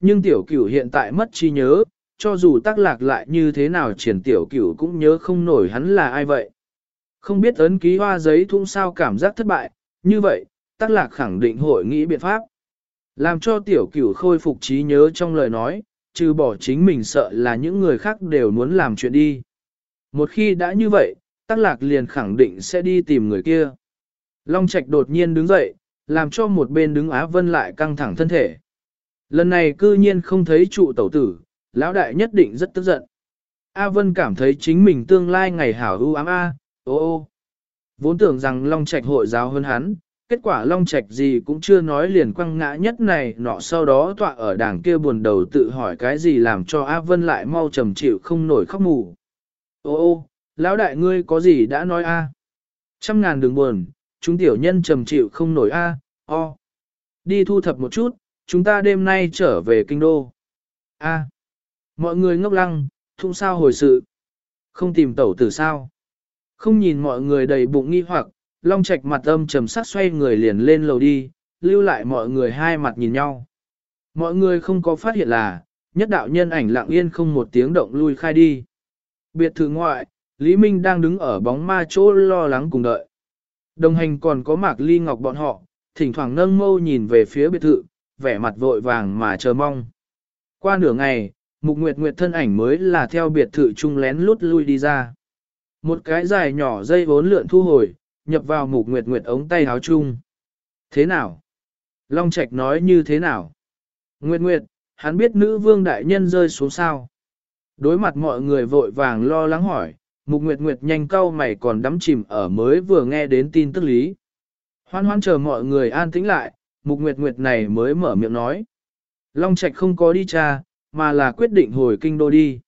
Nhưng tiểu cửu hiện tại mất trí nhớ, cho dù tác lạc lại như thế nào triển tiểu cửu cũng nhớ không nổi hắn là ai vậy. Không biết ấn ký hoa giấy thung sao cảm giác thất bại, như vậy, tác lạc khẳng định hội nghĩ biện pháp. Làm cho tiểu cửu khôi phục trí nhớ trong lời nói, trừ bỏ chính mình sợ là những người khác đều muốn làm chuyện đi. Một khi đã như vậy, tác lạc liền khẳng định sẽ đi tìm người kia. Long Trạch đột nhiên đứng dậy, làm cho một bên đứng Á Vân lại căng thẳng thân thể. Lần này cư nhiên không thấy trụ tẩu tử, lão đại nhất định rất tức giận. A Vân cảm thấy chính mình tương lai ngày hảo ưu ám A, ô ô. Vốn tưởng rằng Long Trạch hội giáo hơn hắn, kết quả Long Trạch gì cũng chưa nói liền quăng ngã nhất này nọ sau đó tọa ở đảng kia buồn đầu tự hỏi cái gì làm cho A Vân lại mau trầm chịu không nổi khóc mù. Ô ô, lão đại ngươi có gì đã nói A? Trăm ngàn đừng buồn, chúng tiểu nhân trầm chịu không nổi A, o. Đi thu thập một chút, chúng ta đêm nay trở về kinh đô. A. Mọi người ngốc lăng, thung sao hồi sự. Không tìm tẩu tử sao. Không nhìn mọi người đầy bụng nghi hoặc, Long Trạch mặt âm trầm sắc xoay người liền lên lầu đi, lưu lại mọi người hai mặt nhìn nhau. Mọi người không có phát hiện là, nhất đạo nhân ảnh lặng yên không một tiếng động lui khai đi. Biệt thự ngoại, Lý Minh đang đứng ở bóng ma chỗ lo lắng cùng đợi. Đồng hành còn có Mạc Ly Ngọc bọn họ, thỉnh thoảng nâng mâu nhìn về phía biệt thự, vẻ mặt vội vàng mà chờ mong. Qua nửa ngày, Mục Nguyệt Nguyệt thân ảnh mới là theo biệt thự Chung lén lút lui đi ra. Một cái dài nhỏ dây bốn lượn thu hồi, nhập vào Mục Nguyệt Nguyệt ống tay áo chung. Thế nào? Long Trạch nói như thế nào? Nguyệt Nguyệt, hắn biết nữ vương đại nhân rơi xuống sao? Đối mặt mọi người vội vàng lo lắng hỏi, Mục Nguyệt Nguyệt nhanh cau mày còn đắm chìm ở mới vừa nghe đến tin tức lý. Hoan hoan chờ mọi người an tĩnh lại, Mục Nguyệt Nguyệt này mới mở miệng nói. Long Trạch không có đi cha, mà là quyết định hồi kinh đô đi.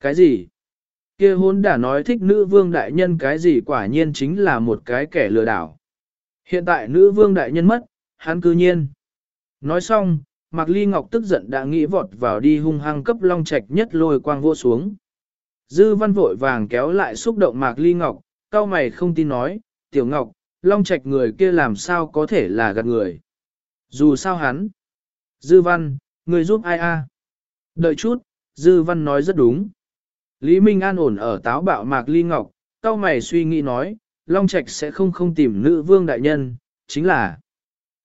Cái gì? kia hôn đã nói thích nữ vương đại nhân cái gì quả nhiên chính là một cái kẻ lừa đảo. Hiện tại nữ vương đại nhân mất, hắn cư nhiên. Nói xong, Mạc Ly Ngọc tức giận đã nghĩ vọt vào đi hung hăng cấp Long Trạch nhất lôi quang vô xuống. Dư văn vội vàng kéo lại xúc động Mạc Ly Ngọc, cao mày không tin nói, Tiểu Ngọc, Long Trạch người kia làm sao có thể là gạt người. Dù sao hắn. Dư văn, người giúp ai a? Đợi chút, Dư văn nói rất đúng. Lý Minh an ổn ở táo bạo Mạc Ly Ngọc, cao mày suy nghĩ nói, Long Trạch sẽ không không tìm nữ vương đại nhân, chính là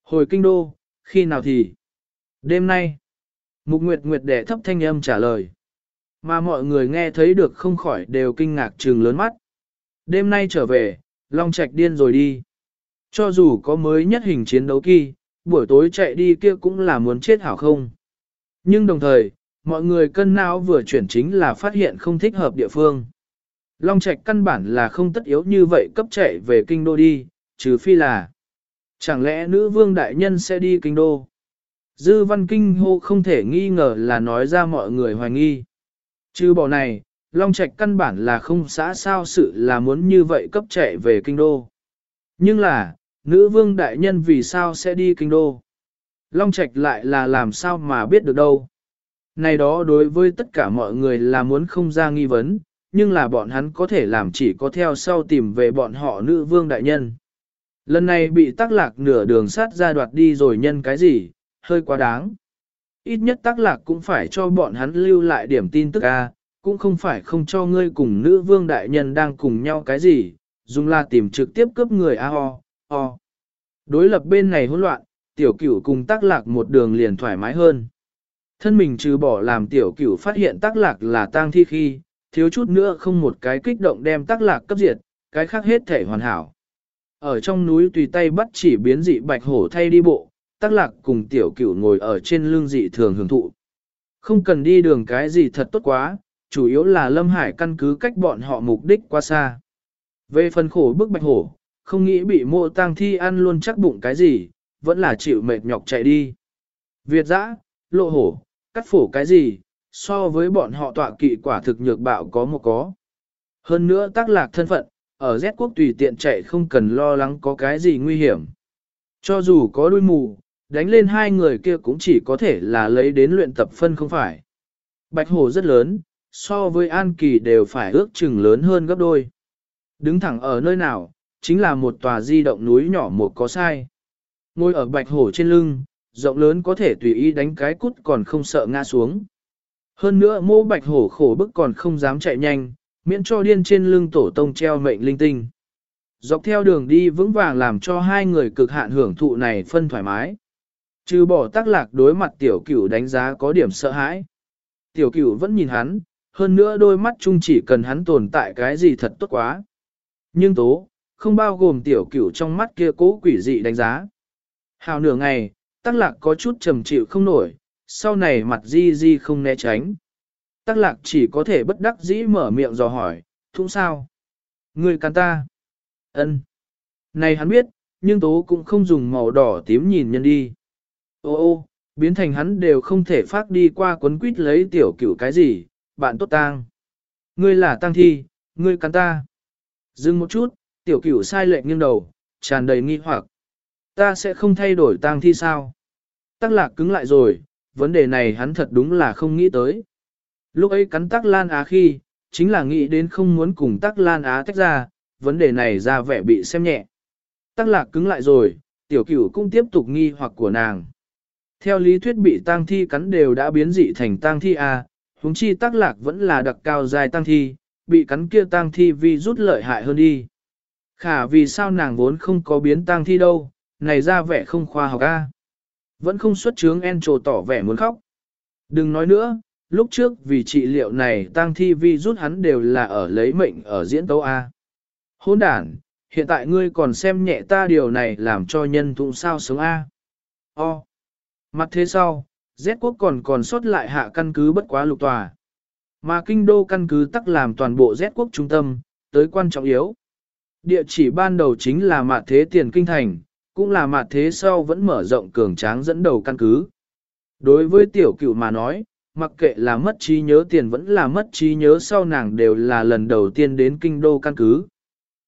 hồi kinh đô, khi nào thì đêm nay. Mục Nguyệt Nguyệt đệ thấp thanh âm trả lời. Mà mọi người nghe thấy được không khỏi đều kinh ngạc trừng lớn mắt. Đêm nay trở về, Long Trạch điên rồi đi. Cho dù có mới nhất hình chiến đấu kỳ, buổi tối chạy đi kia cũng là muốn chết hảo không. Nhưng đồng thời, mọi người cân não vừa chuyển chính là phát hiện không thích hợp địa phương. Long Trạch căn bản là không tất yếu như vậy cấp chạy về kinh đô đi, trừ phi là chẳng lẽ nữ vương đại nhân sẽ đi kinh đô. Dư văn kinh hô không thể nghi ngờ là nói ra mọi người hoài nghi. Trừ bỏ này, Long Trạch căn bản là không xã sao sự là muốn như vậy cấp chạy về kinh đô. Nhưng là, nữ vương đại nhân vì sao sẽ đi kinh đô? Long Trạch lại là làm sao mà biết được đâu. Này đó đối với tất cả mọi người là muốn không ra nghi vấn, nhưng là bọn hắn có thể làm chỉ có theo sau tìm về bọn họ nữ vương đại nhân. Lần này bị tắc lạc nửa đường sát ra đoạt đi rồi nhân cái gì, hơi quá đáng. Ít nhất tắc lạc cũng phải cho bọn hắn lưu lại điểm tin tức A, cũng không phải không cho ngươi cùng nữ vương đại nhân đang cùng nhau cái gì, dùng là tìm trực tiếp cướp người A ho, O. Đối lập bên này hỗn loạn, tiểu cửu cùng tắc lạc một đường liền thoải mái hơn. Thân mình trừ bỏ làm tiểu cửu phát hiện tắc lạc là tang thi khi, thiếu chút nữa không một cái kích động đem tắc lạc cấp diệt, cái khác hết thể hoàn hảo. Ở trong núi tùy tay bắt chỉ biến dị bạch hổ thay đi bộ, tắc lạc cùng tiểu cửu ngồi ở trên lưng dị thường hưởng thụ. Không cần đi đường cái gì thật tốt quá, chủ yếu là Lâm Hải căn cứ cách bọn họ mục đích quá xa. Về phần khổ bức bạch hổ, không nghĩ bị mộ tang thi ăn luôn chắc bụng cái gì, vẫn là chịu mệt nhọc chạy đi. Việt dã, lộ hổ, cắt phổ cái gì, so với bọn họ tọa kỵ quả thực nhược bạo có một có. Hơn nữa tác lạc thân phận, ở Z quốc tùy tiện chạy không cần lo lắng có cái gì nguy hiểm. Cho dù có đuôi mù, đánh lên hai người kia cũng chỉ có thể là lấy đến luyện tập phân không phải. Bạch hổ rất lớn, so với An Kỳ đều phải ước chừng lớn hơn gấp đôi. Đứng thẳng ở nơi nào, chính là một tòa di động núi nhỏ một có sai. Ngồi ở bạch hổ trên lưng, rộng lớn có thể tùy ý đánh cái cút còn không sợ ngã xuống. Hơn nữa mô bạch hổ khổ bức còn không dám chạy nhanh, miễn cho điên trên lưng tổ tông treo mệnh linh tinh. Dọc theo đường đi vững vàng làm cho hai người cực hạn hưởng thụ này phân thoải mái. Trừ bỏ tác lạc đối mặt tiểu cửu đánh giá có điểm sợ hãi. Tiểu cửu vẫn nhìn hắn, hơn nữa đôi mắt chung chỉ cần hắn tồn tại cái gì thật tốt quá. Nhưng tố, không bao gồm tiểu cửu trong mắt kia cố quỷ dị đánh giá. Hào nửa ngày, tắc lạc có chút trầm chịu không nổi, sau này mặt di di không né tránh. tắc lạc chỉ có thể bất đắc dĩ mở miệng dò hỏi, thúng sao? Người cắn ta. ân Này hắn biết, nhưng tố cũng không dùng màu đỏ tím nhìn nhân đi. Ô ô, biến thành hắn đều không thể phát đi qua quấn quýt lấy tiểu cửu cái gì, bạn tốt tang. Ngươi là tang thi, ngươi cắn ta. Dừng một chút, tiểu cửu sai lệnh nghiêng đầu, tràn đầy nghi hoặc. Ta sẽ không thay đổi tang thi sao? Tắc lạc cứng lại rồi, vấn đề này hắn thật đúng là không nghĩ tới. Lúc ấy cắn tắc lan á khi, chính là nghĩ đến không muốn cùng tắc lan á tách ra, vấn đề này ra vẻ bị xem nhẹ. Tắc lạc cứng lại rồi, tiểu cửu cũng tiếp tục nghi hoặc của nàng. Theo lý thuyết bị tang thi cắn đều đã biến dị thành tang thi A, huống chi tắc lạc vẫn là đặc cao dài tang thi, bị cắn kia tang thi vì rút lợi hại hơn đi. Khả vì sao nàng vốn không có biến tang thi đâu, này ra vẻ không khoa học A. Vẫn không xuất chứng en trồ tỏ vẻ muốn khóc. Đừng nói nữa, lúc trước vì trị liệu này tang thi vi rút hắn đều là ở lấy mệnh ở diễn tấu A. Hôn đản, hiện tại ngươi còn xem nhẹ ta điều này làm cho nhân thụng sao sống A. O. Mặt thế sau, Z quốc còn còn sót lại hạ căn cứ bất quá lục tòa. Mà kinh đô căn cứ tắc làm toàn bộ Z quốc trung tâm, tới quan trọng yếu. Địa chỉ ban đầu chính là Mạt thế tiền kinh thành, cũng là Mạt thế sau vẫn mở rộng cường tráng dẫn đầu căn cứ. Đối với tiểu cựu mà nói, mặc kệ là mất trí nhớ tiền vẫn là mất trí nhớ sau nàng đều là lần đầu tiên đến kinh đô căn cứ.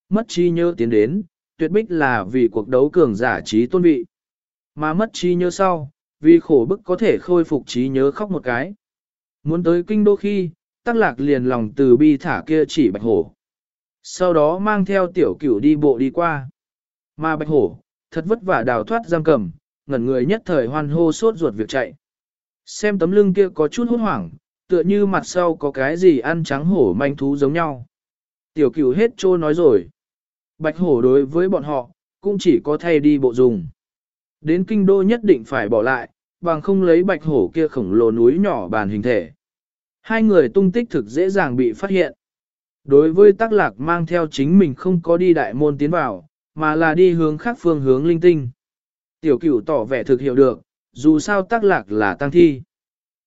Mất trí nhớ tiến đến, tuyệt bích là vì cuộc đấu cường giả trí tôn vị. Mà mất trí nhớ sau, vì khổ bức có thể khôi phục trí nhớ khóc một cái. Muốn tới kinh đô khi, tắc lạc liền lòng từ bi thả kia chỉ bạch hổ. Sau đó mang theo tiểu cửu đi bộ đi qua. Mà bạch hổ, thật vất vả đào thoát giam cầm, ngẩn người nhất thời hoan hô sốt ruột việc chạy. Xem tấm lưng kia có chút hốt hoảng, tựa như mặt sau có cái gì ăn trắng hổ manh thú giống nhau. Tiểu cửu hết trô nói rồi. Bạch hổ đối với bọn họ, cũng chỉ có thay đi bộ dùng. Đến kinh đô nhất định phải bỏ lại, bằng không lấy bạch hổ kia khổng lồ núi nhỏ bàn hình thể. Hai người tung tích thực dễ dàng bị phát hiện. Đối với tác lạc mang theo chính mình không có đi đại môn tiến vào, mà là đi hướng khác phương hướng linh tinh. Tiểu cửu tỏ vẻ thực hiểu được, dù sao tác lạc là tăng thi.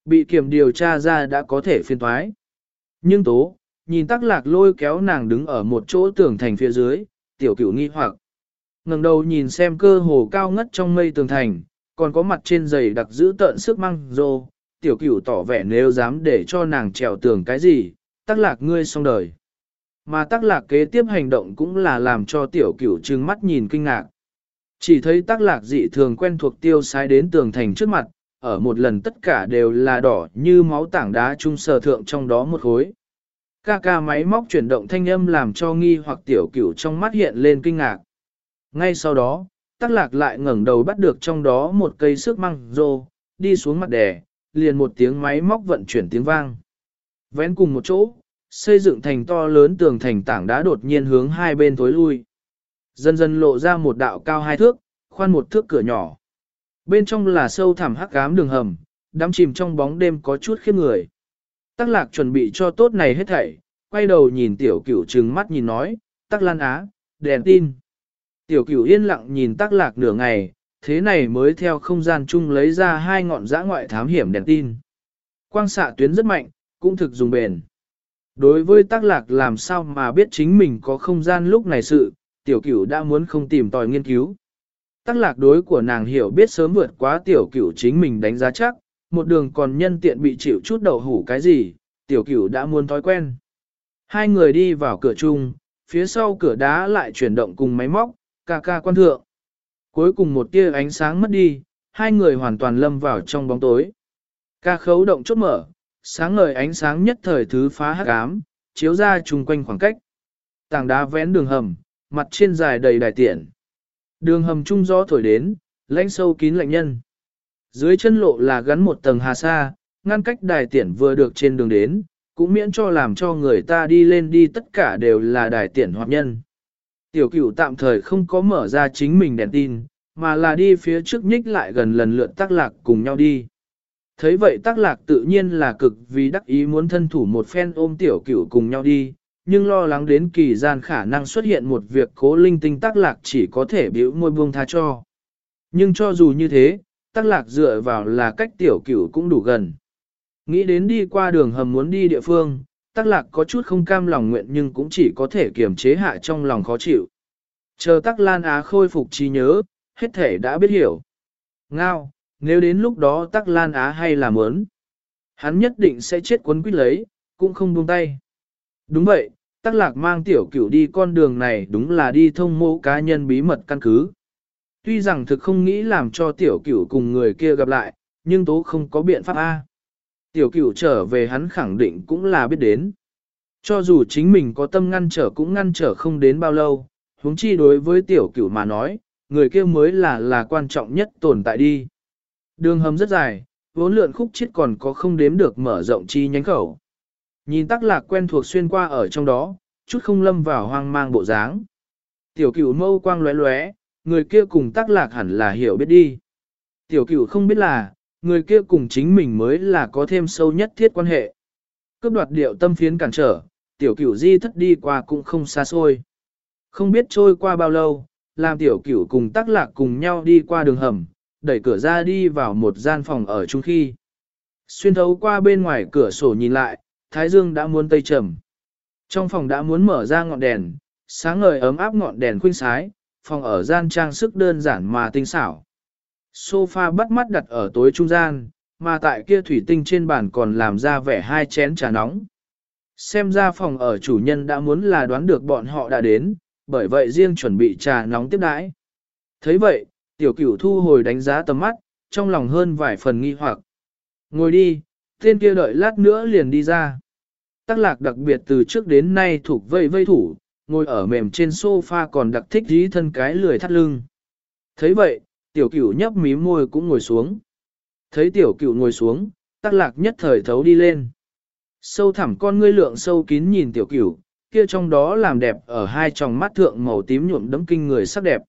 Bị kiểm điều tra ra đã có thể phiên thoái. Nhưng tố, nhìn tác lạc lôi kéo nàng đứng ở một chỗ tường thành phía dưới, tiểu cửu nghi hoặc. ngẩng đầu nhìn xem cơ hồ cao ngất trong mây tường thành, còn có mặt trên giày đặc giữ tợn sức măng rô, tiểu cửu tỏ vẻ nếu dám để cho nàng trèo tường cái gì, tác lạc ngươi xong đời. Mà tác lạc kế tiếp hành động cũng là làm cho tiểu cửu trừng mắt nhìn kinh ngạc. Chỉ thấy tác lạc dị thường quen thuộc tiêu sái đến tường thành trước mặt, ở một lần tất cả đều là đỏ như máu tảng đá trung sờ thượng trong đó một khối. Ca ca máy móc chuyển động thanh âm làm cho nghi hoặc tiểu cửu trong mắt hiện lên kinh ngạc. Ngay sau đó, tác lạc lại ngẩng đầu bắt được trong đó một cây sức măng rô, đi xuống mặt đè, liền một tiếng máy móc vận chuyển tiếng vang. Vén cùng một chỗ, xây dựng thành to lớn tường thành tảng đá đột nhiên hướng hai bên tối lui. Dần dần lộ ra một đạo cao hai thước, khoan một thước cửa nhỏ. Bên trong là sâu thẳm hắc ám đường hầm, đắm chìm trong bóng đêm có chút khiếp người. Tắc lạc chuẩn bị cho tốt này hết thảy, quay đầu nhìn tiểu cửu trừng mắt nhìn nói, tắc lan á, đèn tin. Tiểu cửu yên lặng nhìn tắc lạc nửa ngày, thế này mới theo không gian chung lấy ra hai ngọn giã ngoại thám hiểm đèn tin. Quang xạ tuyến rất mạnh, cũng thực dùng bền. Đối với tác lạc làm sao mà biết chính mình có không gian lúc này sự, tiểu cửu đã muốn không tìm tòi nghiên cứu. Tác lạc đối của nàng hiểu biết sớm vượt quá tiểu cửu chính mình đánh giá chắc, một đường còn nhân tiện bị chịu chút đầu hủ cái gì, tiểu cửu đã muốn thói quen. Hai người đi vào cửa chung, phía sau cửa đá lại chuyển động cùng máy móc, ca ca quan thượng. Cuối cùng một tia ánh sáng mất đi, hai người hoàn toàn lâm vào trong bóng tối. Ca khấu động chốt mở, sáng ngời ánh sáng nhất thời thứ phá hắc ám, chiếu ra chung quanh khoảng cách. Tảng đá vén đường hầm, mặt trên dài đầy đài tiện. Đường hầm trung gió thổi đến, lãnh sâu kín lạnh nhân. Dưới chân lộ là gắn một tầng hà sa, ngăn cách đài tiện vừa được trên đường đến, cũng miễn cho làm cho người ta đi lên đi tất cả đều là đài tiện hoạt nhân. Tiểu cửu tạm thời không có mở ra chính mình đèn tin, mà là đi phía trước nhích lại gần lần lượt tác lạc cùng nhau đi. Thấy vậy tác lạc tự nhiên là cực vì đắc ý muốn thân thủ một phen ôm tiểu cửu cùng nhau đi, nhưng lo lắng đến kỳ gian khả năng xuất hiện một việc cố linh tinh tác lạc chỉ có thể biểu môi buông tha cho. Nhưng cho dù như thế, tác lạc dựa vào là cách tiểu cửu cũng đủ gần. Nghĩ đến đi qua đường hầm muốn đi địa phương, tác lạc có chút không cam lòng nguyện nhưng cũng chỉ có thể kiềm chế hạ trong lòng khó chịu. Chờ tắc lan á khôi phục trí nhớ, hết thể đã biết hiểu. Ngao, nếu đến lúc đó tắc lan á hay là mớn, hắn nhất định sẽ chết cuốn quýt lấy, cũng không buông tay. Đúng vậy, tắc lạc mang tiểu cửu đi con đường này đúng là đi thông mô cá nhân bí mật căn cứ. Tuy rằng thực không nghĩ làm cho tiểu cửu cùng người kia gặp lại, nhưng tố không có biện pháp A. Tiểu cửu trở về hắn khẳng định cũng là biết đến. Cho dù chính mình có tâm ngăn trở cũng ngăn trở không đến bao lâu, huống chi đối với tiểu cửu mà nói, người kia mới là là quan trọng nhất tồn tại đi. Đường hầm rất dài, vốn lượn khúc chết còn có không đếm được mở rộng chi nhánh khẩu. Nhìn tắc lạc quen thuộc xuyên qua ở trong đó, chút không lâm vào hoang mang bộ dáng. Tiểu cửu mâu quang lóe lóe, người kia cùng tắc lạc hẳn là hiểu biết đi. Tiểu cửu không biết là, người kia cùng chính mình mới là có thêm sâu nhất thiết quan hệ. Cướp đoạt điệu tâm phiến cản trở, tiểu cửu di thất đi qua cũng không xa xôi. Không biết trôi qua bao lâu, làm tiểu cửu cùng tắc lạc cùng nhau đi qua đường hầm, đẩy cửa ra đi vào một gian phòng ở chung khi. Xuyên thấu qua bên ngoài cửa sổ nhìn lại, thái dương đã muốn tây trầm. Trong phòng đã muốn mở ra ngọn đèn, sáng ngời ấm áp ngọn đèn khuynh sái, phòng ở gian trang sức đơn giản mà tinh xảo. Sofa bắt mắt đặt ở tối trung gian, mà tại kia thủy tinh trên bàn còn làm ra vẻ hai chén trà nóng. Xem ra phòng ở chủ nhân đã muốn là đoán được bọn họ đã đến, bởi vậy riêng chuẩn bị trà nóng tiếp đãi. thấy vậy, tiểu cửu thu hồi đánh giá tầm mắt, trong lòng hơn vài phần nghi hoặc. Ngồi đi, tên kia đợi lát nữa liền đi ra. Tắc lạc đặc biệt từ trước đến nay thuộc vây vây thủ, ngồi ở mềm trên sofa còn đặc thích dí thân cái lười thắt lưng. thấy vậy, tiểu cửu nhấp mí môi cũng ngồi xuống. Thấy tiểu cửu ngồi xuống, tắc lạc nhất thời thấu đi lên. Sâu thẳm con ngươi lượng sâu kín nhìn tiểu cửu, kia trong đó làm đẹp ở hai tròng mắt thượng màu tím nhuộm đấm kinh người sắc đẹp.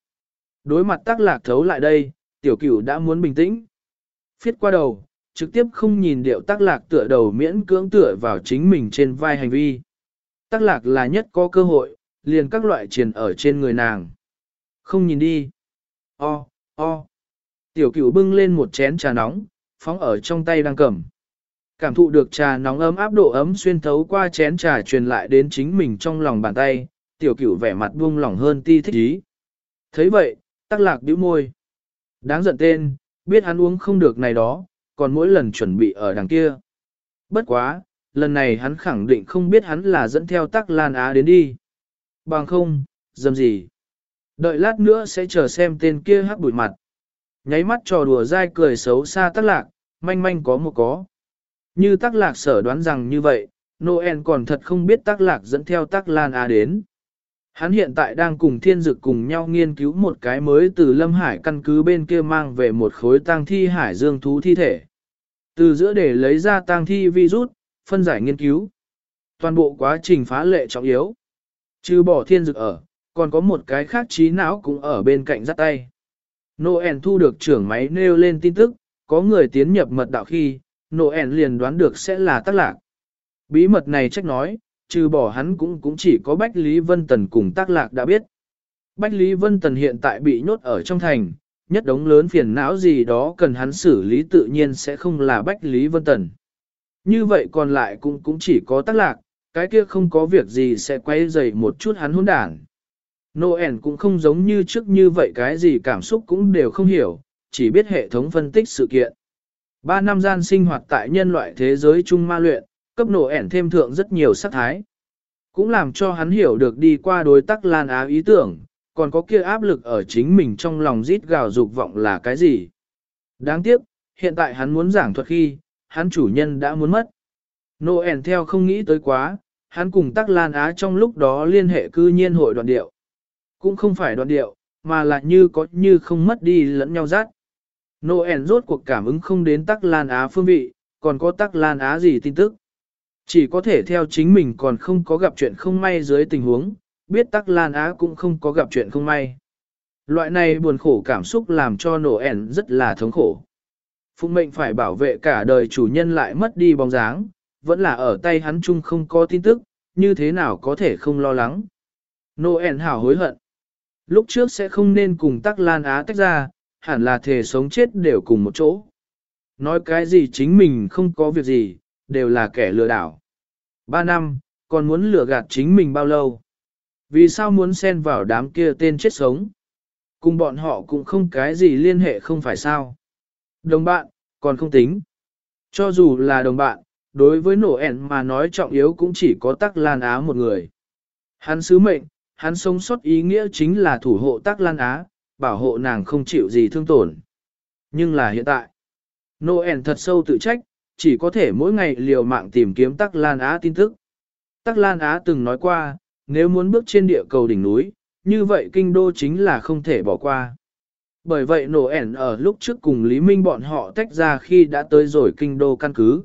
Đối mặt tác lạc thấu lại đây, tiểu cửu đã muốn bình tĩnh. Phiết qua đầu, trực tiếp không nhìn điệu tác lạc tựa đầu miễn cưỡng tựa vào chính mình trên vai hành vi. Tác lạc là nhất có cơ hội, liền các loại triền ở trên người nàng. Không nhìn đi. O, o. Tiểu cửu bưng lên một chén trà nóng, phóng ở trong tay đang cầm. Cảm thụ được trà nóng ấm áp độ ấm xuyên thấu qua chén trà truyền lại đến chính mình trong lòng bàn tay, tiểu cửu vẻ mặt buông lỏng hơn ti thích ý. thấy vậy, tắc lạc bĩu môi. Đáng giận tên, biết hắn uống không được này đó, còn mỗi lần chuẩn bị ở đằng kia. Bất quá, lần này hắn khẳng định không biết hắn là dẫn theo tắc lan á đến đi. Bằng không, dầm gì. Đợi lát nữa sẽ chờ xem tên kia hắc bụi mặt. Nháy mắt trò đùa dai cười xấu xa tắc lạc, manh manh có một có. Như tắc lạc sở đoán rằng như vậy, Noel còn thật không biết tắc lạc dẫn theo tắc lan á đến. Hắn hiện tại đang cùng thiên dực cùng nhau nghiên cứu một cái mới từ Lâm Hải căn cứ bên kia mang về một khối tang thi hải dương thú thi thể. Từ giữa để lấy ra tang thi virus, phân giải nghiên cứu. Toàn bộ quá trình phá lệ trọng yếu. Trừ bỏ thiên dực ở, còn có một cái khác trí não cũng ở bên cạnh giắt tay. Noel thu được trưởng máy nêu lên tin tức, có người tiến nhập mật đạo khi, Noel liền đoán được sẽ là tác lạc. Bí mật này trách nói, trừ bỏ hắn cũng cũng chỉ có Bách Lý Vân Tần cùng tác lạc đã biết. Bách Lý Vân Tần hiện tại bị nhốt ở trong thành, nhất đống lớn phiền não gì đó cần hắn xử lý tự nhiên sẽ không là Bách Lý Vân Tần. Như vậy còn lại cũng cũng chỉ có tác lạc, cái kia không có việc gì sẽ quay dày một chút hắn hỗn đảng. Noel cũng không giống như trước như vậy cái gì cảm xúc cũng đều không hiểu, chỉ biết hệ thống phân tích sự kiện. Ba năm gian sinh hoạt tại nhân loại thế giới chung ma luyện, cấp Noel thêm thượng rất nhiều sắc thái. Cũng làm cho hắn hiểu được đi qua đối tắc lan á ý tưởng, còn có kia áp lực ở chính mình trong lòng rít gào dục vọng là cái gì. Đáng tiếc, hiện tại hắn muốn giảng thuật khi, hắn chủ nhân đã muốn mất. Noel theo không nghĩ tới quá, hắn cùng tắc lan á trong lúc đó liên hệ cư nhiên hội đoạn điệu. Cũng không phải đoạn điệu, mà là như có như không mất đi lẫn nhau rát. Noel rốt cuộc cảm ứng không đến Tắc Lan Á phương vị, còn có Tắc Lan Á gì tin tức. Chỉ có thể theo chính mình còn không có gặp chuyện không may dưới tình huống, biết Tắc Lan Á cũng không có gặp chuyện không may. Loại này buồn khổ cảm xúc làm cho Noel rất là thống khổ. Phụng mệnh phải bảo vệ cả đời chủ nhân lại mất đi bóng dáng, vẫn là ở tay hắn chung không có tin tức, như thế nào có thể không lo lắng. Noel hảo hối hận. Lúc trước sẽ không nên cùng Tắc Lan Á tách ra, hẳn là thể sống chết đều cùng một chỗ. Nói cái gì chính mình không có việc gì, đều là kẻ lừa đảo. Ba năm, còn muốn lừa gạt chính mình bao lâu? Vì sao muốn xen vào đám kia tên chết sống? Cùng bọn họ cũng không cái gì liên hệ không phải sao? Đồng bạn, còn không tính. Cho dù là đồng bạn, đối với nổ ẻn mà nói trọng yếu cũng chỉ có tắc lan á một người. Hắn sứ mệnh, hắn sống sót ý nghĩa chính là thủ hộ tắc lan á, bảo hộ nàng không chịu gì thương tổn. Nhưng là hiện tại, Noel thật sâu tự trách, chỉ có thể mỗi ngày liều mạng tìm kiếm Tắc Lan Á tin tức. Tắc Lan Á từng nói qua, nếu muốn bước trên địa cầu đỉnh núi, như vậy kinh đô chính là không thể bỏ qua. Bởi vậy nổ ẻn ở lúc trước cùng Lý Minh bọn họ tách ra khi đã tới rồi kinh đô căn cứ.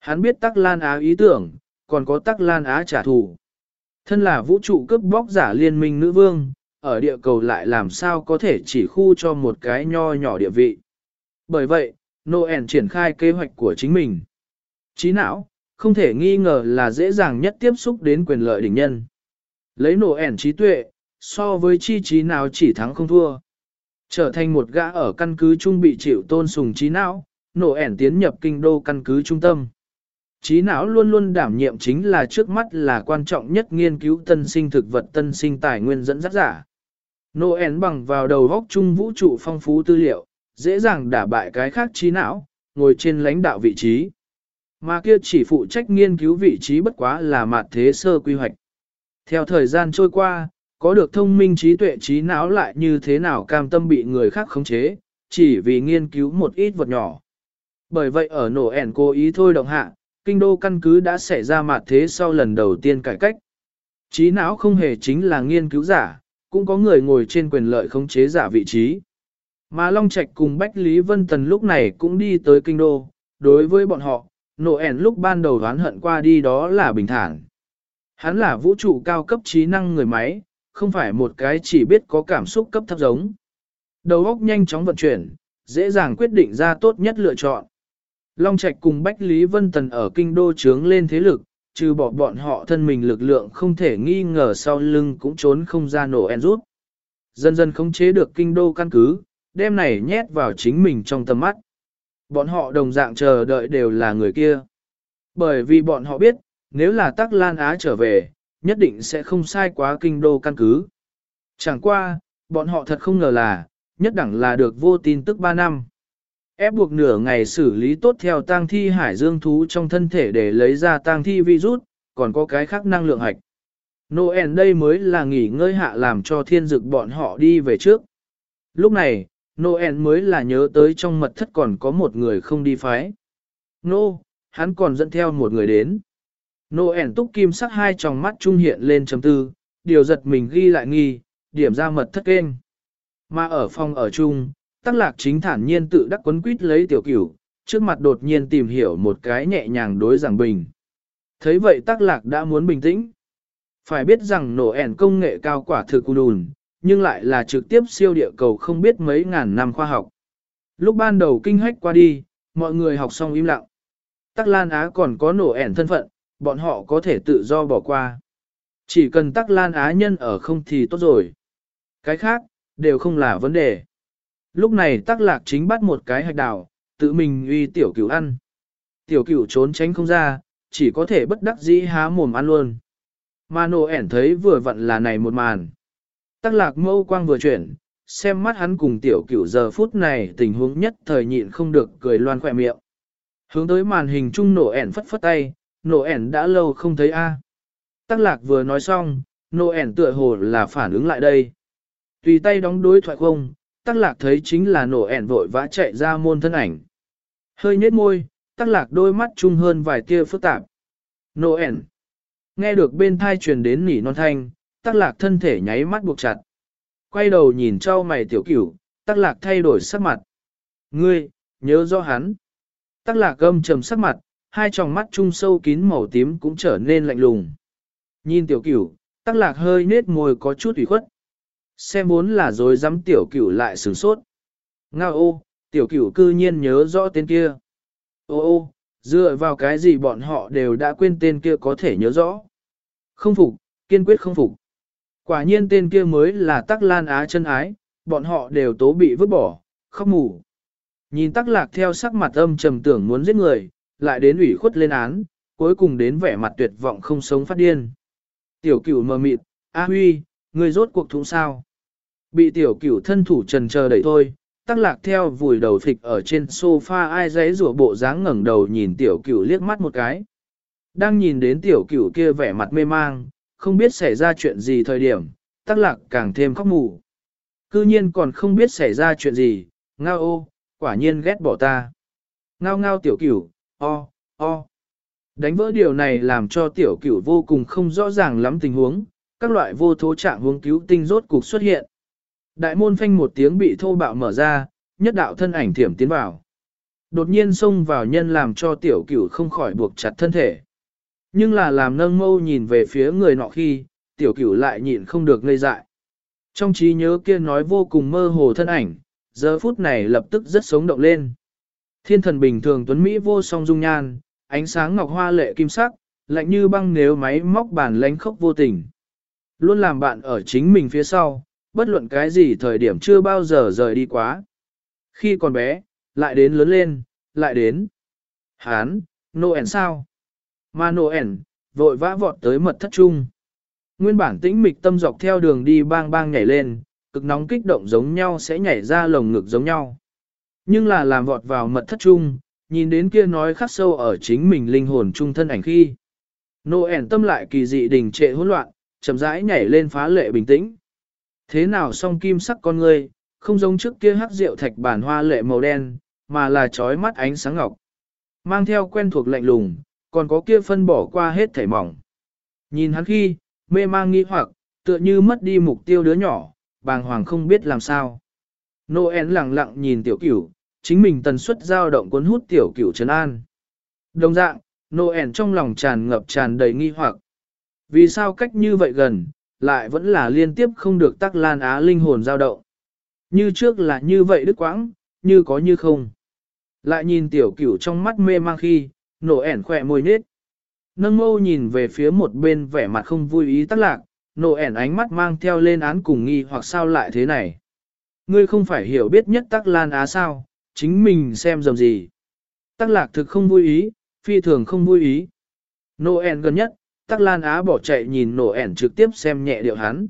Hắn biết Tắc Lan Á ý tưởng, còn có Tắc Lan Á trả thù. Thân là vũ trụ cướp bóc giả liên minh nữ vương, ở địa cầu lại làm sao có thể chỉ khu cho một cái nho nhỏ địa vị. Bởi vậy, Noel triển khai kế hoạch của chính mình. Trí não, không thể nghi ngờ là dễ dàng nhất tiếp xúc đến quyền lợi đỉnh nhân. Lấy Noel trí tuệ, so với chi trí nào chỉ thắng không thua. Trở thành một gã ở căn cứ trung bị chịu tôn sùng trí não, Noel tiến nhập kinh đô căn cứ trung tâm. Trí não luôn luôn đảm nhiệm chính là trước mắt là quan trọng nhất nghiên cứu tân sinh thực vật tân sinh tài nguyên dẫn dắt giả. Noel bằng vào đầu góc chung vũ trụ phong phú tư liệu, dễ dàng đả bại cái khác trí não, ngồi trên lãnh đạo vị trí. Mà kia chỉ phụ trách nghiên cứu vị trí bất quá là mặt thế sơ quy hoạch. Theo thời gian trôi qua, có được thông minh trí tuệ trí não lại như thế nào cam tâm bị người khác khống chế, chỉ vì nghiên cứu một ít vật nhỏ. Bởi vậy ở nổ ẻn cố ý thôi động hạ, kinh đô căn cứ đã xảy ra mặt thế sau lần đầu tiên cải cách. Trí não không hề chính là nghiên cứu giả, cũng có người ngồi trên quyền lợi khống chế giả vị trí. Mà Long Trạch cùng Bách Lý Vân Tần lúc này cũng đi tới kinh đô, đối với bọn họ, nổ ẻn lúc ban đầu đoán hận qua đi đó là bình thản. Hắn là vũ trụ cao cấp trí năng người máy, không phải một cái chỉ biết có cảm xúc cấp thấp giống. Đầu óc nhanh chóng vận chuyển, dễ dàng quyết định ra tốt nhất lựa chọn. Long Trạch cùng Bách Lý Vân Tần ở kinh đô trướng lên thế lực, trừ bỏ bọn họ thân mình lực lượng không thể nghi ngờ sau lưng cũng trốn không ra nổ en rút. Dần dần khống chế được kinh đô căn cứ, đem này nhét vào chính mình trong tầm mắt. Bọn họ đồng dạng chờ đợi đều là người kia. Bởi vì bọn họ biết, nếu là Tắc Lan Á trở về, nhất định sẽ không sai quá kinh đô căn cứ. Chẳng qua, bọn họ thật không ngờ là, nhất đẳng là được vô tin tức 3 năm. Ép buộc nửa ngày xử lý tốt theo tang thi hải dương thú trong thân thể để lấy ra tang thi virus, còn có cái khác năng lượng hạch. Noel đây mới là nghỉ ngơi hạ làm cho thiên dực bọn họ đi về trước. Lúc này, Noel mới là nhớ tới trong mật thất còn có một người không đi phái. Nô, no, hắn còn dẫn theo một người đến. Noel túc kim sắc hai tròng mắt trung hiện lên chấm tư, điều giật mình ghi lại nghi, điểm ra mật thất kênh. Mà ở phòng ở chung, Tắc lạc chính thản nhiên tự đắc quấn quýt lấy tiểu cửu, trước mặt đột nhiên tìm hiểu một cái nhẹ nhàng đối giảng bình. Thấy vậy tắc lạc đã muốn bình tĩnh. Phải biết rằng nổ ẻn công nghệ cao quả thực đùn, nhưng lại là trực tiếp siêu địa cầu không biết mấy ngàn năm khoa học. Lúc ban đầu kinh hách qua đi, mọi người học xong im lặng. Tắc Lan Á còn có nổ ẻn thân phận, bọn họ có thể tự do bỏ qua. Chỉ cần Tắc Lan Á nhân ở không thì tốt rồi. Cái khác, đều không là vấn đề. Lúc này tắc lạc chính bắt một cái hạch đào, tự mình uy tiểu cửu ăn. Tiểu cửu trốn tránh không ra, chỉ có thể bất đắc dĩ há mồm ăn luôn. Mà nổ ẻn thấy vừa vặn là này một màn. Tắc lạc mâu quang vừa chuyển, xem mắt hắn cùng tiểu cửu giờ phút này tình huống nhất thời nhịn không được cười loan khỏe miệng. Hướng tới màn hình chung nổ ẻn phất phất tay, nổ ẻn đã lâu không thấy a. Tắc lạc vừa nói xong, nổ ẻn tựa hồ là phản ứng lại đây. Tùy tay đóng đối thoại không, tắc lạc thấy chính là nổ ẻn vội vã chạy ra môn thân ảnh. Hơi nhếch môi, tắc lạc đôi mắt chung hơn vài tia phức tạp. Nổ ẻn. Nghe được bên thai truyền đến nỉ non thanh, tắc lạc thân thể nháy mắt buộc chặt. Quay đầu nhìn trao mày tiểu cửu, tắc lạc thay đổi sắc mặt. Ngươi, nhớ rõ hắn. Tắc lạc âm trầm sắc mặt, hai tròng mắt trung sâu kín màu tím cũng trở nên lạnh lùng. Nhìn tiểu cửu, tắc lạc hơi nết môi có chút ủy khuất. Xem muốn là rồi dám tiểu cửu lại sửng sốt. Ngao ô, tiểu cửu cư nhiên nhớ rõ tên kia. Ô ô, dựa vào cái gì bọn họ đều đã quên tên kia có thể nhớ rõ. Không phục, kiên quyết không phục. Quả nhiên tên kia mới là tắc lan á chân ái, bọn họ đều tố bị vứt bỏ, khóc mù. Nhìn tắc lạc theo sắc mặt âm trầm tưởng muốn giết người, lại đến ủy khuất lên án, cuối cùng đến vẻ mặt tuyệt vọng không sống phát điên. Tiểu cửu mờ mịt, A Huy, người rốt cuộc thúng sao? Bị tiểu cửu thân thủ trần chờ đẩy thôi, tắc lạc theo vùi đầu thịt ở trên sofa ai giấy rủa bộ dáng ngẩng đầu nhìn tiểu cửu liếc mắt một cái. Đang nhìn đến tiểu cửu kia vẻ mặt mê mang, không biết xảy ra chuyện gì thời điểm, tắc lạc càng thêm khóc mù. Cư nhiên còn không biết xảy ra chuyện gì, ngao ô, quả nhiên ghét bỏ ta. Ngao ngao tiểu cửu, o, o. Đánh vỡ điều này làm cho tiểu cửu vô cùng không rõ ràng lắm tình huống, các loại vô thố trạng hướng cứu tinh rốt cục xuất hiện. Đại môn phanh một tiếng bị thô bạo mở ra, nhất đạo thân ảnh thiểm tiến vào. Đột nhiên xông vào nhân làm cho tiểu cửu không khỏi buộc chặt thân thể. Nhưng là làm nâng mâu nhìn về phía người nọ khi, tiểu cửu lại nhịn không được ngây dại. Trong trí nhớ kia nói vô cùng mơ hồ thân ảnh, giờ phút này lập tức rất sống động lên. Thiên thần bình thường tuấn Mỹ vô song dung nhan, ánh sáng ngọc hoa lệ kim sắc, lạnh như băng nếu máy móc bản lánh khốc vô tình. Luôn làm bạn ở chính mình phía sau, bất luận cái gì thời điểm chưa bao giờ rời đi quá. Khi còn bé, lại đến lớn lên, lại đến. Hán, Noel sao? Mà Noel, vội vã vọt tới mật thất trung. Nguyên bản tĩnh mịch tâm dọc theo đường đi bang bang nhảy lên, cực nóng kích động giống nhau sẽ nhảy ra lồng ngực giống nhau. Nhưng là làm vọt vào mật thất trung, nhìn đến kia nói khắc sâu ở chính mình linh hồn trung thân ảnh khi. Noel tâm lại kỳ dị đình trệ hỗn loạn, chậm rãi nhảy lên phá lệ bình tĩnh. Thế nào song kim sắc con ngươi, không giống trước kia hắc rượu thạch bản hoa lệ màu đen, mà là trói mắt ánh sáng ngọc. Mang theo quen thuộc lạnh lùng, còn có kia phân bỏ qua hết thảy mỏng. Nhìn hắn khi, mê mang nghi hoặc, tựa như mất đi mục tiêu đứa nhỏ, bàng hoàng không biết làm sao. Noel lặng lặng nhìn tiểu cửu, chính mình tần suất dao động cuốn hút tiểu cửu trấn an. Đồng dạng, Noel trong lòng tràn ngập tràn đầy nghi hoặc. Vì sao cách như vậy gần, lại vẫn là liên tiếp không được tắc lan á linh hồn dao động. Như trước là như vậy đức quãng, như có như không. Lại nhìn tiểu cửu trong mắt mê mang khi, nổ ẻn khỏe môi nết. Nâng mâu nhìn về phía một bên vẻ mặt không vui ý tắc lạc, nổ ẻn ánh mắt mang theo lên án cùng nghi hoặc sao lại thế này. Ngươi không phải hiểu biết nhất tắc lan á sao, chính mình xem dầm gì. Tắc lạc thực không vui ý, phi thường không vui ý. Noel gần nhất, Tắc Lan Á bỏ chạy nhìn nổ ẻn trực tiếp xem nhẹ điệu hắn.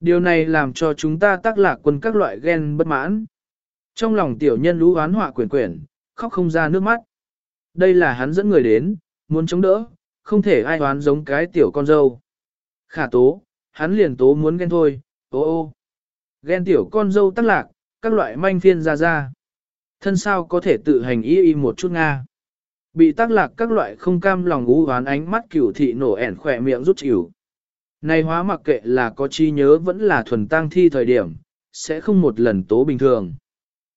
Điều này làm cho chúng ta tắc lạc quân các loại ghen bất mãn. Trong lòng tiểu nhân lũ oán họa quyển quyển, khóc không ra nước mắt. Đây là hắn dẫn người đến, muốn chống đỡ, không thể ai đoán giống cái tiểu con dâu. Khả tố, hắn liền tố muốn ghen thôi, ô ô. Ghen tiểu con dâu tắc lạc, các loại manh phiên ra ra. Thân sao có thể tự hành y y một chút Nga. Bị tắc lạc các loại không cam lòng ú hoán ánh mắt cửu thị nổ ẻn khỏe miệng rút chịu. Này hóa mặc kệ là có chi nhớ vẫn là thuần tăng thi thời điểm, sẽ không một lần tố bình thường.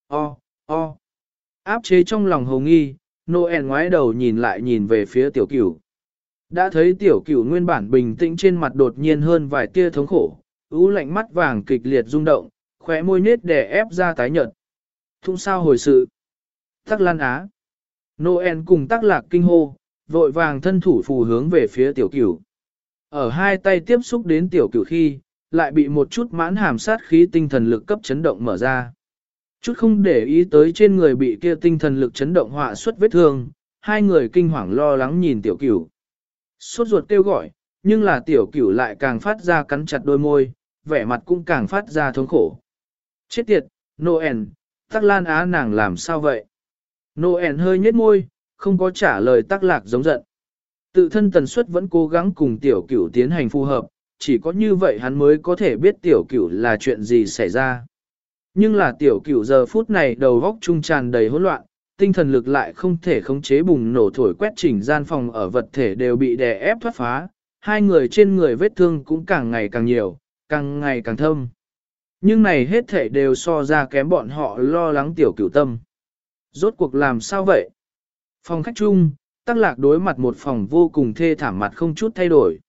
O, o. Áp chế trong lòng hồng nghi, Noel ngoái đầu nhìn lại nhìn về phía tiểu cửu. Đã thấy tiểu cửu nguyên bản bình tĩnh trên mặt đột nhiên hơn vài tia thống khổ, ú lạnh mắt vàng kịch liệt rung động, khóe môi nết để ép ra tái nhợt. Thung sao hồi sự. Tắc lan á. Noel cùng tắc lạc kinh hô, vội vàng thân thủ phù hướng về phía tiểu cửu. Ở hai tay tiếp xúc đến tiểu cửu khi, lại bị một chút mãn hàm sát khí tinh thần lực cấp chấn động mở ra. Chút không để ý tới trên người bị kia tinh thần lực chấn động họa xuất vết thương, hai người kinh hoàng lo lắng nhìn tiểu cửu. Suốt ruột kêu gọi, nhưng là tiểu cửu lại càng phát ra cắn chặt đôi môi, vẻ mặt cũng càng phát ra thống khổ. Chết tiệt, Noel, tắc lan á nàng làm sao vậy? Noel hơi nhếch môi, không có trả lời tắc lạc giống giận. Tự thân tần suất vẫn cố gắng cùng tiểu cửu tiến hành phù hợp, chỉ có như vậy hắn mới có thể biết tiểu cửu là chuyện gì xảy ra. Nhưng là tiểu cửu giờ phút này đầu góc trung tràn đầy hỗn loạn, tinh thần lực lại không thể khống chế bùng nổ thổi quét chỉnh gian phòng ở vật thể đều bị đè ép thoát phá, hai người trên người vết thương cũng càng ngày càng nhiều, càng ngày càng thâm. Nhưng này hết thể đều so ra kém bọn họ lo lắng tiểu cửu tâm. Rốt cuộc làm sao vậy? Phòng khách chung, tắc lạc đối mặt một phòng vô cùng thê thảm mặt không chút thay đổi.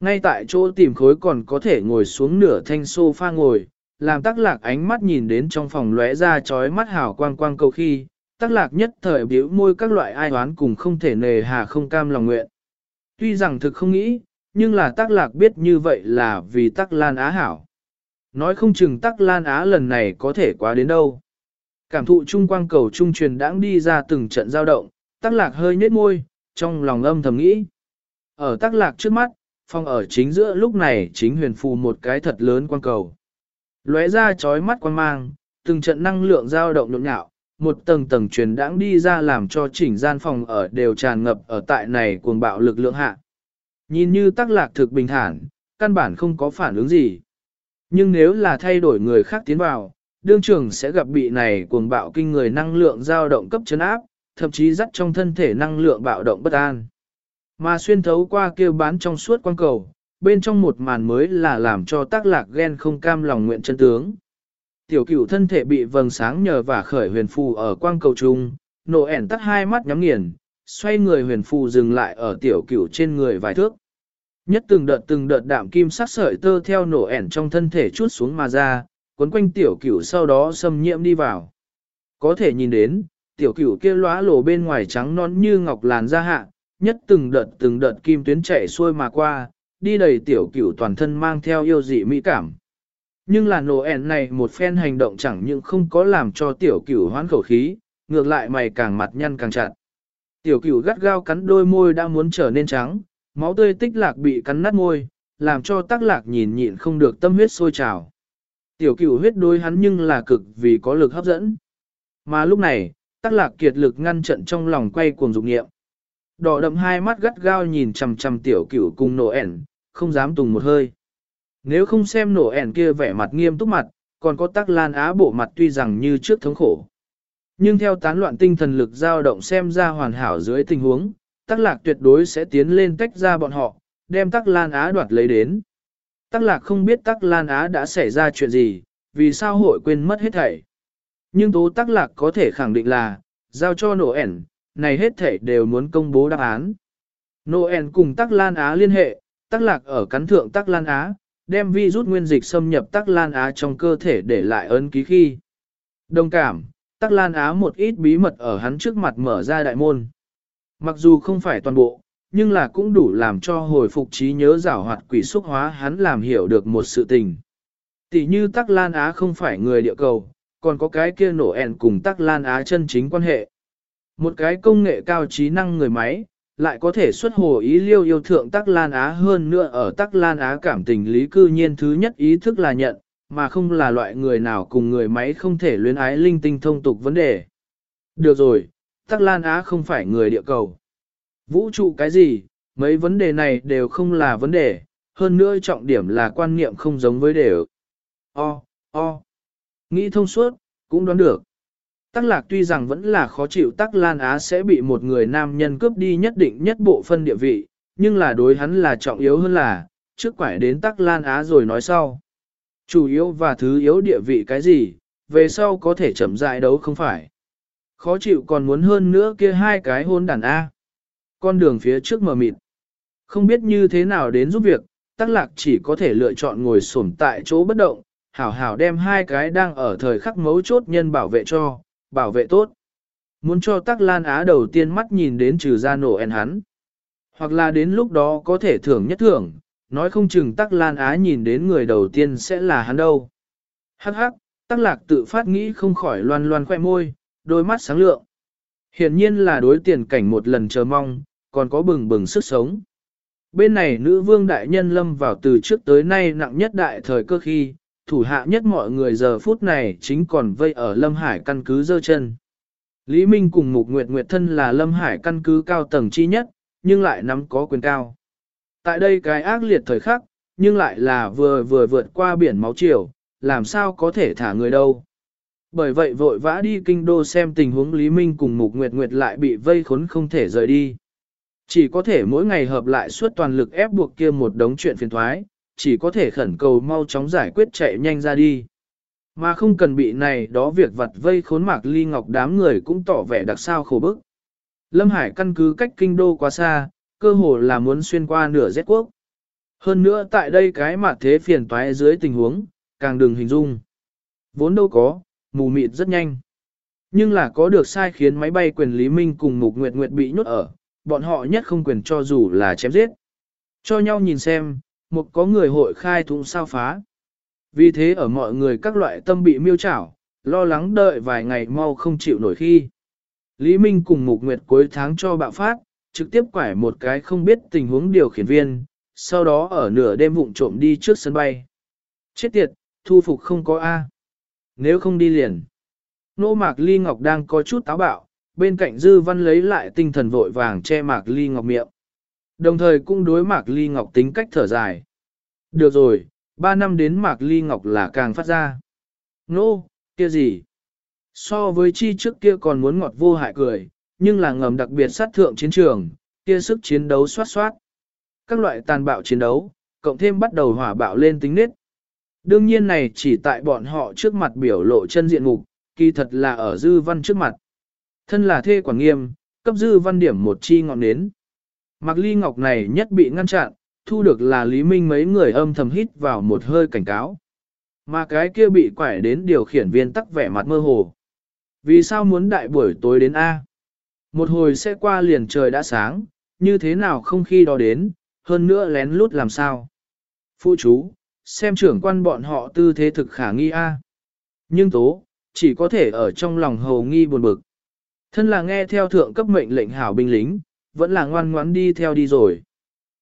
Ngay tại chỗ tìm khối còn có thể ngồi xuống nửa thanh sofa ngồi, làm tắc lạc ánh mắt nhìn đến trong phòng lóe ra chói mắt hào quang quang cầu khi, tắc lạc nhất thời biểu môi các loại ai oán cùng không thể nề hà không cam lòng nguyện. Tuy rằng thực không nghĩ, nhưng là tắc lạc biết như vậy là vì tắc lan á hảo. Nói không chừng tắc lan á lần này có thể quá đến đâu. Cảm thụ trung quang cầu trung truyền đãng đi ra từng trận giao động, tắc lạc hơi nhếch môi, trong lòng âm thầm nghĩ. Ở tắc lạc trước mắt, phòng ở chính giữa lúc này chính huyền phù một cái thật lớn quang cầu lóe ra chói mắt quan mang, từng trận năng lượng dao động nhộn nhạo, một tầng tầng truyền đãng đi ra làm cho chỉnh gian phòng ở đều tràn ngập ở tại này cuồng bạo lực lượng hạ. Nhìn như tắc lạc thực bình thản, căn bản không có phản ứng gì. Nhưng nếu là thay đổi người khác tiến vào, đương trường sẽ gặp bị này cuồng bạo kinh người năng lượng dao động cấp chấn áp, thậm chí dắt trong thân thể năng lượng bạo động bất an. Mà xuyên thấu qua kêu bán trong suốt quang cầu, bên trong một màn mới là làm cho tác lạc ghen không cam lòng nguyện chân tướng. Tiểu cửu thân thể bị vầng sáng nhờ và khởi huyền phù ở quang cầu trung, nổ ẻn tắt hai mắt nhắm nghiền, xoay người huyền phù dừng lại ở tiểu cửu trên người vài thước. Nhất từng đợt từng đợt đạm kim sắc sợi tơ theo nổ ẻn trong thân thể chút xuống mà ra, quấn quanh tiểu cửu sau đó xâm nhiễm đi vào. Có thể nhìn đến, tiểu cửu kia lóa lổ bên ngoài trắng non như ngọc làn da hạ, nhất từng đợt từng đợt kim tuyến chảy xuôi mà qua, đi đầy tiểu cửu toàn thân mang theo yêu dị mỹ cảm. Nhưng là nổ ẻn này một phen hành động chẳng những không có làm cho tiểu cửu hoán khẩu khí, ngược lại mày càng mặt nhăn càng chặt. Tiểu cửu gắt gao cắn đôi môi đã muốn trở nên trắng, máu tươi tích lạc bị cắn nát môi, làm cho tác lạc nhìn nhịn không được tâm huyết sôi trào. Tiểu cửu huyết đôi hắn nhưng là cực vì có lực hấp dẫn. Mà lúc này, tác lạc kiệt lực ngăn trận trong lòng quay cuồng dục nghiệm. Đỏ đậm hai mắt gắt gao nhìn chằm chằm tiểu cửu cùng nổ ẻn, không dám tùng một hơi. Nếu không xem nổ ẻn kia vẻ mặt nghiêm túc mặt, còn có tắc lan á bộ mặt tuy rằng như trước thống khổ. Nhưng theo tán loạn tinh thần lực dao động xem ra hoàn hảo dưới tình huống, tắc lạc tuyệt đối sẽ tiến lên tách ra bọn họ, đem tắc lan á đoạt lấy đến. Tắc lạc không biết tắc lan á đã xảy ra chuyện gì, vì sao hội quên mất hết thảy. Nhưng tố tắc lạc có thể khẳng định là, giao cho nổ ẻn, này hết thảy đều muốn công bố đáp án. Nô ẻn cùng tắc lan á liên hệ, tắc lạc ở cắn thượng tắc lan á, đem vi rút nguyên dịch xâm nhập tắc lan á trong cơ thể để lại ấn ký khi. Đồng cảm, tắc lan á một ít bí mật ở hắn trước mặt mở ra đại môn. Mặc dù không phải toàn bộ, nhưng là cũng đủ làm cho hồi phục trí nhớ giảo hoạt quỷ xúc hóa hắn làm hiểu được một sự tình. Tỷ như Tắc Lan Á không phải người địa cầu, còn có cái kia nổ ẹn cùng Tắc Lan Á chân chính quan hệ. Một cái công nghệ cao trí năng người máy, lại có thể xuất hồ ý liêu yêu thượng Tắc Lan Á hơn nữa ở Tắc Lan Á cảm tình lý cư nhiên thứ nhất ý thức là nhận, mà không là loại người nào cùng người máy không thể luyến ái linh tinh thông tục vấn đề. Được rồi, Tắc Lan Á không phải người địa cầu. Vũ trụ cái gì, mấy vấn đề này đều không là vấn đề, hơn nữa trọng điểm là quan niệm không giống với đều. O, o. Nghĩ thông suốt, cũng đoán được. Tắc lạc tuy rằng vẫn là khó chịu Tắc Lan Á sẽ bị một người nam nhân cướp đi nhất định nhất bộ phân địa vị, nhưng là đối hắn là trọng yếu hơn là, trước quải đến Tắc Lan Á rồi nói sau. Chủ yếu và thứ yếu địa vị cái gì, về sau có thể chậm dại đấu không phải. Khó chịu còn muốn hơn nữa kia hai cái hôn đàn A. Con đường phía trước mờ mịt. Không biết như thế nào đến giúp việc, tắc lạc chỉ có thể lựa chọn ngồi xổm tại chỗ bất động, hảo hảo đem hai cái đang ở thời khắc mấu chốt nhân bảo vệ cho, bảo vệ tốt. Muốn cho tắc lan á đầu tiên mắt nhìn đến trừ ra nổ en hắn. Hoặc là đến lúc đó có thể thưởng nhất thưởng, nói không chừng tắc lan á nhìn đến người đầu tiên sẽ là hắn đâu. Hắc hắc, tắc lạc tự phát nghĩ không khỏi loan loan khoe môi, đôi mắt sáng lượng. Hiển nhiên là đối tiền cảnh một lần chờ mong, còn có bừng bừng sức sống. Bên này nữ vương đại nhân lâm vào từ trước tới nay nặng nhất đại thời cơ khi, thủ hạ nhất mọi người giờ phút này chính còn vây ở Lâm Hải căn cứ dơ chân. Lý Minh cùng Mục Nguyệt Nguyệt thân là Lâm Hải căn cứ cao tầng chi nhất, nhưng lại nắm có quyền cao. Tại đây cái ác liệt thời khắc, nhưng lại là vừa vừa vượt qua biển máu chiều, làm sao có thể thả người đâu. Bởi vậy vội vã đi kinh đô xem tình huống Lý Minh cùng Mục Nguyệt Nguyệt lại bị vây khốn không thể rời đi. Chỉ có thể mỗi ngày hợp lại suốt toàn lực ép buộc kia một đống chuyện phiền thoái, chỉ có thể khẩn cầu mau chóng giải quyết chạy nhanh ra đi. Mà không cần bị này đó việc vặt vây khốn mạc ly ngọc đám người cũng tỏ vẻ đặc sao khổ bức. Lâm Hải căn cứ cách kinh đô quá xa, cơ hồ là muốn xuyên qua nửa rét quốc. Hơn nữa tại đây cái mà thế phiền toái dưới tình huống, càng đừng hình dung. Vốn đâu có, mù mịt rất nhanh. Nhưng là có được sai khiến máy bay quyền Lý Minh cùng Mục Nguyệt Nguyệt bị nhốt ở, bọn họ nhất không quyền cho dù là chém giết. Cho nhau nhìn xem, một có người hội khai thụng sao phá. Vì thế ở mọi người các loại tâm bị miêu trảo, lo lắng đợi vài ngày mau không chịu nổi khi. Lý Minh cùng Mục Nguyệt cuối tháng cho bạo phát, trực tiếp quải một cái không biết tình huống điều khiển viên, sau đó ở nửa đêm vụng trộm đi trước sân bay. Chết tiệt, thu phục không có A. Nếu không đi liền. Nô Mạc Ly Ngọc đang có chút táo bạo, bên cạnh Dư Văn lấy lại tinh thần vội vàng che Mạc Ly Ngọc miệng. Đồng thời cũng đối Mạc Ly Ngọc tính cách thở dài. Được rồi, ba năm đến Mạc Ly Ngọc là càng phát ra. Nô, kia gì? So với chi trước kia còn muốn ngọt vô hại cười, nhưng là ngầm đặc biệt sát thượng chiến trường, kia sức chiến đấu soát soát. Các loại tàn bạo chiến đấu, cộng thêm bắt đầu hỏa bạo lên tính nết. Đương nhiên này chỉ tại bọn họ trước mặt biểu lộ chân diện mục, kỳ thật là ở dư văn trước mặt. Thân là thê quản nghiêm, cấp dư văn điểm một chi ngọn nến. Mạc ly ngọc này nhất bị ngăn chặn, thu được là Lý Minh mấy người âm thầm hít vào một hơi cảnh cáo. Mà cái kia bị quải đến điều khiển viên tắc vẻ mặt mơ hồ. Vì sao muốn đại buổi tối đến A? Một hồi sẽ qua liền trời đã sáng, như thế nào không khi đó đến, hơn nữa lén lút làm sao? Phụ chú, xem trưởng quan bọn họ tư thế thực khả nghi A. Nhưng tố, chỉ có thể ở trong lòng hầu nghi buồn bực. Thân là nghe theo thượng cấp mệnh lệnh hảo binh lính, vẫn là ngoan ngoãn đi theo đi rồi.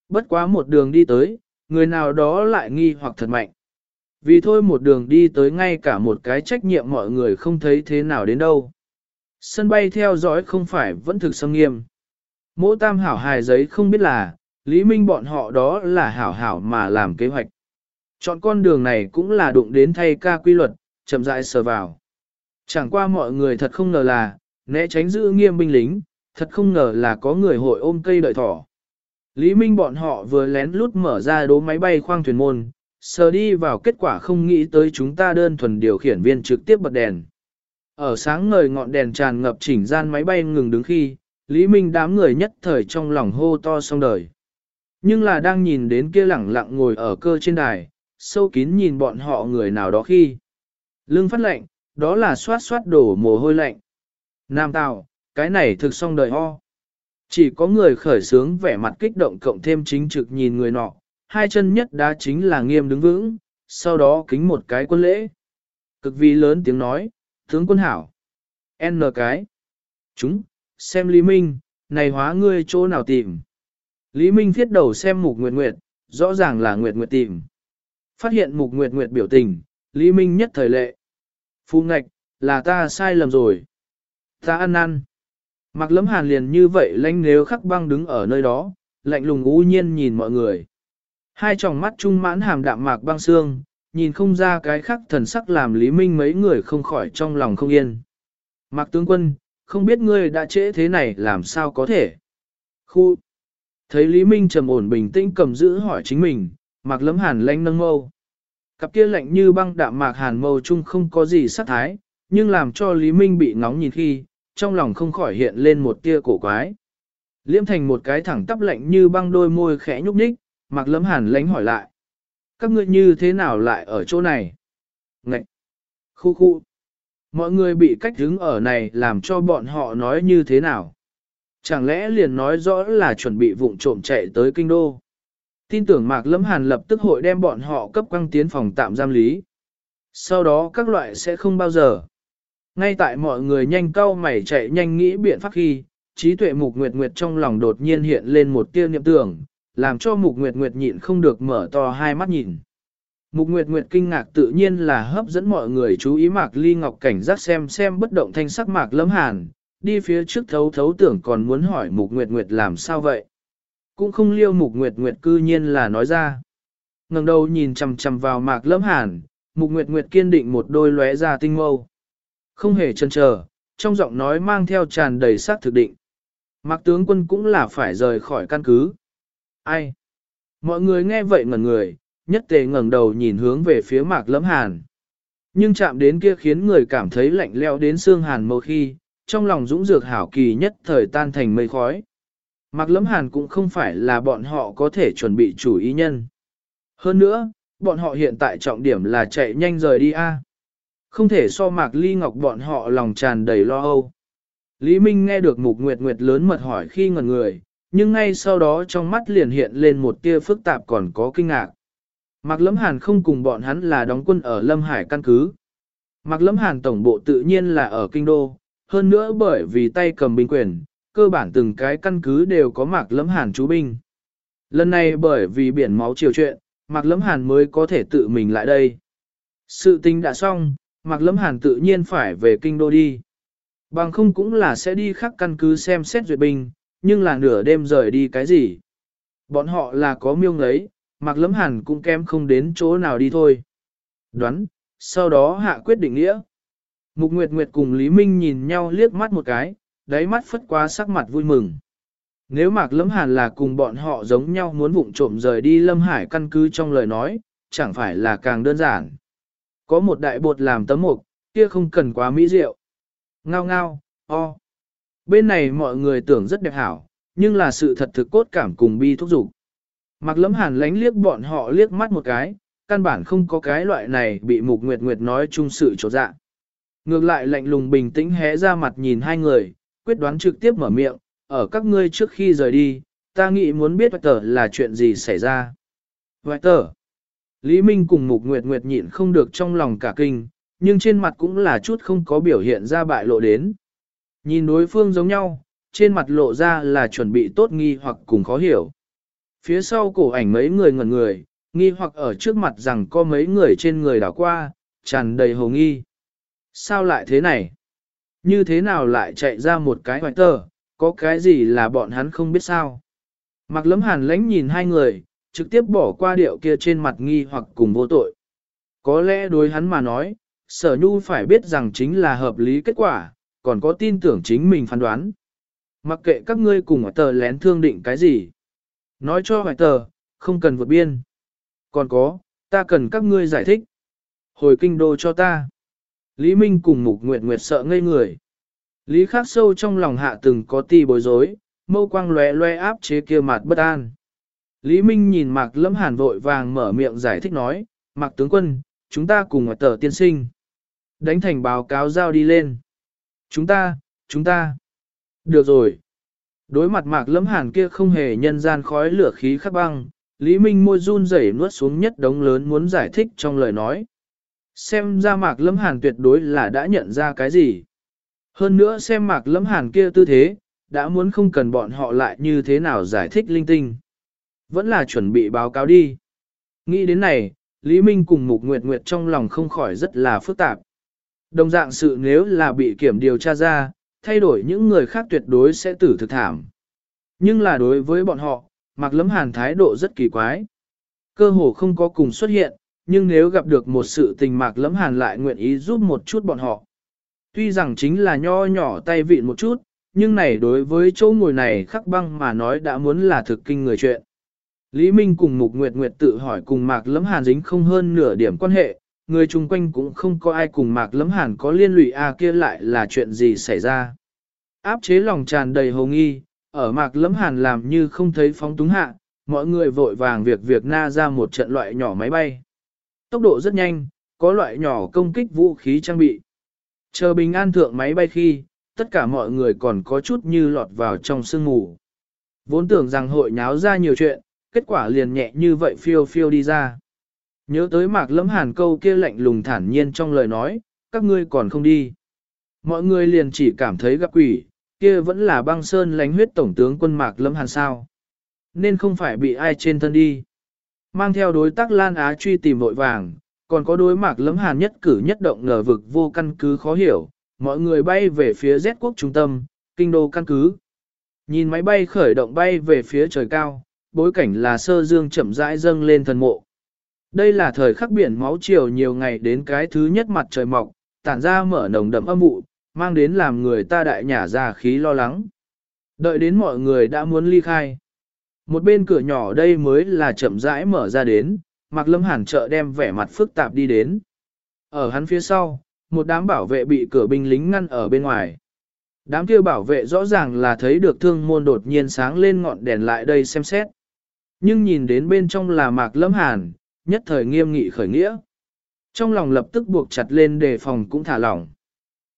Bất quá một đường đi tới, người nào đó lại nghi hoặc thật mạnh. Vì thôi một đường đi tới ngay cả một cái trách nhiệm mọi người không thấy thế nào đến đâu. Sân bay theo dõi không phải vẫn thực sâm nghiêm. Mỗi tam hảo hài giấy không biết là, Lý Minh bọn họ đó là hảo hảo mà làm kế hoạch. Chọn con đường này cũng là đụng đến thay ca quy luật, chậm rãi sờ vào. Chẳng qua mọi người thật không ngờ là, né tránh giữ nghiêm binh lính, thật không ngờ là có người hội ôm cây đợi thỏ. Lý Minh bọn họ vừa lén lút mở ra đố máy bay khoang thuyền môn, sờ đi vào kết quả không nghĩ tới chúng ta đơn thuần điều khiển viên trực tiếp bật đèn. Ở sáng ngời ngọn đèn tràn ngập chỉnh gian máy bay ngừng đứng khi, Lý Minh đám người nhất thời trong lòng hô to xong đời. Nhưng là đang nhìn đến kia lẳng lặng ngồi ở cơ trên đài, sâu kín nhìn bọn họ người nào đó khi. Lưng phát lạnh, đó là xoát xoát đổ mồ hôi lạnh. Nam Tào, cái này thực xong đời ho. Chỉ có người khởi sướng vẻ mặt kích động cộng thêm chính trực nhìn người nọ, hai chân nhất đá chính là nghiêm đứng vững, sau đó kính một cái quân lễ. Cực vì lớn tiếng nói, tướng quân hảo. N cái. Chúng, xem Lý Minh, này hóa ngươi chỗ nào tìm. Lý Minh thiết đầu xem mục nguyệt nguyệt, rõ ràng là nguyệt nguyệt tìm. Phát hiện mục nguyệt nguyệt biểu tình, Lý Minh nhất thời lệ. Phu ngạch, là ta sai lầm rồi. Ta ăn năn. Mạc Lâm hàn liền như vậy lanh nếu khắc băng đứng ở nơi đó, lạnh lùng u nhiên nhìn mọi người. Hai tròng mắt trung mãn hàm đạm mạc băng xương, nhìn không ra cái khắc thần sắc làm Lý Minh mấy người không khỏi trong lòng không yên. Mạc tướng quân, không biết ngươi đã trễ thế này làm sao có thể. Khu. Thấy Lý Minh trầm ổn bình tĩnh cầm giữ hỏi chính mình, Mạc Lâm hàn lanh nâng mâu. Cặp kia lạnh như băng đạm mạc hàn mâu chung không có gì sắc thái, nhưng làm cho Lý Minh bị ngóng nhìn khi, trong lòng không khỏi hiện lên một tia cổ quái. Liễm thành một cái thẳng tắp lạnh như băng đôi môi khẽ nhúc nhích, mặc lấm hàn lánh hỏi lại. Các ngươi như thế nào lại ở chỗ này? Ngậy! Khu khu! Mọi người bị cách đứng ở này làm cho bọn họ nói như thế nào? Chẳng lẽ liền nói rõ là chuẩn bị vụng trộm chạy tới kinh đô? Tin tưởng Mạc Lâm Hàn lập tức hội đem bọn họ cấp quăng tiến phòng tạm giam lý. Sau đó các loại sẽ không bao giờ. Ngay tại mọi người nhanh cau mày chạy nhanh nghĩ biện pháp khi, trí tuệ Mục Nguyệt Nguyệt trong lòng đột nhiên hiện lên một tia niệm tưởng, làm cho Mục Nguyệt Nguyệt nhịn không được mở to hai mắt nhìn. Mục Nguyệt Nguyệt kinh ngạc tự nhiên là hấp dẫn mọi người chú ý Mạc Ly Ngọc cảnh giác xem xem bất động thanh sắc Mạc Lâm Hàn, đi phía trước thấu thấu tưởng còn muốn hỏi Mục Nguyệt Nguyệt làm sao vậy. Cũng không liêu Mục Nguyệt Nguyệt cư nhiên là nói ra. ngẩng đầu nhìn chằm chằm vào Mạc Lâm Hàn, Mục Nguyệt Nguyệt kiên định một đôi lóe ra tinh mâu. Không hề chần chờ, trong giọng nói mang theo tràn đầy sát thực định. Mạc tướng quân cũng là phải rời khỏi căn cứ. Ai? Mọi người nghe vậy ngẩn người, nhất tề ngẩng đầu nhìn hướng về phía Mạc lẫm Hàn. Nhưng chạm đến kia khiến người cảm thấy lạnh leo đến xương hàn mâu khi, trong lòng dũng dược hảo kỳ nhất thời tan thành mây khói. Mạc lẫm Hàn cũng không phải là bọn họ có thể chuẩn bị chủ ý nhân. Hơn nữa, bọn họ hiện tại trọng điểm là chạy nhanh rời đi a. Không thể so Mạc Ly Ngọc bọn họ lòng tràn đầy lo âu. Lý Minh nghe được Mục Nguyệt Nguyệt lớn mật hỏi khi ngẩn người, nhưng ngay sau đó trong mắt liền hiện lên một tia phức tạp còn có kinh ngạc. Mạc Lâm Hàn không cùng bọn hắn là đóng quân ở Lâm Hải căn cứ. Mạc Lâm Hàn tổng bộ tự nhiên là ở Kinh Đô, hơn nữa bởi vì tay cầm binh quyền, cơ bản từng cái căn cứ đều có Mạc Lâm Hàn chú binh. Lần này bởi vì biển máu chiều chuyện, Mạc Lâm Hàn mới có thể tự mình lại đây. Sự tình đã xong, Mạc Lấm Hàn tự nhiên phải về Kinh Đô đi. Bằng không cũng là sẽ đi khắc căn cứ xem xét duyệt binh, nhưng là nửa đêm rời đi cái gì. Bọn họ là có miêu ngấy, Mạc Lấm Hàn cũng kém không đến chỗ nào đi thôi. Đoán, sau đó hạ quyết định nghĩa. Mục Nguyệt Nguyệt cùng Lý Minh nhìn nhau liếc mắt một cái, đáy mắt phất qua sắc mặt vui mừng. Nếu Mạc Lâm Hàn là cùng bọn họ giống nhau muốn vụng trộm rời đi Lâm Hải căn cứ trong lời nói, chẳng phải là càng đơn giản. Có một đại bột làm tấm mục, kia không cần quá mỹ diệu. Ngao ngao, o. Bên này mọi người tưởng rất đẹp hảo, nhưng là sự thật thực cốt cảm cùng bi thúc dục. Mặc lấm Hàn lánh liếc bọn họ liếc mắt một cái, căn bản không có cái loại này bị Mục Nguyệt Nguyệt nói chung sự trột dạ. Ngược lại lạnh lùng bình tĩnh hé ra mặt nhìn hai người, quyết đoán trực tiếp mở miệng, ở các ngươi trước khi rời đi, ta nghĩ muốn biết tờ là chuyện gì xảy ra. Hoài tờ. Lý Minh cùng Mục Nguyệt Nguyệt nhịn không được trong lòng cả kinh, nhưng trên mặt cũng là chút không có biểu hiện ra bại lộ đến. Nhìn đối phương giống nhau, trên mặt lộ ra là chuẩn bị tốt nghi hoặc cùng khó hiểu. Phía sau cổ ảnh mấy người ngẩn người, nghi hoặc ở trước mặt rằng có mấy người trên người đảo qua, tràn đầy hồ nghi. Sao lại thế này? Như thế nào lại chạy ra một cái hoài tờ, có cái gì là bọn hắn không biết sao? Mặc lấm hàn lánh nhìn hai người, trực tiếp bỏ qua điệu kia trên mặt nghi hoặc cùng vô tội. Có lẽ đối hắn mà nói, sở nhu phải biết rằng chính là hợp lý kết quả, còn có tin tưởng chính mình phán đoán. Mặc kệ các ngươi cùng ở tờ lén thương định cái gì. Nói cho hoài tờ, không cần vượt biên. Còn có, ta cần các ngươi giải thích. Hồi kinh đô cho ta. Lý Minh cùng Mục Nguyệt Nguyệt sợ ngây người. Lý khắc sâu trong lòng hạ từng có ti bối rối, mâu quang lóe lóe áp chế kia mặt bất an. Lý Minh nhìn Mạc Lâm Hàn vội vàng mở miệng giải thích nói, Mạc tướng quân, chúng ta cùng ở tờ tiên sinh. Đánh thành báo cáo giao đi lên. Chúng ta, chúng ta. Được rồi. Đối mặt Mạc Lâm Hàn kia không hề nhân gian khói lửa khí khắc băng, Lý Minh môi run rẩy nuốt xuống nhất đống lớn muốn giải thích trong lời nói. Xem ra Mạc Lâm Hàn tuyệt đối là đã nhận ra cái gì. Hơn nữa xem Mạc Lâm Hàn kia tư thế, đã muốn không cần bọn họ lại như thế nào giải thích linh tinh. Vẫn là chuẩn bị báo cáo đi. Nghĩ đến này, Lý Minh cùng Mục Nguyệt Nguyệt trong lòng không khỏi rất là phức tạp. Đồng dạng sự nếu là bị kiểm điều tra ra, thay đổi những người khác tuyệt đối sẽ tử thực thảm. Nhưng là đối với bọn họ, Mạc Lâm Hàn thái độ rất kỳ quái. Cơ hồ không có cùng xuất hiện, nhưng nếu gặp được một sự tình Mạc Lâm Hàn lại nguyện ý giúp một chút bọn họ. Tuy rằng chính là nho nhỏ tay vịn một chút, nhưng này đối với chỗ ngồi này khắc băng mà nói đã muốn là thực kinh người chuyện. Lý Minh cùng Mục Nguyệt Nguyệt tự hỏi cùng Mạc Lấm Hàn dính không hơn nửa điểm quan hệ, người chung quanh cũng không có ai cùng Mạc Lấm Hàn có liên lụy a à kia lại là chuyện gì xảy ra. Áp chế lòng tràn đầy hồ nghi, ở Mạc Lấm Hàn làm như không thấy phóng túng hạ, mọi người vội vàng việc việc na ra một trận loại nhỏ máy bay. Tốc độ rất nhanh, có loại nhỏ công kích vũ khí trang bị. Chờ bình an thượng máy bay khi, tất cả mọi người còn có chút như lọt vào trong sương mù. Vốn tưởng rằng hội nháo ra nhiều chuyện, kết quả liền nhẹ như vậy phiêu phiêu đi ra. Nhớ tới mạc lẫm hàn câu kia lạnh lùng thản nhiên trong lời nói, các ngươi còn không đi. Mọi người liền chỉ cảm thấy gặp quỷ, kia vẫn là băng sơn lánh huyết tổng tướng quân mạc lẫm hàn sao. Nên không phải bị ai trên thân đi. Mang theo đối tác Lan Á truy tìm vội vàng, còn có đối mạc lẫm hàn nhất cử nhất động ngờ vực vô căn cứ khó hiểu, mọi người bay về phía Z quốc trung tâm, kinh đô căn cứ. Nhìn máy bay khởi động bay về phía trời cao, bối cảnh là sơ dương chậm rãi dâng lên thần mộ. Đây là thời khắc biển máu chiều nhiều ngày đến cái thứ nhất mặt trời mọc, tản ra mở nồng đậm âm vụ, mang đến làm người ta đại nhả ra khí lo lắng. Đợi đến mọi người đã muốn ly khai. Một bên cửa nhỏ đây mới là chậm rãi mở ra đến, Mạc Lâm Hàn trợ đem vẻ mặt phức tạp đi đến. Ở hắn phía sau, một đám bảo vệ bị cửa binh lính ngăn ở bên ngoài. Đám kia bảo vệ rõ ràng là thấy được thương môn đột nhiên sáng lên ngọn đèn lại đây xem xét. Nhưng nhìn đến bên trong là mạc lâm hàn, nhất thời nghiêm nghị khởi nghĩa. Trong lòng lập tức buộc chặt lên đề phòng cũng thả lỏng.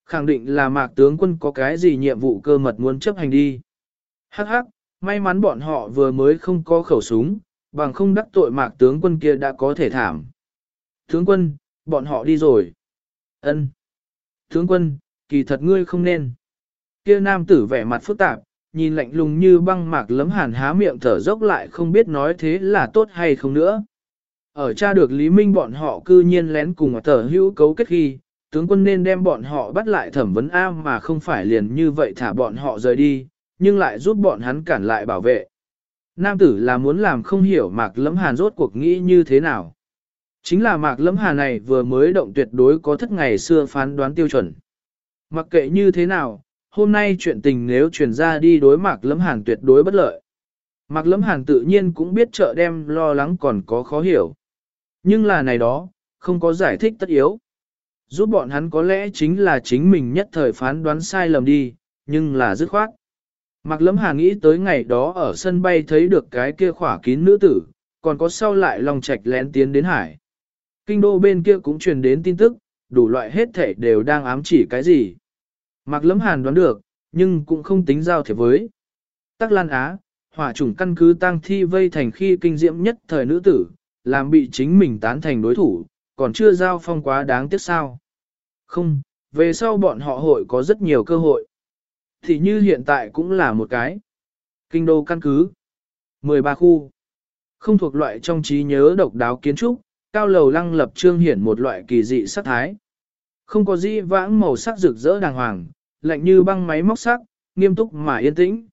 Khẳng định là mạc tướng quân có cái gì nhiệm vụ cơ mật muốn chấp hành đi. Hắc hắc, may mắn bọn họ vừa mới không có khẩu súng, bằng không đắc tội mạc tướng quân kia đã có thể thảm. Tướng quân, bọn họ đi rồi. Ân. Tướng quân, kỳ thật ngươi không nên. Kia nam tử vẻ mặt phức tạp, nhìn lạnh lùng như băng mạc lấm hàn há miệng thở dốc lại không biết nói thế là tốt hay không nữa. Ở cha được Lý Minh bọn họ cư nhiên lén cùng tờ hữu cấu kết khi, tướng quân nên đem bọn họ bắt lại thẩm vấn A mà không phải liền như vậy thả bọn họ rời đi, nhưng lại giúp bọn hắn cản lại bảo vệ. Nam tử là muốn làm không hiểu mạc lấm hàn rốt cuộc nghĩ như thế nào. Chính là mạc lấm hàn này vừa mới động tuyệt đối có thất ngày xưa phán đoán tiêu chuẩn. Mặc kệ như thế nào, hôm nay chuyện tình nếu truyền ra đi đối mạc lấm hàn tuyệt đối bất lợi. Mạc lấm hàn tự nhiên cũng biết chợ đem lo lắng còn có khó hiểu. Nhưng là này đó, không có giải thích tất yếu. Giúp bọn hắn có lẽ chính là chính mình nhất thời phán đoán sai lầm đi, nhưng là dứt khoát. Mạc Lâm Hàn nghĩ tới ngày đó ở sân bay thấy được cái kia khỏa kín nữ tử, còn có sau lại lòng trạch lén tiến đến hải. Kinh đô bên kia cũng truyền đến tin tức, đủ loại hết thể đều đang ám chỉ cái gì. Mạc Lâm Hàn đoán được, nhưng cũng không tính giao thiệp với. Tắc Lan Á, hỏa chủng căn cứ tang thi vây thành khi kinh diễm nhất thời nữ tử, làm bị chính mình tán thành đối thủ, còn chưa giao phong quá đáng tiếc sao. Không, về sau bọn họ hội có rất nhiều cơ hội. Thì như hiện tại cũng là một cái. Kinh đô căn cứ. 13 khu. Không thuộc loại trong trí nhớ độc đáo kiến trúc, cao lầu lăng lập trương hiển một loại kỳ dị sắc thái. Không có gì vãng màu sắc rực rỡ đàng hoàng, lạnh như băng máy móc sắc, nghiêm túc mà yên tĩnh.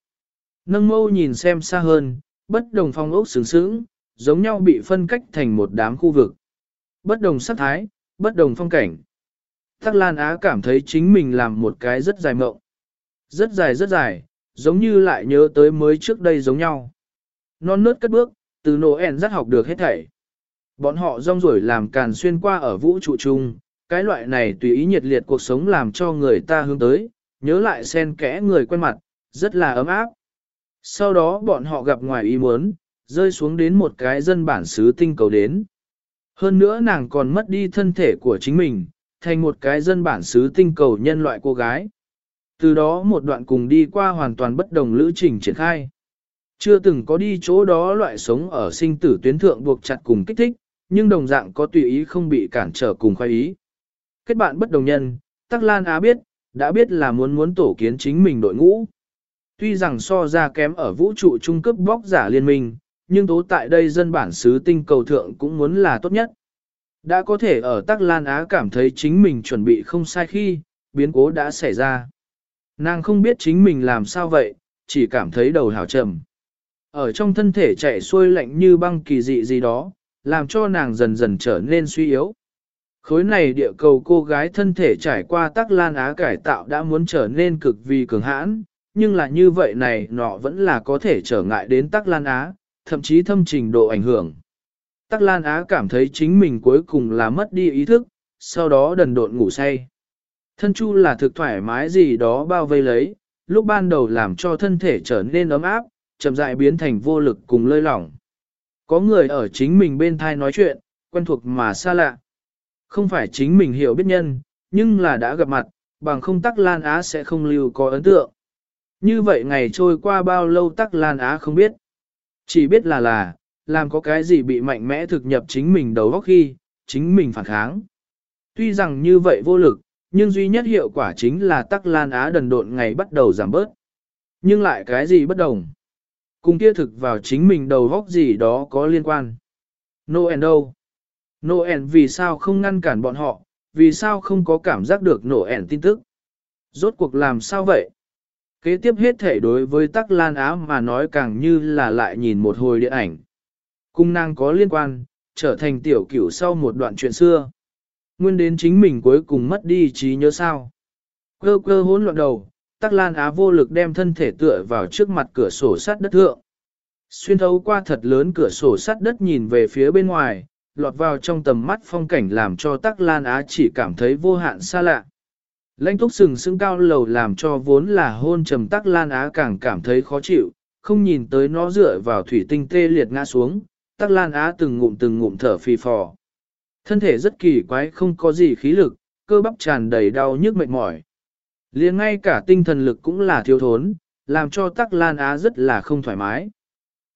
Nâng mâu nhìn xem xa hơn, bất đồng phong ốc sướng sướng, giống nhau bị phân cách thành một đám khu vực. Bất đồng sắc thái, bất đồng phong cảnh. Tắc Lan Á cảm thấy chính mình làm một cái rất dài mộng. Rất dài rất dài, giống như lại nhớ tới mới trước đây giống nhau. Non nớt cất bước, từ nổ ẻn rất học được hết thảy. Bọn họ rong ruổi làm càn xuyên qua ở vũ trụ chung, cái loại này tùy ý nhiệt liệt cuộc sống làm cho người ta hướng tới, nhớ lại xen kẽ người quen mặt, rất là ấm áp. Sau đó bọn họ gặp ngoài ý muốn, rơi xuống đến một cái dân bản xứ tinh cầu đến. Hơn nữa nàng còn mất đi thân thể của chính mình, thành một cái dân bản xứ tinh cầu nhân loại cô gái. Từ đó một đoạn cùng đi qua hoàn toàn bất đồng lữ trình triển khai. Chưa từng có đi chỗ đó loại sống ở sinh tử tuyến thượng buộc chặt cùng kích thích, nhưng đồng dạng có tùy ý không bị cản trở cùng khoai ý. Kết bạn bất đồng nhân, Tắc Lan Á biết, đã biết là muốn muốn tổ kiến chính mình đội ngũ. Tuy rằng so ra kém ở vũ trụ trung cấp bóc giả liên minh, nhưng tố tại đây dân bản xứ tinh cầu thượng cũng muốn là tốt nhất. Đã có thể ở Tắc Lan Á cảm thấy chính mình chuẩn bị không sai khi, biến cố đã xảy ra. Nàng không biết chính mình làm sao vậy, chỉ cảm thấy đầu hào trầm. Ở trong thân thể chạy xuôi lạnh như băng kỳ dị gì đó, làm cho nàng dần dần trở nên suy yếu. Khối này địa cầu cô gái thân thể trải qua tắc lan á cải tạo đã muốn trở nên cực vì cường hãn, nhưng là như vậy này nọ vẫn là có thể trở ngại đến tắc lan á, thậm chí thâm trình độ ảnh hưởng. Tắc lan á cảm thấy chính mình cuối cùng là mất đi ý thức, sau đó đần độn ngủ say. Thân chu là thực thoải mái gì đó bao vây lấy, lúc ban đầu làm cho thân thể trở nên ấm áp, chậm rãi biến thành vô lực cùng lơi lỏng. Có người ở chính mình bên thai nói chuyện, quen thuộc mà xa lạ. Không phải chính mình hiểu biết nhân, nhưng là đã gặp mặt, bằng không tắc Lan Á sẽ không lưu có ấn tượng. Như vậy ngày trôi qua bao lâu tắc Lan Á không biết. Chỉ biết là là, làm có cái gì bị mạnh mẽ thực nhập chính mình đầu óc khi, chính mình phản kháng. Tuy rằng như vậy vô lực, nhưng duy nhất hiệu quả chính là tắc Lan Á đần độn ngày bắt đầu giảm bớt. Nhưng lại cái gì bất đồng? Cùng kia thực vào chính mình đầu góc gì đó có liên quan. Noel đâu? Noel vì sao không ngăn cản bọn họ, vì sao không có cảm giác được Noel tin tức? Rốt cuộc làm sao vậy? Kế tiếp hết thể đối với tắc lan á mà nói càng như là lại nhìn một hồi điện ảnh. Cung năng có liên quan, trở thành tiểu cửu sau một đoạn chuyện xưa. Nguyên đến chính mình cuối cùng mất đi trí nhớ sao. Cơ cơ hỗn loạn đầu, tắc lan á vô lực đem thân thể tựa vào trước mặt cửa sổ sắt đất thượng. Xuyên thấu qua thật lớn cửa sổ sắt đất nhìn về phía bên ngoài, lọt vào trong tầm mắt phong cảnh làm cho Tắc Lan Á chỉ cảm thấy vô hạn xa lạ. Lãnh túc sừng sững cao lầu làm cho vốn là hôn trầm Tắc Lan Á càng cảm thấy khó chịu, không nhìn tới nó dựa vào thủy tinh tê liệt ngã xuống, Tắc Lan Á từng ngụm từng ngụm thở phì phò. Thân thể rất kỳ quái không có gì khí lực, cơ bắp tràn đầy đau nhức mệt mỏi. liền ngay cả tinh thần lực cũng là thiếu thốn, làm cho Tắc Lan Á rất là không thoải mái.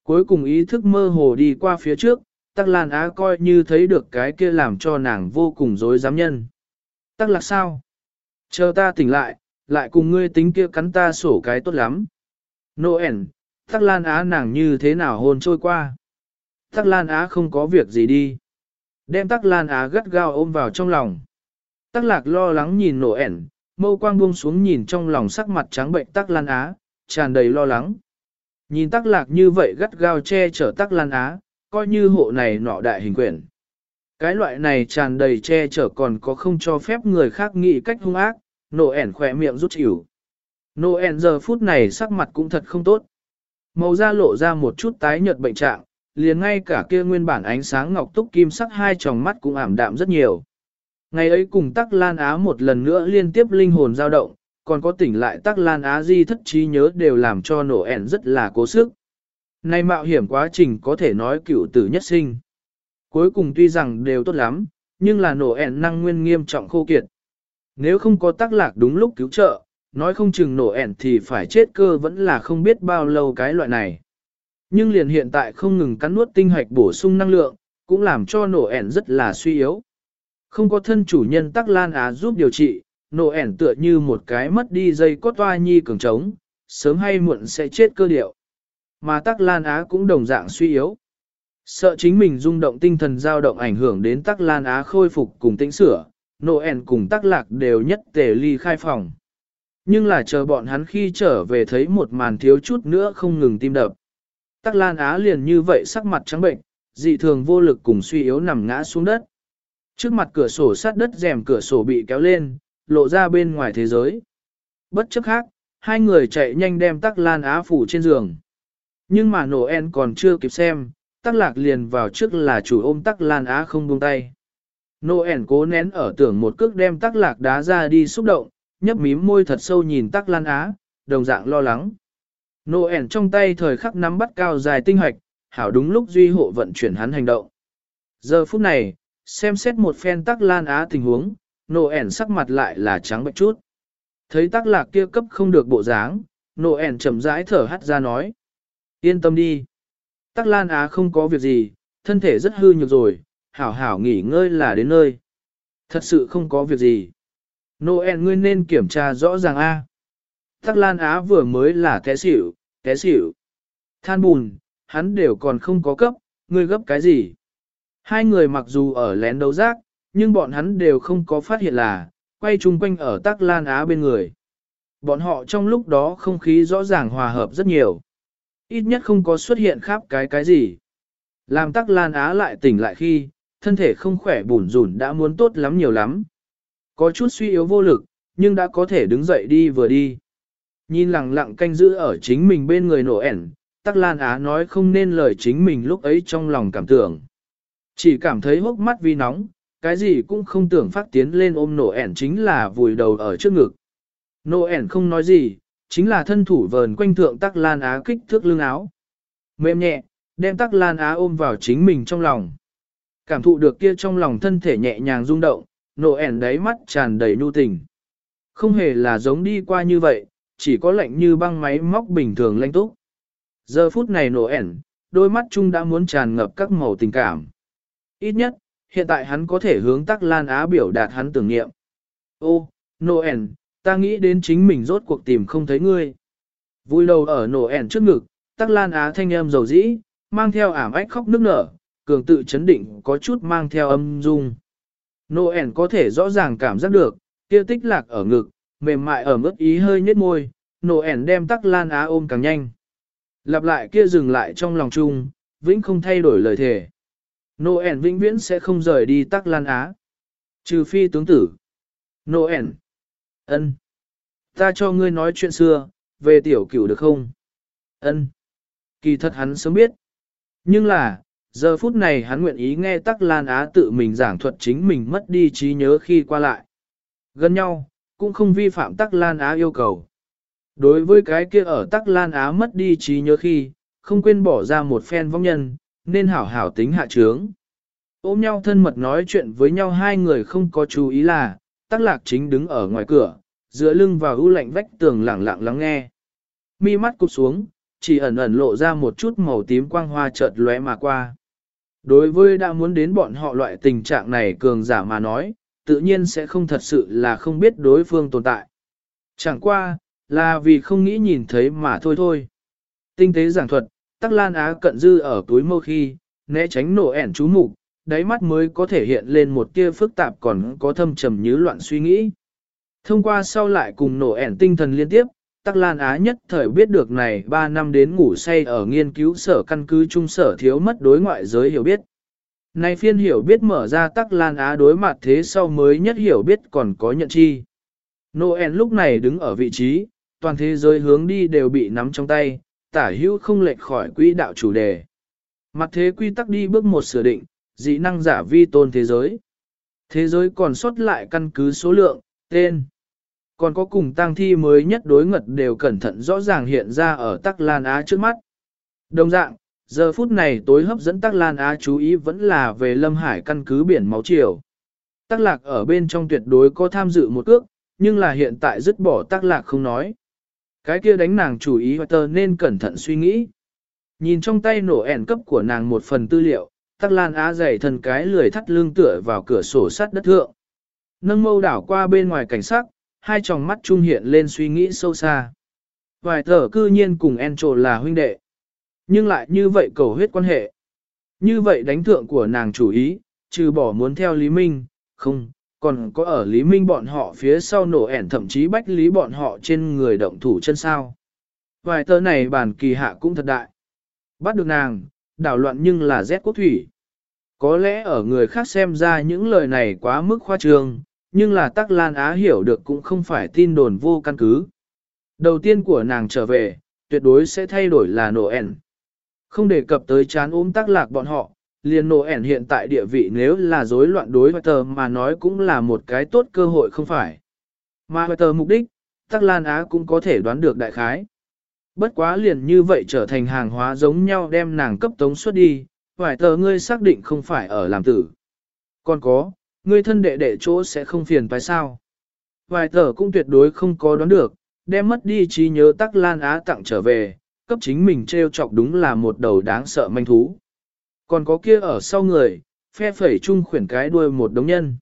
Cuối cùng ý thức mơ hồ đi qua phía trước, Tắc Lan Á coi như thấy được cái kia làm cho nàng vô cùng dối dám nhân. Tắc lạc sao? Chờ ta tỉnh lại, lại cùng ngươi tính kia cắn ta sổ cái tốt lắm. Noel, Tắc Lan Á nàng như thế nào hôn trôi qua? Tắc Lan Á không có việc gì đi. Đem Tắc Lan Á gắt gao ôm vào trong lòng. Tắc lạc lo lắng nhìn Noel, mâu quang buông xuống nhìn trong lòng sắc mặt trắng bệnh Tắc Lan Á, tràn đầy lo lắng. Nhìn Tắc lạc như vậy gắt gao che chở Tắc Lan Á, coi như hộ này nọ đại hình quyển. Cái loại này tràn đầy che chở còn có không cho phép người khác nghĩ cách hung ác, nổ ẻn khỏe miệng rút chịu. Nổ ẻn giờ phút này sắc mặt cũng thật không tốt. Màu da lộ ra một chút tái nhợt bệnh trạng, liền ngay cả kia nguyên bản ánh sáng ngọc túc kim sắc hai tròng mắt cũng ảm đạm rất nhiều. Ngày ấy cùng Tắc Lan Á một lần nữa liên tiếp linh hồn dao động, còn có tỉnh lại Tắc Lan Á di thất trí nhớ đều làm cho nổ ẻn rất là cố sức. Nay mạo hiểm quá trình có thể nói cựu tử nhất sinh. Cuối cùng tuy rằng đều tốt lắm, nhưng là nổ ẻn năng nguyên nghiêm trọng khô kiệt. Nếu không có tác lạc đúng lúc cứu trợ, nói không chừng nổ ẻn thì phải chết cơ vẫn là không biết bao lâu cái loại này. Nhưng liền hiện tại không ngừng cắn nuốt tinh hạch bổ sung năng lượng, cũng làm cho nổ ẻn rất là suy yếu. Không có thân chủ nhân tắc lan á giúp điều trị, nổ ẻn tựa như một cái mất đi dây cốt toa nhi cường trống, sớm hay muộn sẽ chết cơ điệu mà Tắc Lan Á cũng đồng dạng suy yếu. Sợ chính mình rung động tinh thần dao động ảnh hưởng đến Tắc Lan Á khôi phục cùng tĩnh sửa, Noel cùng Tắc Lạc đều nhất tề ly khai phòng. Nhưng là chờ bọn hắn khi trở về thấy một màn thiếu chút nữa không ngừng tim đập. Tắc Lan Á liền như vậy sắc mặt trắng bệnh, dị thường vô lực cùng suy yếu nằm ngã xuống đất. Trước mặt cửa sổ sát đất rèm cửa sổ bị kéo lên, lộ ra bên ngoài thế giới. Bất chấp khác, hai người chạy nhanh đem Tắc Lan Á phủ trên giường. Nhưng mà Noel còn chưa kịp xem, tắc lạc liền vào trước là chủ ôm tắc lan á không buông tay. Noel cố nén ở tưởng một cước đem tắc lạc đá ra đi xúc động, nhấp mím môi thật sâu nhìn tắc lan á, đồng dạng lo lắng. Noel trong tay thời khắc nắm bắt cao dài tinh hoạch, hảo đúng lúc duy hộ vận chuyển hắn hành động. Giờ phút này, xem xét một phen tắc lan á tình huống, Noel sắc mặt lại là trắng bệch chút. Thấy tắc lạc kia cấp không được bộ dáng, Noel chậm rãi thở hắt ra nói. Yên tâm đi. Tắc Lan Á không có việc gì, thân thể rất hư nhược rồi, hảo hảo nghỉ ngơi là đến nơi. Thật sự không có việc gì. Noel ngươi nên kiểm tra rõ ràng a. Tắc Lan Á vừa mới là té xỉu, té xỉu. Than bùn, hắn đều còn không có cấp, ngươi gấp cái gì? Hai người mặc dù ở lén đấu rác, nhưng bọn hắn đều không có phát hiện là, quay chung quanh ở Tắc Lan Á bên người. Bọn họ trong lúc đó không khí rõ ràng hòa hợp rất nhiều. Ít nhất không có xuất hiện khắp cái cái gì. Làm tắc lan á lại tỉnh lại khi, thân thể không khỏe bùn rủn đã muốn tốt lắm nhiều lắm. Có chút suy yếu vô lực, nhưng đã có thể đứng dậy đi vừa đi. Nhìn lặng lặng canh giữ ở chính mình bên người nổ ẻn, tắc lan á nói không nên lời chính mình lúc ấy trong lòng cảm tưởng. Chỉ cảm thấy hốc mắt vì nóng, cái gì cũng không tưởng phát tiến lên ôm nổ ẻn chính là vùi đầu ở trước ngực. Nổ ẻn không nói gì, chính là thân thủ vờn quanh thượng tắc lan á kích thước lưng áo. Mềm nhẹ, đem tắc lan á ôm vào chính mình trong lòng. Cảm thụ được kia trong lòng thân thể nhẹ nhàng rung động, nổ ẻn đáy mắt tràn đầy nhu tình. Không hề là giống đi qua như vậy, chỉ có lạnh như băng máy móc bình thường lanh túc. Giờ phút này nổ ẻn, đôi mắt chung đã muốn tràn ngập các màu tình cảm. Ít nhất, hiện tại hắn có thể hướng tắc lan á biểu đạt hắn tưởng niệm. Ô, Noel, Ta nghĩ đến chính mình rốt cuộc tìm không thấy ngươi. Vui đầu ở nổ ẻn trước ngực, tắc lan á thanh âm dầu dĩ, mang theo ảm ách khóc nức nở, cường tự chấn định có chút mang theo âm dung. Nô ẻn có thể rõ ràng cảm giác được, kia tích lạc ở ngực, mềm mại ở mức ý hơi nhếch môi, nô ẻn đem tắc lan á ôm càng nhanh. Lặp lại kia dừng lại trong lòng chung, vĩnh không thay đổi lời thề. Nô ẻn vĩnh viễn sẽ không rời đi tắc lan á. Trừ phi tướng tử. Nô ẻn. Ân, Ta cho ngươi nói chuyện xưa, về tiểu cửu được không? Ân. Kỳ thật hắn sớm biết. Nhưng là, giờ phút này hắn nguyện ý nghe Tắc Lan Á tự mình giảng thuật chính mình mất đi trí nhớ khi qua lại. Gần nhau, cũng không vi phạm Tắc Lan Á yêu cầu. Đối với cái kia ở Tắc Lan Á mất đi trí nhớ khi, không quên bỏ ra một phen vong nhân, nên hảo hảo tính hạ trướng. Ôm nhau thân mật nói chuyện với nhau hai người không có chú ý là, Tắc Lạc chính đứng ở ngoài cửa, dựa lưng vào ưu lạnh vách tường lẳng lặng lắng nghe. Mi mắt cụp xuống, chỉ ẩn ẩn lộ ra một chút màu tím quang hoa chợt lóe mà qua. Đối với đã muốn đến bọn họ loại tình trạng này cường giả mà nói, tự nhiên sẽ không thật sự là không biết đối phương tồn tại. Chẳng qua, là vì không nghĩ nhìn thấy mà thôi thôi. Tinh tế giảng thuật, Tắc Lan Á cận dư ở túi mâu khi, né tránh nổ ẻn chú mục, đáy mắt mới có thể hiện lên một tia phức tạp còn có thâm trầm như loạn suy nghĩ. Thông qua sau lại cùng nổ ẻn tinh thần liên tiếp, Tắc Lan Á nhất thời biết được này 3 năm đến ngủ say ở nghiên cứu sở căn cứ trung sở thiếu mất đối ngoại giới hiểu biết. Nay phiên hiểu biết mở ra Tắc Lan Á đối mặt thế sau mới nhất hiểu biết còn có nhận chi. Noel lúc này đứng ở vị trí, toàn thế giới hướng đi đều bị nắm trong tay, tả hữu không lệch khỏi quỹ đạo chủ đề. Mặt thế quy tắc đi bước một sửa định, dị năng giả vi tôn thế giới. Thế giới còn sót lại căn cứ số lượng, tên. Còn có cùng tang thi mới nhất đối ngật đều cẩn thận rõ ràng hiện ra ở Tắc Lan Á trước mắt. Đồng dạng, giờ phút này tối hấp dẫn Tắc Lan Á chú ý vẫn là về Lâm Hải căn cứ biển máu triều. Tắc Lạc ở bên trong tuyệt đối có tham dự một cước, nhưng là hiện tại dứt bỏ Tắc Lạc không nói. Cái kia đánh nàng chủ ý tờ nên cẩn thận suy nghĩ. Nhìn trong tay nổ ẻn cấp của nàng một phần tư liệu, Tắc Lan Á dày thân cái lười thắt lưng tựa vào cửa sổ sắt đất thượng. Nâng mâu đảo qua bên ngoài cảnh sắc, hai tròng mắt trung hiện lên suy nghĩ sâu xa. Vài tờ cư nhiên cùng En trộn là huynh đệ. Nhưng lại như vậy cầu huyết quan hệ. Như vậy đánh thượng của nàng chủ ý, trừ bỏ muốn theo Lý Minh, không, còn có ở Lý Minh bọn họ phía sau nổ ẻn thậm chí bách lý bọn họ trên người động thủ chân sao. Vài tờ này bản kỳ hạ cũng thật đại. Bắt được nàng, đảo loạn nhưng là rét quốc thủy. Có lẽ ở người khác xem ra những lời này quá mức khoa trương, nhưng là Tắc Lan Á hiểu được cũng không phải tin đồn vô căn cứ. Đầu tiên của nàng trở về, tuyệt đối sẽ thay đổi là Noel. Không đề cập tới chán ôm Tắc Lạc bọn họ, liền Noel hiện tại địa vị nếu là rối loạn đối với tờ mà nói cũng là một cái tốt cơ hội không phải. Mà tờ mục đích, Tắc Lan Á cũng có thể đoán được đại khái. Bất quá liền như vậy trở thành hàng hóa giống nhau đem nàng cấp tống xuất đi, phải tờ ngươi xác định không phải ở làm tử. Còn có, Ngươi thân đệ đệ chỗ sẽ không phiền phải sao. Vài tờ cũng tuyệt đối không có đoán được, đem mất đi trí nhớ tắc lan á tặng trở về, cấp chính mình treo chọc đúng là một đầu đáng sợ manh thú. Còn có kia ở sau người, phe phẩy chung khuyển cái đuôi một đống nhân.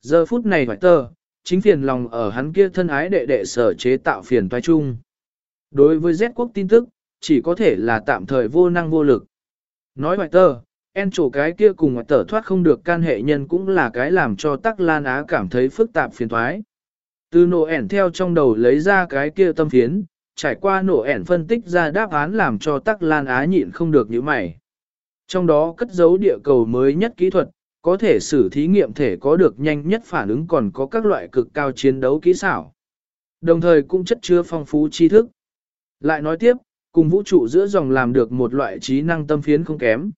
Giờ phút này vài tờ, chính phiền lòng ở hắn kia thân ái đệ đệ sở chế tạo phiền toái chung. Đối với Z quốc tin tức, chỉ có thể là tạm thời vô năng vô lực. Nói vài tờ, En chỗ cái kia cùng tở thoát không được can hệ nhân cũng là cái làm cho Tắc Lan Á cảm thấy phức tạp phiền thoái. Từ nổ ẻn theo trong đầu lấy ra cái kia tâm phiến, trải qua nổ ẻn phân tích ra đáp án làm cho Tắc Lan Á nhịn không được như mày. Trong đó cất giấu địa cầu mới nhất kỹ thuật, có thể xử thí nghiệm thể có được nhanh nhất phản ứng còn có các loại cực cao chiến đấu kỹ xảo. Đồng thời cũng chất chứa phong phú tri thức. Lại nói tiếp, cùng vũ trụ giữa dòng làm được một loại trí năng tâm phiến không kém.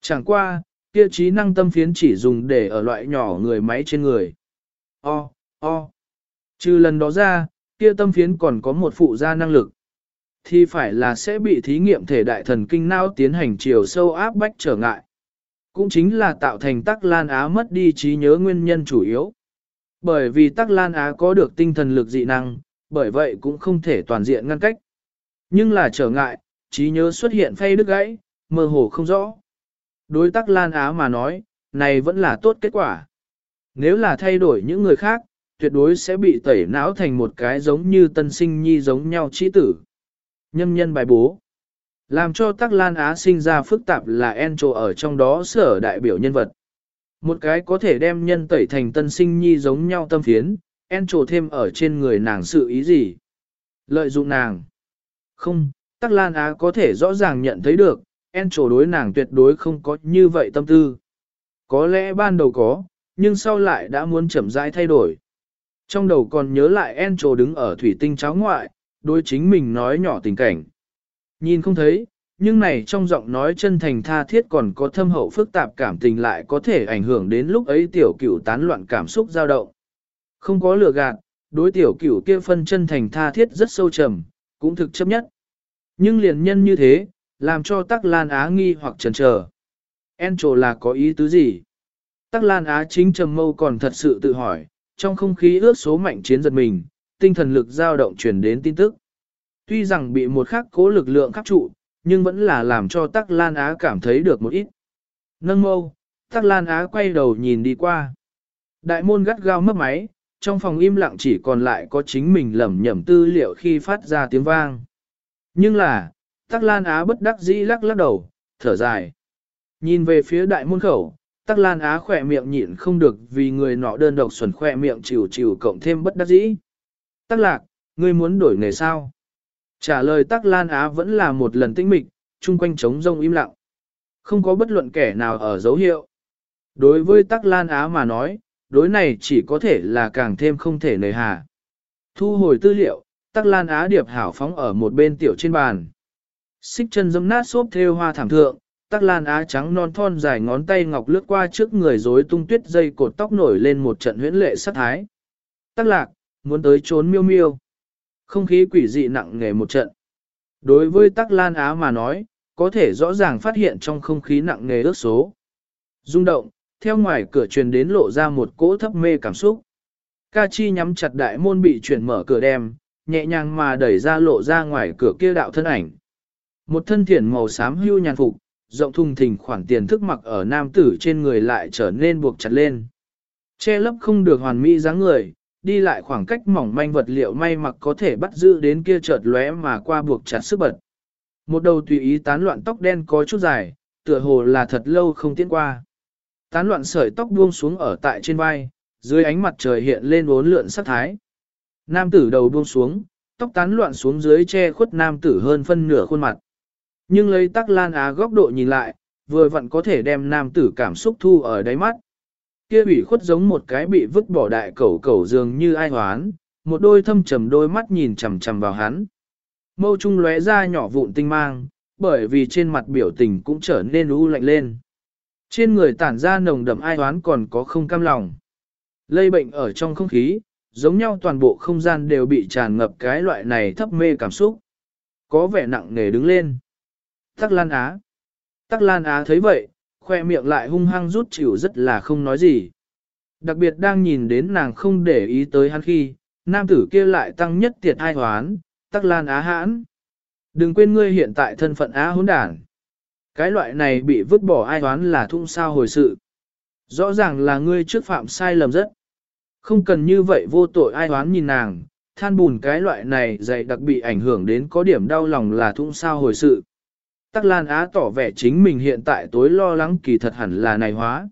Chẳng qua, kia trí năng tâm phiến chỉ dùng để ở loại nhỏ người máy trên người. O, o. Trừ lần đó ra, kia tâm phiến còn có một phụ gia năng lực. Thì phải là sẽ bị thí nghiệm thể đại thần kinh não tiến hành chiều sâu áp bách trở ngại. Cũng chính là tạo thành tắc lan á mất đi trí nhớ nguyên nhân chủ yếu. Bởi vì tắc lan á có được tinh thần lực dị năng, bởi vậy cũng không thể toàn diện ngăn cách. Nhưng là trở ngại, trí nhớ xuất hiện phay đứt gãy, mơ hồ không rõ. Đối tắc Lan Á mà nói, này vẫn là tốt kết quả. Nếu là thay đổi những người khác, tuyệt đối sẽ bị tẩy não thành một cái giống như tân sinh nhi giống nhau trí tử. Nhâm nhân bài bố. Làm cho tắc Lan Á sinh ra phức tạp là Encho ở trong đó sở đại biểu nhân vật. Một cái có thể đem nhân tẩy thành tân sinh nhi giống nhau tâm phiến, Encho thêm ở trên người nàng sự ý gì? Lợi dụng nàng. Không, Tắc Lan Á có thể rõ ràng nhận thấy được, en đối nàng tuyệt đối không có như vậy tâm tư. Có lẽ ban đầu có, nhưng sau lại đã muốn chậm rãi thay đổi. Trong đầu còn nhớ lại en đứng ở thủy tinh cháo ngoại, đối chính mình nói nhỏ tình cảnh. Nhìn không thấy, nhưng này trong giọng nói chân thành tha thiết còn có thâm hậu phức tạp cảm tình lại có thể ảnh hưởng đến lúc ấy tiểu cửu tán loạn cảm xúc dao động. Không có lừa gạt, đối tiểu cửu kia phân chân thành tha thiết rất sâu trầm, cũng thực chấp nhất. Nhưng liền nhân như thế, làm cho Tắc Lan Á nghi hoặc chần chờ. En trồ là có ý tứ gì? Tắc Lan Á chính trầm mâu còn thật sự tự hỏi, trong không khí ước số mạnh chiến giật mình, tinh thần lực dao động truyền đến tin tức. Tuy rằng bị một khắc cố lực lượng khắc trụ, nhưng vẫn là làm cho Tắc Lan Á cảm thấy được một ít. Nâng mâu, Tắc Lan Á quay đầu nhìn đi qua. Đại môn gắt gao mất máy, trong phòng im lặng chỉ còn lại có chính mình lẩm nhẩm tư liệu khi phát ra tiếng vang. Nhưng là, Tắc Lan Á bất đắc dĩ lắc lắc đầu, thở dài. Nhìn về phía đại môn khẩu, Tắc Lan Á khỏe miệng nhịn không được vì người nọ đơn độc xuẩn khỏe miệng chịu chịu cộng thêm bất đắc dĩ. Tắc Lạc, ngươi muốn đổi nghề sao? Trả lời Tắc Lan Á vẫn là một lần tinh mịch, chung quanh trống rông im lặng. Không có bất luận kẻ nào ở dấu hiệu. Đối với Tắc Lan Á mà nói, đối này chỉ có thể là càng thêm không thể nề hà. Thu hồi tư liệu, Tắc Lan Á điệp hảo phóng ở một bên tiểu trên bàn. Xích chân dâm nát xốp theo hoa thảm thượng, Tắc Lan Á trắng non thon dài ngón tay ngọc lướt qua trước người rối tung tuyết dây cột tóc nổi lên một trận huyễn lệ sát thái. Tắc lạc, muốn tới trốn miêu miêu. Không khí quỷ dị nặng nề một trận. Đối với Tắc Lan Á mà nói, có thể rõ ràng phát hiện trong không khí nặng nề ước số. Rung động, theo ngoài cửa truyền đến lộ ra một cỗ thấp mê cảm xúc. Ca chi nhắm chặt đại môn bị chuyển mở cửa đem, nhẹ nhàng mà đẩy ra lộ ra ngoài cửa kia đạo thân ảnh. Một thân thiện màu xám hưu nhàn phục, rộng thùng thình khoản tiền thức mặc ở nam tử trên người lại trở nên buộc chặt lên. Che lấp không được hoàn mỹ dáng người, đi lại khoảng cách mỏng manh vật liệu may mặc có thể bắt giữ đến kia chợt lóe mà qua buộc chặt sức bật. Một đầu tùy ý tán loạn tóc đen có chút dài, tựa hồ là thật lâu không tiến qua. Tán loạn sợi tóc buông xuống ở tại trên vai, dưới ánh mặt trời hiện lên bốn lượn sắc thái. Nam tử đầu buông xuống, tóc tán loạn xuống dưới che khuất nam tử hơn phân nửa khuôn mặt. Nhưng lấy tắc lan á góc độ nhìn lại, vừa vặn có thể đem nam tử cảm xúc thu ở đáy mắt. Kia ủy khuất giống một cái bị vứt bỏ đại cẩu cẩu dường như ai hoán, một đôi thâm trầm đôi mắt nhìn chằm chằm vào hắn. Mâu trung lóe ra nhỏ vụn tinh mang, bởi vì trên mặt biểu tình cũng trở nên u lạnh lên. Trên người tản ra nồng đậm ai hoán còn có không cam lòng. Lây bệnh ở trong không khí, giống nhau toàn bộ không gian đều bị tràn ngập cái loại này thấp mê cảm xúc. Có vẻ nặng nề đứng lên. Tắc Lan Á. Tắc Lan Á thấy vậy, khoe miệng lại hung hăng rút chịu rất là không nói gì. Đặc biệt đang nhìn đến nàng không để ý tới hắn khi, nam tử kia lại tăng nhất tiệt hai hoán, Tắc Lan Á hãn. Đừng quên ngươi hiện tại thân phận Á hỗn đản. Cái loại này bị vứt bỏ ai hoán là thung sao hồi sự. Rõ ràng là ngươi trước phạm sai lầm rất. Không cần như vậy vô tội ai hoán nhìn nàng, than bùn cái loại này dày đặc bị ảnh hưởng đến có điểm đau lòng là thung sao hồi sự. Tắc Lan Á tỏ vẻ chính mình hiện tại tối lo lắng kỳ thật hẳn là này hóa.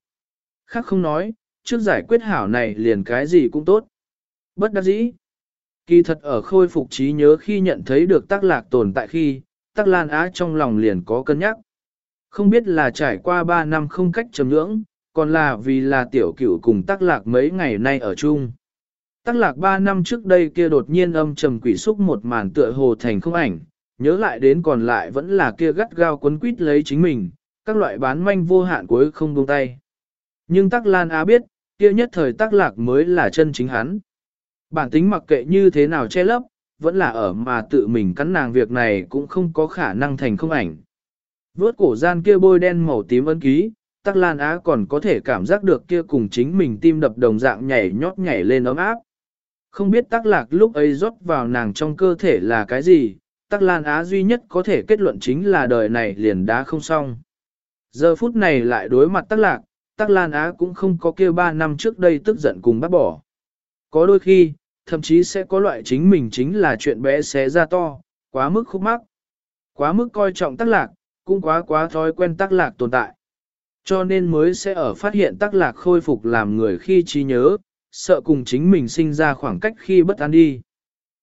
Khác không nói, trước giải quyết hảo này liền cái gì cũng tốt. Bất đắc dĩ. Kỳ thật ở khôi phục trí nhớ khi nhận thấy được Tắc Lạc tồn tại khi, Tắc Lan Á trong lòng liền có cân nhắc. Không biết là trải qua 3 năm không cách chấm ngưỡng, còn là vì là tiểu cửu cùng Tắc Lạc mấy ngày nay ở chung. Tắc Lạc 3 năm trước đây kia đột nhiên âm trầm quỷ xúc một màn tựa hồ thành không ảnh, nhớ lại đến còn lại vẫn là kia gắt gao quấn quýt lấy chính mình, các loại bán manh vô hạn cuối không buông tay. Nhưng Tắc Lan Á biết, kia nhất thời Tắc Lạc mới là chân chính hắn. Bản tính mặc kệ như thế nào che lấp, vẫn là ở mà tự mình cắn nàng việc này cũng không có khả năng thành không ảnh. vớt cổ gian kia bôi đen màu tím ấn ký, Tắc Lan Á còn có thể cảm giác được kia cùng chính mình tim đập đồng dạng nhảy nhót nhảy lên ấm áp. Không biết Tắc Lạc lúc ấy rót vào nàng trong cơ thể là cái gì, Tắc Lan Á duy nhất có thể kết luận chính là đời này liền đã không xong. Giờ phút này lại đối mặt Tắc Lạc, Tắc Lan Á cũng không có kia ba năm trước đây tức giận cùng bắt bỏ. Có đôi khi, thậm chí sẽ có loại chính mình chính là chuyện bé xé ra to, quá mức khúc mắc. Quá mức coi trọng Tắc Lạc, cũng quá quá thói quen Tắc Lạc tồn tại. Cho nên mới sẽ ở phát hiện Tắc Lạc khôi phục làm người khi trí nhớ, sợ cùng chính mình sinh ra khoảng cách khi bất an đi.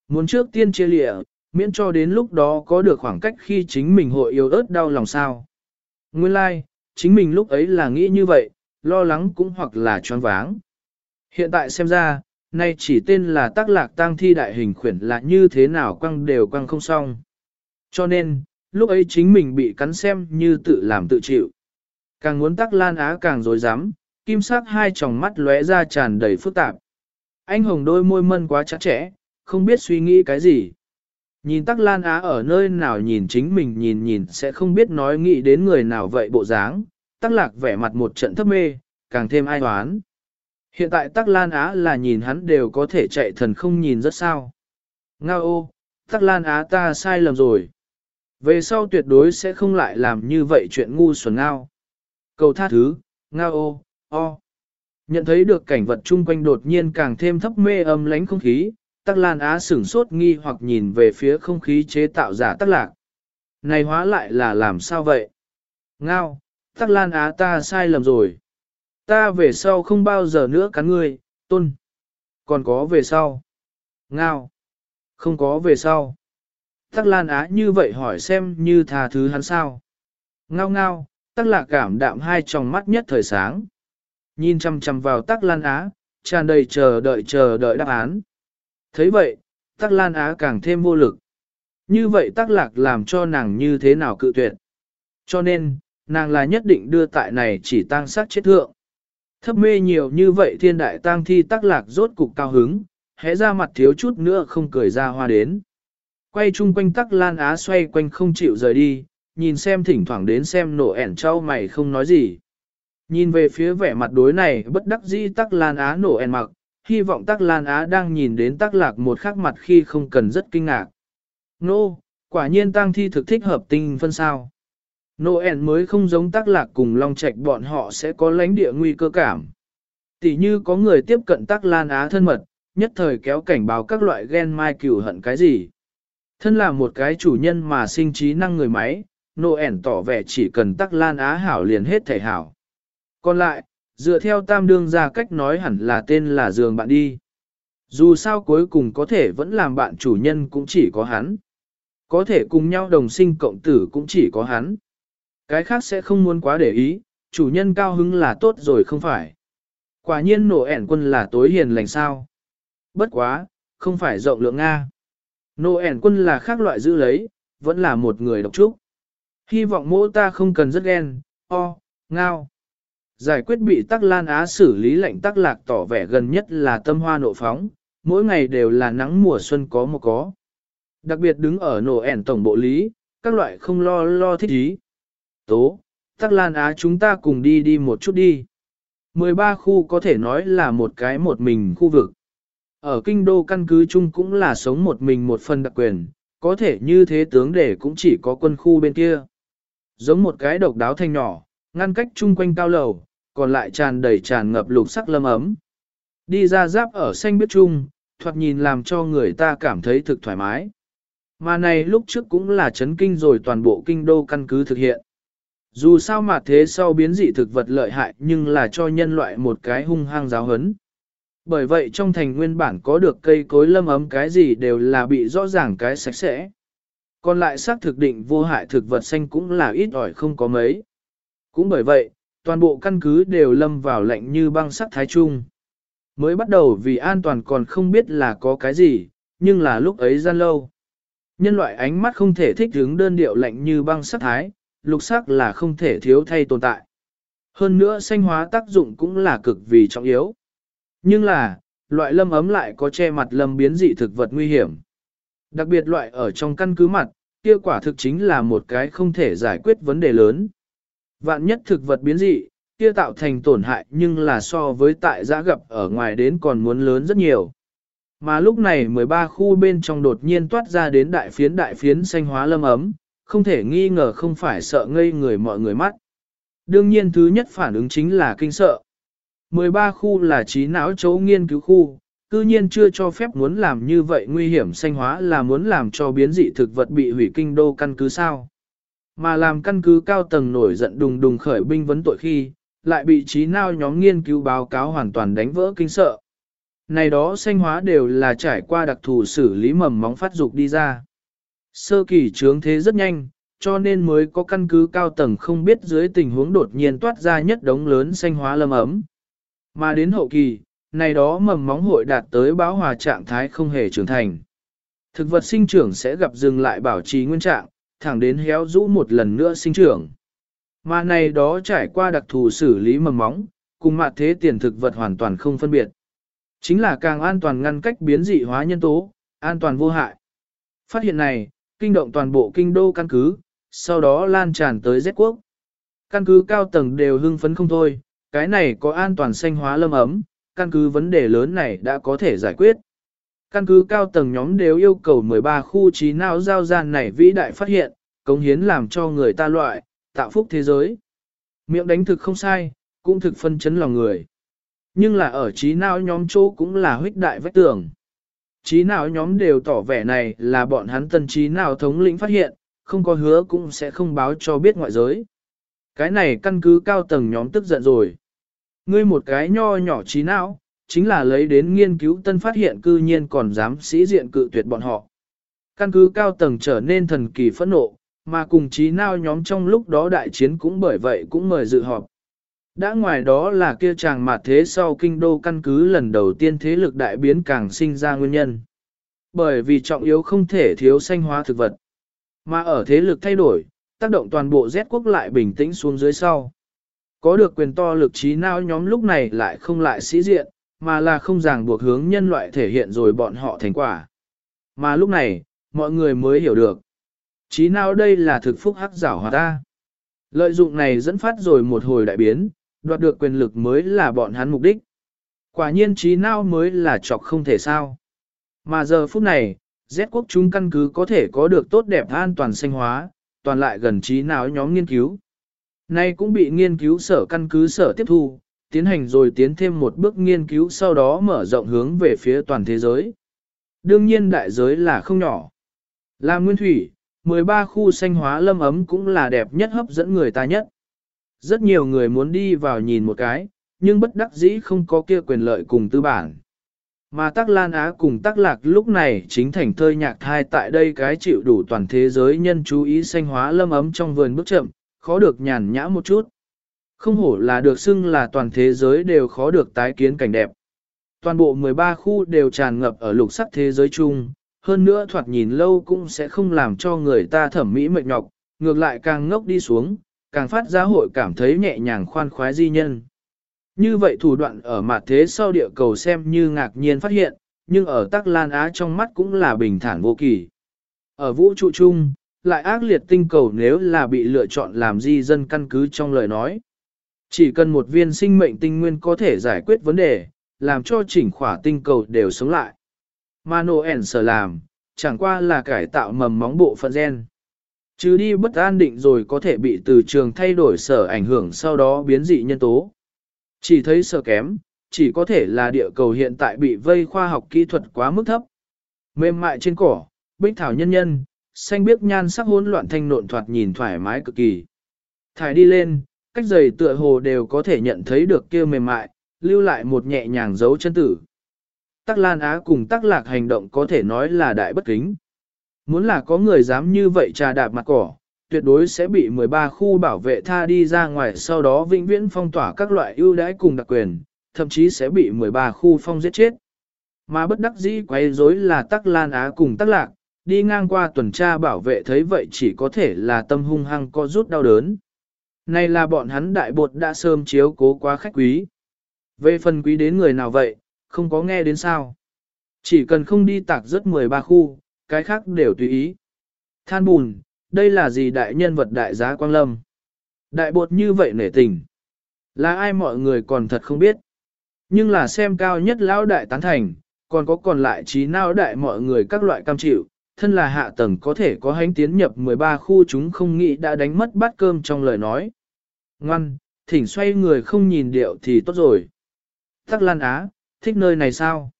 Muốn trước tiên chia lịa, miễn cho đến lúc đó có được khoảng cách khi chính mình hội yếu ớt đau lòng sao. Nguyên lai, like, chính mình lúc ấy là nghĩ như vậy, lo lắng cũng hoặc là choáng váng. Hiện tại xem ra, nay chỉ tên là tác lạc tang thi đại hình khuyển là như thế nào quăng đều quăng không xong. Cho nên, lúc ấy chính mình bị cắn xem như tự làm tự chịu. Càng muốn tắc lan á càng dối rắm kim sắc hai tròng mắt lóe ra tràn đầy phức tạp. Anh hồng đôi môi mân quá chặt chẽ, không biết suy nghĩ cái gì. Nhìn tắc lan á ở nơi nào nhìn chính mình nhìn nhìn sẽ không biết nói nghĩ đến người nào vậy bộ dáng, tắc lạc vẻ mặt một trận thấp mê, càng thêm ai hoán. Hiện tại tắc lan á là nhìn hắn đều có thể chạy thần không nhìn rất sao. Ngao ô, tắc lan á ta sai lầm rồi. Về sau tuyệt đối sẽ không lại làm như vậy chuyện ngu xuẩn ngao. Cầu tha thứ, ngao ô, o. Nhận thấy được cảnh vật chung quanh đột nhiên càng thêm thấp mê âm lánh không khí, Tắc Lan Á sửng sốt nghi hoặc nhìn về phía không khí chế tạo giả Tắc Lạc. Này hóa lại là làm sao vậy? Ngao, Tắc Lan Á ta sai lầm rồi. Ta về sau không bao giờ nữa cắn ngươi, tôn. Còn có về sau. Ngao. Không có về sau. Tắc Lan Á như vậy hỏi xem như tha thứ hắn sao. Ngao ngao, Tắc Lạc cảm đạm hai tròng mắt nhất thời sáng. Nhìn chăm chăm vào Tắc Lan Á, tràn đầy chờ đợi chờ đợi đáp án thấy vậy, Tắc Lan Á càng thêm vô lực. Như vậy Tắc Lạc làm cho nàng như thế nào cự tuyệt. Cho nên, nàng là nhất định đưa tại này chỉ tăng sát chết thượng. Thấp mê nhiều như vậy thiên đại tang thi Tắc Lạc rốt cục cao hứng, hẽ ra mặt thiếu chút nữa không cười ra hoa đến. Quay chung quanh Tắc Lan Á xoay quanh không chịu rời đi, nhìn xem thỉnh thoảng đến xem nổ ẻn trao mày không nói gì. Nhìn về phía vẻ mặt đối này bất đắc dĩ Tắc Lan Á nổ ẻn mặc, hy vọng Tắc Lan Á đang nhìn đến Tắc Lạc một khắc mặt khi không cần rất kinh ngạc. Nô, no, quả nhiên tăng thi thực thích hợp tinh phân sao. Noel mới không giống Tắc Lạc cùng Long Trạch bọn họ sẽ có lãnh địa nguy cơ cảm. Tỷ như có người tiếp cận Tắc Lan Á thân mật, nhất thời kéo cảnh báo các loại gen mai cửu hận cái gì. Thân là một cái chủ nhân mà sinh trí năng người máy, Noel tỏ vẻ chỉ cần Tắc Lan Á hảo liền hết thể hảo. Còn lại, dựa theo tam đương ra cách nói hẳn là tên là giường bạn đi. Dù sao cuối cùng có thể vẫn làm bạn chủ nhân cũng chỉ có hắn. Có thể cùng nhau đồng sinh cộng tử cũng chỉ có hắn. Cái khác sẽ không muốn quá để ý, chủ nhân cao hứng là tốt rồi không phải. Quả nhiên nổ ẻn quân là tối hiền lành sao. Bất quá, không phải rộng lượng Nga. Nô ẻn quân là khác loại giữ lấy, vẫn là một người độc trúc. Hy vọng mỗ ta không cần rất ghen, o, ngao. Giải quyết bị Tắc Lan Á xử lý lệnh Tắc Lạc tỏ vẻ gần nhất là tâm hoa nộ phóng, mỗi ngày đều là nắng mùa xuân có một có. Đặc biệt đứng ở nổ ẻn tổng bộ lý, các loại không lo lo thích ý. Tố, Tắc Lan Á chúng ta cùng đi đi một chút đi. 13 khu có thể nói là một cái một mình khu vực. Ở kinh đô căn cứ chung cũng là sống một mình một phần đặc quyền, có thể như thế tướng để cũng chỉ có quân khu bên kia. Giống một cái độc đáo thanh nhỏ, ngăn cách chung quanh cao lầu, còn lại tràn đầy tràn ngập lục sắc lâm ấm. Đi ra giáp ở xanh biết chung, thoạt nhìn làm cho người ta cảm thấy thực thoải mái. Mà này lúc trước cũng là chấn kinh rồi toàn bộ kinh đô căn cứ thực hiện. Dù sao mà thế sau biến dị thực vật lợi hại nhưng là cho nhân loại một cái hung hăng giáo hấn. Bởi vậy trong thành nguyên bản có được cây cối lâm ấm cái gì đều là bị rõ ràng cái sạch sẽ. Còn lại xác thực định vô hại thực vật xanh cũng là ít ỏi không có mấy. Cũng bởi vậy, toàn bộ căn cứ đều lâm vào lạnh như băng sắc thái trung. Mới bắt đầu vì an toàn còn không biết là có cái gì, nhưng là lúc ấy gian lâu. Nhân loại ánh mắt không thể thích hướng đơn điệu lạnh như băng sắc thái, lục sắc là không thể thiếu thay tồn tại. Hơn nữa xanh hóa tác dụng cũng là cực vì trọng yếu. Nhưng là, loại lâm ấm lại có che mặt lâm biến dị thực vật nguy hiểm. Đặc biệt loại ở trong căn cứ mặt, kia quả thực chính là một cái không thể giải quyết vấn đề lớn. Vạn nhất thực vật biến dị, kia tạo thành tổn hại nhưng là so với tại giã gặp ở ngoài đến còn muốn lớn rất nhiều. Mà lúc này 13 khu bên trong đột nhiên toát ra đến đại phiến đại phiến xanh hóa lâm ấm, không thể nghi ngờ không phải sợ ngây người mọi người mắt. Đương nhiên thứ nhất phản ứng chính là kinh sợ. 13 khu là trí não chấu nghiên cứu khu, cư nhiên chưa cho phép muốn làm như vậy nguy hiểm xanh hóa là muốn làm cho biến dị thực vật bị hủy kinh đô căn cứ sao. Mà làm căn cứ cao tầng nổi giận đùng đùng khởi binh vấn tội khi, lại bị trí nào nhóm nghiên cứu báo cáo hoàn toàn đánh vỡ kinh sợ. Này đó xanh hóa đều là trải qua đặc thù xử lý mầm móng phát dục đi ra. Sơ kỳ trướng thế rất nhanh, cho nên mới có căn cứ cao tầng không biết dưới tình huống đột nhiên toát ra nhất đống lớn xanh hóa lâm ấm. Mà đến hậu kỳ, này đó mầm móng hội đạt tới báo hòa trạng thái không hề trưởng thành. Thực vật sinh trưởng sẽ gặp dừng lại bảo trì nguyên trạng, thẳng đến héo rũ một lần nữa sinh trưởng. Mà này đó trải qua đặc thù xử lý mầm móng, cùng mặt thế tiền thực vật hoàn toàn không phân biệt. Chính là càng an toàn ngăn cách biến dị hóa nhân tố, an toàn vô hại. Phát hiện này, kinh động toàn bộ kinh đô căn cứ, sau đó lan tràn tới Z quốc. Căn cứ cao tầng đều hưng phấn không thôi, cái này có an toàn xanh hóa lâm ấm, căn cứ vấn đề lớn này đã có thể giải quyết. Căn cứ cao tầng nhóm đều yêu cầu 13 khu trí não giao gian này vĩ đại phát hiện, cống hiến làm cho người ta loại, tạo phúc thế giới. Miệng đánh thực không sai, cũng thực phân chấn lòng người. Nhưng là ở trí não nhóm chỗ cũng là huyết đại vách tường. Trí não nhóm đều tỏ vẻ này là bọn hắn tân trí nào thống lĩnh phát hiện, không có hứa cũng sẽ không báo cho biết ngoại giới. Cái này căn cứ cao tầng nhóm tức giận rồi. Ngươi một cái nho nhỏ trí não, chính là lấy đến nghiên cứu tân phát hiện cư nhiên còn dám sĩ diện cự tuyệt bọn họ. Căn cứ cao tầng trở nên thần kỳ phẫn nộ, mà cùng trí nao nhóm trong lúc đó đại chiến cũng bởi vậy cũng mời dự họp. Đã ngoài đó là kia chàng mà thế sau kinh đô căn cứ lần đầu tiên thế lực đại biến càng sinh ra nguyên nhân. Bởi vì trọng yếu không thể thiếu sanh hóa thực vật. Mà ở thế lực thay đổi, tác động toàn bộ Z quốc lại bình tĩnh xuống dưới sau. Có được quyền to lực trí nào nhóm lúc này lại không lại sĩ diện, mà là không ràng buộc hướng nhân loại thể hiện rồi bọn họ thành quả. Mà lúc này, mọi người mới hiểu được. Trí nào đây là thực phúc hắc giảo hòa ta. Lợi dụng này dẫn phát rồi một hồi đại biến, đoạt được quyền lực mới là bọn hắn mục đích. Quả nhiên trí nào mới là chọc không thể sao. Mà giờ phút này, Z quốc chúng căn cứ có thể có được tốt đẹp an toàn sinh hóa, toàn lại gần trí nào nhóm nghiên cứu. Nay cũng bị nghiên cứu sở căn cứ sở tiếp thu, tiến hành rồi tiến thêm một bước nghiên cứu sau đó mở rộng hướng về phía toàn thế giới. Đương nhiên đại giới là không nhỏ. Là nguyên thủy, 13 khu xanh hóa lâm ấm cũng là đẹp nhất hấp dẫn người ta nhất. Rất nhiều người muốn đi vào nhìn một cái, nhưng bất đắc dĩ không có kia quyền lợi cùng tư bản. Mà Tắc Lan Á cùng Tắc Lạc lúc này chính thành thơi nhạc thai tại đây cái chịu đủ toàn thế giới nhân chú ý xanh hóa lâm ấm trong vườn bước chậm, khó được nhàn nhã một chút. Không hổ là được xưng là toàn thế giới đều khó được tái kiến cảnh đẹp. Toàn bộ 13 khu đều tràn ngập ở lục sắc thế giới chung, hơn nữa thoạt nhìn lâu cũng sẽ không làm cho người ta thẩm mỹ mệt nhọc, ngược lại càng ngốc đi xuống, càng phát ra hội cảm thấy nhẹ nhàng khoan khoái di nhân. Như vậy thủ đoạn ở mặt thế sau địa cầu xem như ngạc nhiên phát hiện, nhưng ở Tắc Lan Á trong mắt cũng là bình thản vô kỳ. Ở vũ trụ chung, lại ác liệt tinh cầu nếu là bị lựa chọn làm di dân căn cứ trong lời nói. Chỉ cần một viên sinh mệnh tinh nguyên có thể giải quyết vấn đề, làm cho chỉnh khỏa tinh cầu đều sống lại. Mà Noel sở làm, chẳng qua là cải tạo mầm móng bộ phận gen. Chứ đi bất an định rồi có thể bị từ trường thay đổi sở ảnh hưởng sau đó biến dị nhân tố. Chỉ thấy sở kém, chỉ có thể là địa cầu hiện tại bị vây khoa học kỹ thuật quá mức thấp. Mềm mại trên cỏ, bích thảo nhân nhân, xanh biếc nhan sắc hỗn loạn thanh nộn thoạt nhìn thoải mái cực kỳ. Thải đi lên, cách giày tựa hồ đều có thể nhận thấy được kia mềm mại, lưu lại một nhẹ nhàng dấu chân tử. Tắc Lan Á cùng Tắc Lạc hành động có thể nói là đại bất kính. Muốn là có người dám như vậy trà đạp mặt cỏ, tuyệt đối sẽ bị 13 khu bảo vệ tha đi ra ngoài sau đó vĩnh viễn phong tỏa các loại ưu đãi cùng đặc quyền, thậm chí sẽ bị 13 khu phong giết chết. Mà bất đắc dĩ quay rối là Tắc Lan Á cùng Tắc Lạc, đi ngang qua tuần tra bảo vệ thấy vậy chỉ có thể là tâm hung hăng co rút đau đớn. Này là bọn hắn đại bột đã sớm chiếu cố quá khách quý. Về phần quý đến người nào vậy, không có nghe đến sao. Chỉ cần không đi tạc rất 13 khu, cái khác đều tùy ý. Than bùn, đây là gì đại nhân vật đại giá quang lâm. Đại bột như vậy nể tình. Là ai mọi người còn thật không biết. Nhưng là xem cao nhất lão đại tán thành, còn có còn lại trí não đại mọi người các loại cam chịu, thân là hạ tầng có thể có hánh tiến nhập 13 khu chúng không nghĩ đã đánh mất bát cơm trong lời nói. Ngoan, thỉnh xoay người không nhìn điệu thì tốt rồi. Tắc Lan Á, thích nơi này sao?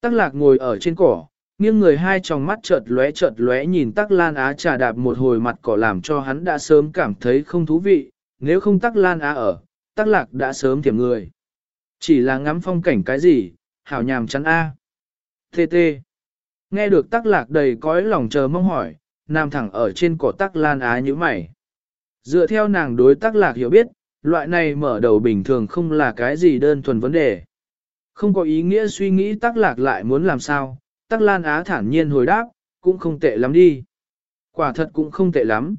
Tắc Lạc ngồi ở trên cỏ, nghiêng người hai tròng mắt chợt lóe chợt lóe nhìn Tắc Lan Á trà đạp một hồi mặt cỏ làm cho hắn đã sớm cảm thấy không thú vị, nếu không Tắc Lan Á ở, Tắc Lạc đã sớm thiểm người. Chỉ là ngắm phong cảnh cái gì, hảo nhàm chắn A. Tê tê. Nghe được tắc lạc đầy cõi lòng chờ mong hỏi, Nam thẳng ở trên cỏ tắc lan á như mày. Dựa theo nàng đối tác lạc hiểu biết, loại này mở đầu bình thường không là cái gì đơn thuần vấn đề. Không có ý nghĩa suy nghĩ tắc lạc lại muốn làm sao, tắc lan á thản nhiên hồi đáp, cũng không tệ lắm đi. Quả thật cũng không tệ lắm.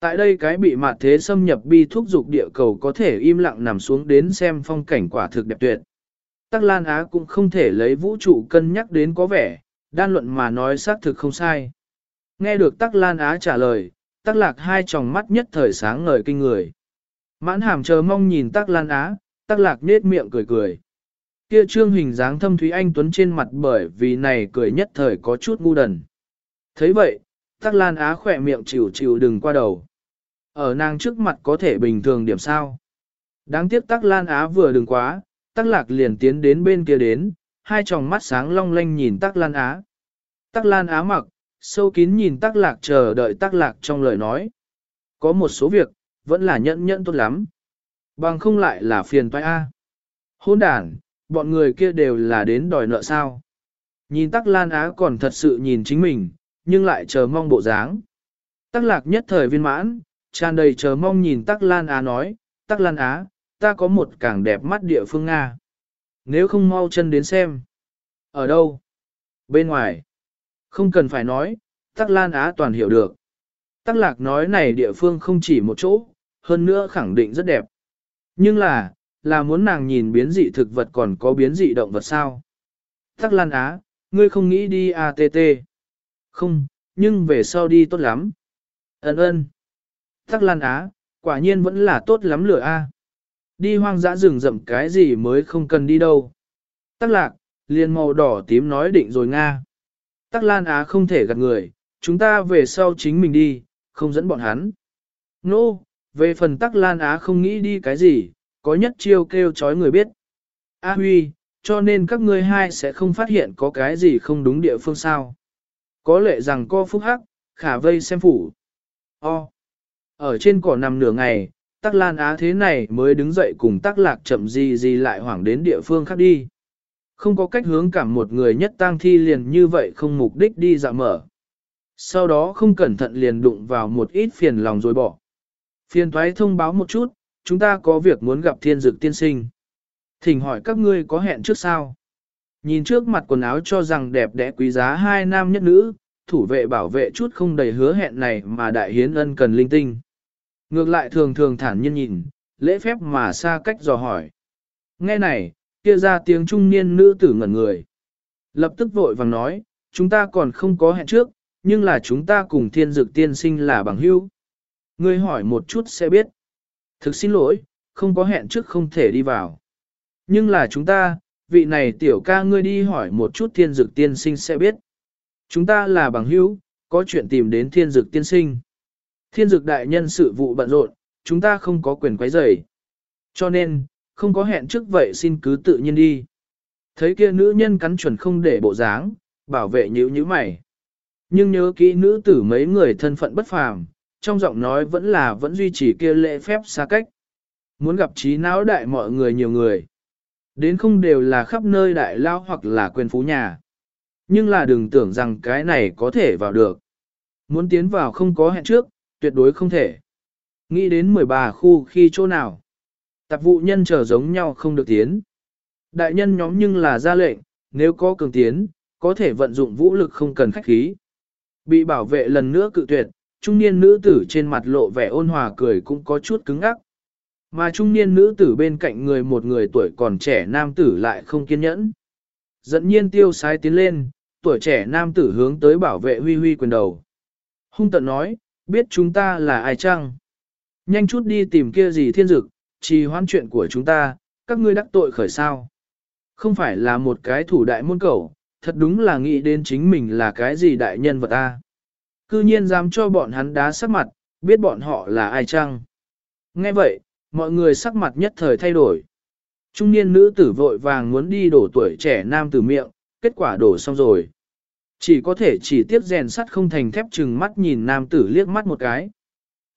Tại đây cái bị mạt thế xâm nhập bi thúc dục địa cầu có thể im lặng nằm xuống đến xem phong cảnh quả thực đẹp tuyệt. Tắc Lan Á cũng không thể lấy vũ trụ cân nhắc đến có vẻ, đan luận mà nói xác thực không sai. Nghe được Tắc Lan Á trả lời, Tắc Lạc hai tròng mắt nhất thời sáng ngời kinh người. Mãn hàm chờ mong nhìn Tắc Lan Á, Tắc Lạc nết miệng cười cười. Kia trương hình dáng thâm thúy anh tuấn trên mặt bởi vì này cười nhất thời có chút ngu đần. thấy vậy, Tắc Lan Á khỏe miệng chịu chịu đừng qua đầu. Ở nàng trước mặt có thể bình thường điểm sao. Đáng tiếc Tắc Lan Á vừa đừng quá, Tắc Lạc liền tiến đến bên kia đến, hai tròng mắt sáng long lanh nhìn Tắc Lan Á. Tắc Lan Á mặc, sâu kín nhìn Tắc Lạc chờ đợi Tắc Lạc trong lời nói. Có một số việc, vẫn là nhẫn nhẫn tốt lắm. Bằng không lại là phiền toái A. Hôn đàn, bọn người kia đều là đến đòi nợ sao. Nhìn Tắc Lan Á còn thật sự nhìn chính mình, nhưng lại chờ mong bộ dáng. Tắc Lạc nhất thời viên mãn, tràn đầy chờ mong nhìn Tắc Lan Á nói, Tắc Lan Á, ta có một càng đẹp mắt địa phương Nga. Nếu không mau chân đến xem. Ở đâu? Bên ngoài. Không cần phải nói, Tắc Lan Á toàn hiểu được. Tắc Lạc nói này địa phương không chỉ một chỗ, hơn nữa khẳng định rất đẹp. Nhưng là, là muốn nàng nhìn biến dị thực vật còn có biến dị động vật sao. Tắc Lan Á, ngươi không nghĩ đi ATT. Không, nhưng về sau đi tốt lắm. Ấn ơn. Tắc Lan Á, quả nhiên vẫn là tốt lắm lửa A. Đi hoang dã rừng rậm cái gì mới không cần đi đâu. Tắc lạc, liền màu đỏ tím nói định rồi Nga. Tắc Lan Á không thể gạt người, chúng ta về sau chính mình đi, không dẫn bọn hắn. Nô, no, về phần Tắc Lan Á không nghĩ đi cái gì, có nhất chiêu kêu chói người biết. A Huy, cho nên các ngươi hai sẽ không phát hiện có cái gì không đúng địa phương sao. Có lệ rằng co phúc hắc, khả vây xem phủ. O. Ở trên cỏ nằm nửa ngày, tắc lan á thế này mới đứng dậy cùng tắc lạc chậm gì gì lại hoảng đến địa phương khác đi. Không có cách hướng cảm một người nhất tang thi liền như vậy không mục đích đi dạ mở. Sau đó không cẩn thận liền đụng vào một ít phiền lòng rồi bỏ. Phiền thoái thông báo một chút, chúng ta có việc muốn gặp thiên dực tiên sinh. Thỉnh hỏi các ngươi có hẹn trước sao? Nhìn trước mặt quần áo cho rằng đẹp đẽ quý giá hai nam nhất nữ, thủ vệ bảo vệ chút không đầy hứa hẹn này mà đại hiến ân cần linh tinh. Ngược lại thường thường thản nhiên nhìn, lễ phép mà xa cách dò hỏi. Nghe này, kia ra tiếng trung niên nữ tử ngẩn người. Lập tức vội vàng nói, chúng ta còn không có hẹn trước, nhưng là chúng ta cùng thiên dực tiên sinh là bằng hữu. Ngươi hỏi một chút sẽ biết. Thực xin lỗi, không có hẹn trước không thể đi vào. Nhưng là chúng ta, vị này tiểu ca ngươi đi hỏi một chút thiên dực tiên sinh sẽ biết. Chúng ta là bằng hữu, có chuyện tìm đến thiên dực tiên sinh. Thiên dực đại nhân sự vụ bận rộn, chúng ta không có quyền quấy rầy. Cho nên, không có hẹn trước vậy xin cứ tự nhiên đi. Thấy kia nữ nhân cắn chuẩn không để bộ dáng, bảo vệ nhữ như mày. Nhưng nhớ kỹ nữ tử mấy người thân phận bất phàm, trong giọng nói vẫn là vẫn duy trì kia lễ phép xa cách. Muốn gặp trí não đại mọi người nhiều người. Đến không đều là khắp nơi đại lao hoặc là quyền phú nhà. Nhưng là đừng tưởng rằng cái này có thể vào được. Muốn tiến vào không có hẹn trước, tuyệt đối không thể. Nghĩ đến 13 khu khi chỗ nào. Tạp vụ nhân trở giống nhau không được tiến. Đại nhân nhóm nhưng là ra lệnh, nếu có cường tiến, có thể vận dụng vũ lực không cần khách khí. Bị bảo vệ lần nữa cự tuyệt, trung niên nữ tử trên mặt lộ vẻ ôn hòa cười cũng có chút cứng ắc. Mà trung niên nữ tử bên cạnh người một người tuổi còn trẻ nam tử lại không kiên nhẫn. Dẫn nhiên tiêu sái tiến lên, tuổi trẻ nam tử hướng tới bảo vệ huy huy quyền đầu. Hung tận nói, biết chúng ta là ai chăng? Nhanh chút đi tìm kia gì thiên dực, trì hoãn chuyện của chúng ta, các ngươi đắc tội khởi sao. Không phải là một cái thủ đại môn cầu, thật đúng là nghĩ đến chính mình là cái gì đại nhân vật ta. Cư nhiên dám cho bọn hắn đá sắc mặt, biết bọn họ là ai chăng? Nghe vậy, mọi người sắc mặt nhất thời thay đổi. Trung niên nữ tử vội vàng muốn đi đổ tuổi trẻ nam tử miệng, kết quả đổ xong rồi. Chỉ có thể chỉ tiếp rèn sắt không thành thép chừng mắt nhìn nam tử liếc mắt một cái.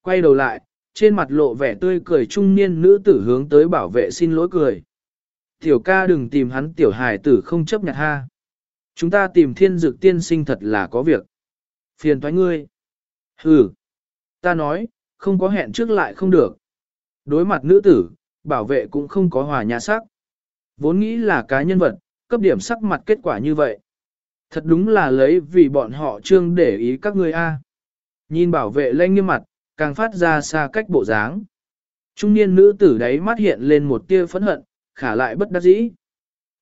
Quay đầu lại, trên mặt lộ vẻ tươi cười trung niên nữ tử hướng tới bảo vệ xin lỗi cười. Tiểu ca đừng tìm hắn tiểu hài tử không chấp nhận ha. Chúng ta tìm thiên dược tiên sinh thật là có việc. Phiền thoái ngươi. Ừ. Ta nói, không có hẹn trước lại không được. Đối mặt nữ tử, bảo vệ cũng không có hòa nhã sắc. Vốn nghĩ là cá nhân vật, cấp điểm sắc mặt kết quả như vậy. Thật đúng là lấy vì bọn họ trương để ý các ngươi a. Nhìn bảo vệ lanh nghiêm mặt, càng phát ra xa cách bộ dáng. Trung niên nữ tử đấy mắt hiện lên một tia phẫn hận, khả lại bất đắc dĩ.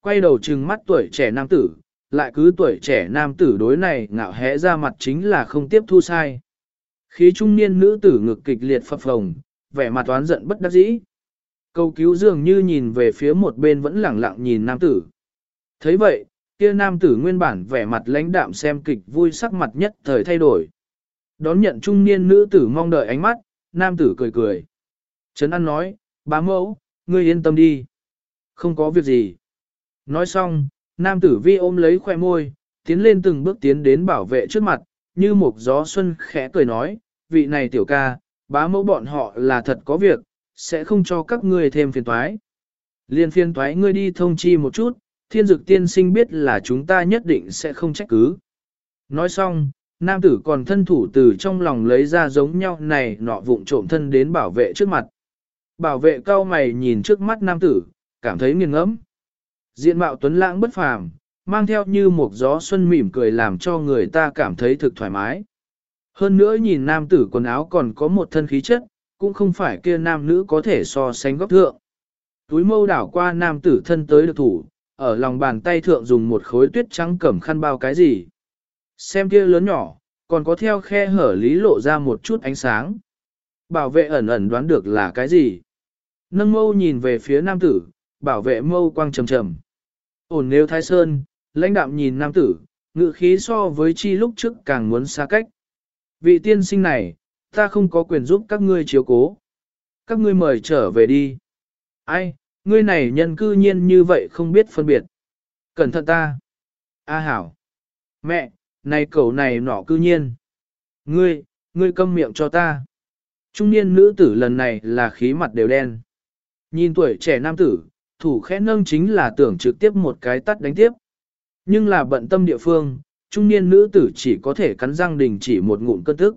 Quay đầu trừng mắt tuổi trẻ nam tử, lại cứ tuổi trẻ nam tử đối này ngạo hẽ ra mặt chính là không tiếp thu sai. Khí trung niên nữ tử ngực kịch liệt phập phồng, vẻ mặt toán giận bất đắc dĩ. Cầu cứu dường như nhìn về phía một bên vẫn lẳng lặng nhìn nam tử. thấy vậy, kia nam tử nguyên bản vẻ mặt lãnh đạm xem kịch vui sắc mặt nhất thời thay đổi. Đón nhận trung niên nữ tử mong đợi ánh mắt, nam tử cười cười. Trấn An nói, bá mẫu, ngươi yên tâm đi. Không có việc gì. Nói xong, nam tử vi ôm lấy khoe môi, tiến lên từng bước tiến đến bảo vệ trước mặt, như một gió xuân khẽ cười nói, vị này tiểu ca, bá mẫu bọn họ là thật có việc, sẽ không cho các ngươi thêm phiền toái. Liên phiền toái ngươi đi thông chi một chút, thiên dực tiên sinh biết là chúng ta nhất định sẽ không trách cứ. Nói xong, nam tử còn thân thủ từ trong lòng lấy ra giống nhau này nọ vụng trộm thân đến bảo vệ trước mặt. Bảo vệ cao mày nhìn trước mắt nam tử, cảm thấy nghiêng ngẫm. Diện mạo tuấn lãng bất phàm, mang theo như một gió xuân mỉm cười làm cho người ta cảm thấy thực thoải mái. Hơn nữa nhìn nam tử quần áo còn có một thân khí chất, cũng không phải kia nam nữ có thể so sánh góc thượng. Túi mâu đảo qua nam tử thân tới được thủ, ở lòng bàn tay thượng dùng một khối tuyết trắng cẩm khăn bao cái gì. Xem kia lớn nhỏ, còn có theo khe hở lý lộ ra một chút ánh sáng. Bảo vệ ẩn ẩn đoán được là cái gì. Nâng mâu nhìn về phía nam tử, bảo vệ mâu quang trầm trầm. Ổn nếu thái sơn, lãnh đạm nhìn nam tử, ngự khí so với chi lúc trước càng muốn xa cách. Vị tiên sinh này, ta không có quyền giúp các ngươi chiếu cố. Các ngươi mời trở về đi. Ai, ngươi này nhân cư nhiên như vậy không biết phân biệt. Cẩn thận ta. A hảo. Mẹ, này cậu này nọ cư nhiên. Ngươi, ngươi câm miệng cho ta. Trung niên nữ tử lần này là khí mặt đều đen. Nhìn tuổi trẻ nam tử, thủ khẽ nâng chính là tưởng trực tiếp một cái tắt đánh tiếp. Nhưng là bận tâm địa phương, trung niên nữ tử chỉ có thể cắn răng đình chỉ một ngụm cơn tức.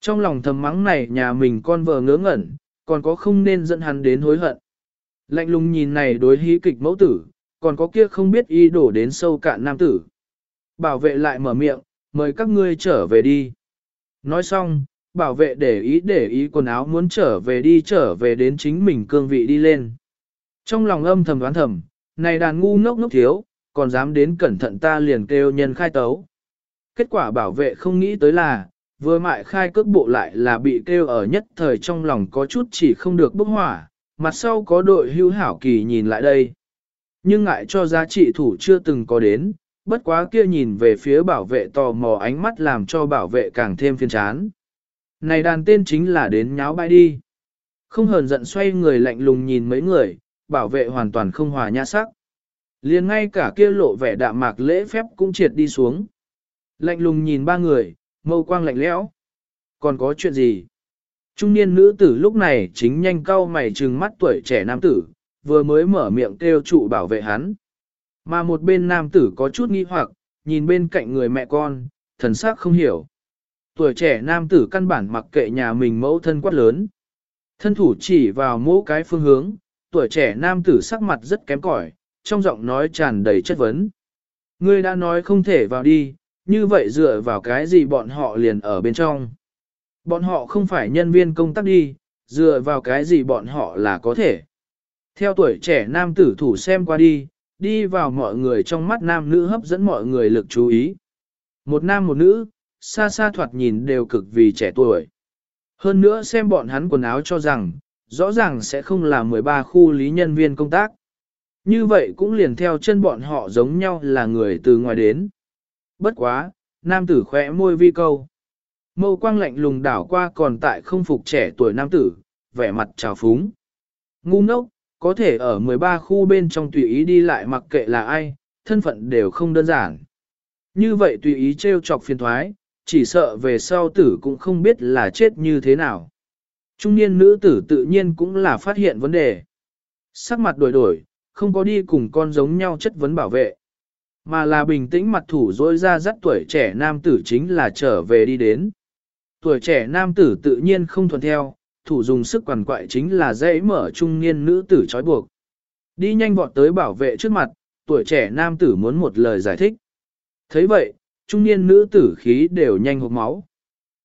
Trong lòng thầm mắng này nhà mình con vợ ngớ ngẩn, còn có không nên dẫn hắn đến hối hận. Lạnh lùng nhìn này đối hí kịch mẫu tử, còn có kia không biết y đổ đến sâu cạn nam tử. Bảo vệ lại mở miệng, mời các ngươi trở về đi. Nói xong, bảo vệ để ý để ý quần áo muốn trở về đi trở về đến chính mình cương vị đi lên. Trong lòng âm thầm đoán thầm, này đàn ngu ngốc ngốc thiếu, còn dám đến cẩn thận ta liền kêu nhân khai tấu. Kết quả bảo vệ không nghĩ tới là, vừa mại khai cước bộ lại là bị kêu ở nhất thời trong lòng có chút chỉ không được bốc hỏa, mặt sau có đội hưu hảo kỳ nhìn lại đây. Nhưng ngại cho giá trị thủ chưa từng có đến, bất quá kia nhìn về phía bảo vệ tò mò ánh mắt làm cho bảo vệ càng thêm phiền chán. Này đàn tên chính là đến nháo bãi đi. Không hờn giận xoay người lạnh lùng nhìn mấy người, bảo vệ hoàn toàn không hòa nhã sắc. liền ngay cả kia lộ vẻ đạm mạc lễ phép cũng triệt đi xuống. Lạnh lùng nhìn ba người, mâu quang lạnh lẽo. Còn có chuyện gì? Trung niên nữ tử lúc này chính nhanh cau mày trừng mắt tuổi trẻ nam tử, vừa mới mở miệng kêu trụ bảo vệ hắn. Mà một bên nam tử có chút nghi hoặc, nhìn bên cạnh người mẹ con, thần sắc không hiểu. Tuổi trẻ nam tử căn bản mặc kệ nhà mình mẫu thân quát lớn. Thân thủ chỉ vào mỗi cái phương hướng, tuổi trẻ nam tử sắc mặt rất kém cỏi, trong giọng nói tràn đầy chất vấn. Ngươi đã nói không thể vào đi, như vậy dựa vào cái gì bọn họ liền ở bên trong. Bọn họ không phải nhân viên công tác đi, dựa vào cái gì bọn họ là có thể. Theo tuổi trẻ nam tử thủ xem qua đi, đi vào mọi người trong mắt nam nữ hấp dẫn mọi người lực chú ý. Một nam một nữ, xa xa thoạt nhìn đều cực vì trẻ tuổi. Hơn nữa xem bọn hắn quần áo cho rằng, rõ ràng sẽ không là 13 khu lý nhân viên công tác. Như vậy cũng liền theo chân bọn họ giống nhau là người từ ngoài đến. Bất quá, nam tử khẽ môi vi câu. Mâu quang lạnh lùng đảo qua còn tại không phục trẻ tuổi nam tử, vẻ mặt trào phúng. Ngu ngốc, có thể ở 13 khu bên trong tùy ý đi lại mặc kệ là ai, thân phận đều không đơn giản. Như vậy tùy ý trêu chọc phiền thoái, chỉ sợ về sau tử cũng không biết là chết như thế nào. Trung niên nữ tử tự nhiên cũng là phát hiện vấn đề. Sắc mặt đổi đổi, không có đi cùng con giống nhau chất vấn bảo vệ. Mà là bình tĩnh mặt thủ dối ra dắt tuổi trẻ nam tử chính là trở về đi đến. Tuổi trẻ nam tử tự nhiên không thuận theo, thủ dùng sức quằn quại chính là dễ mở trung niên nữ tử trói buộc. Đi nhanh vọt tới bảo vệ trước mặt, tuổi trẻ nam tử muốn một lời giải thích. thấy vậy, trung niên nữ tử khí đều nhanh hộp máu.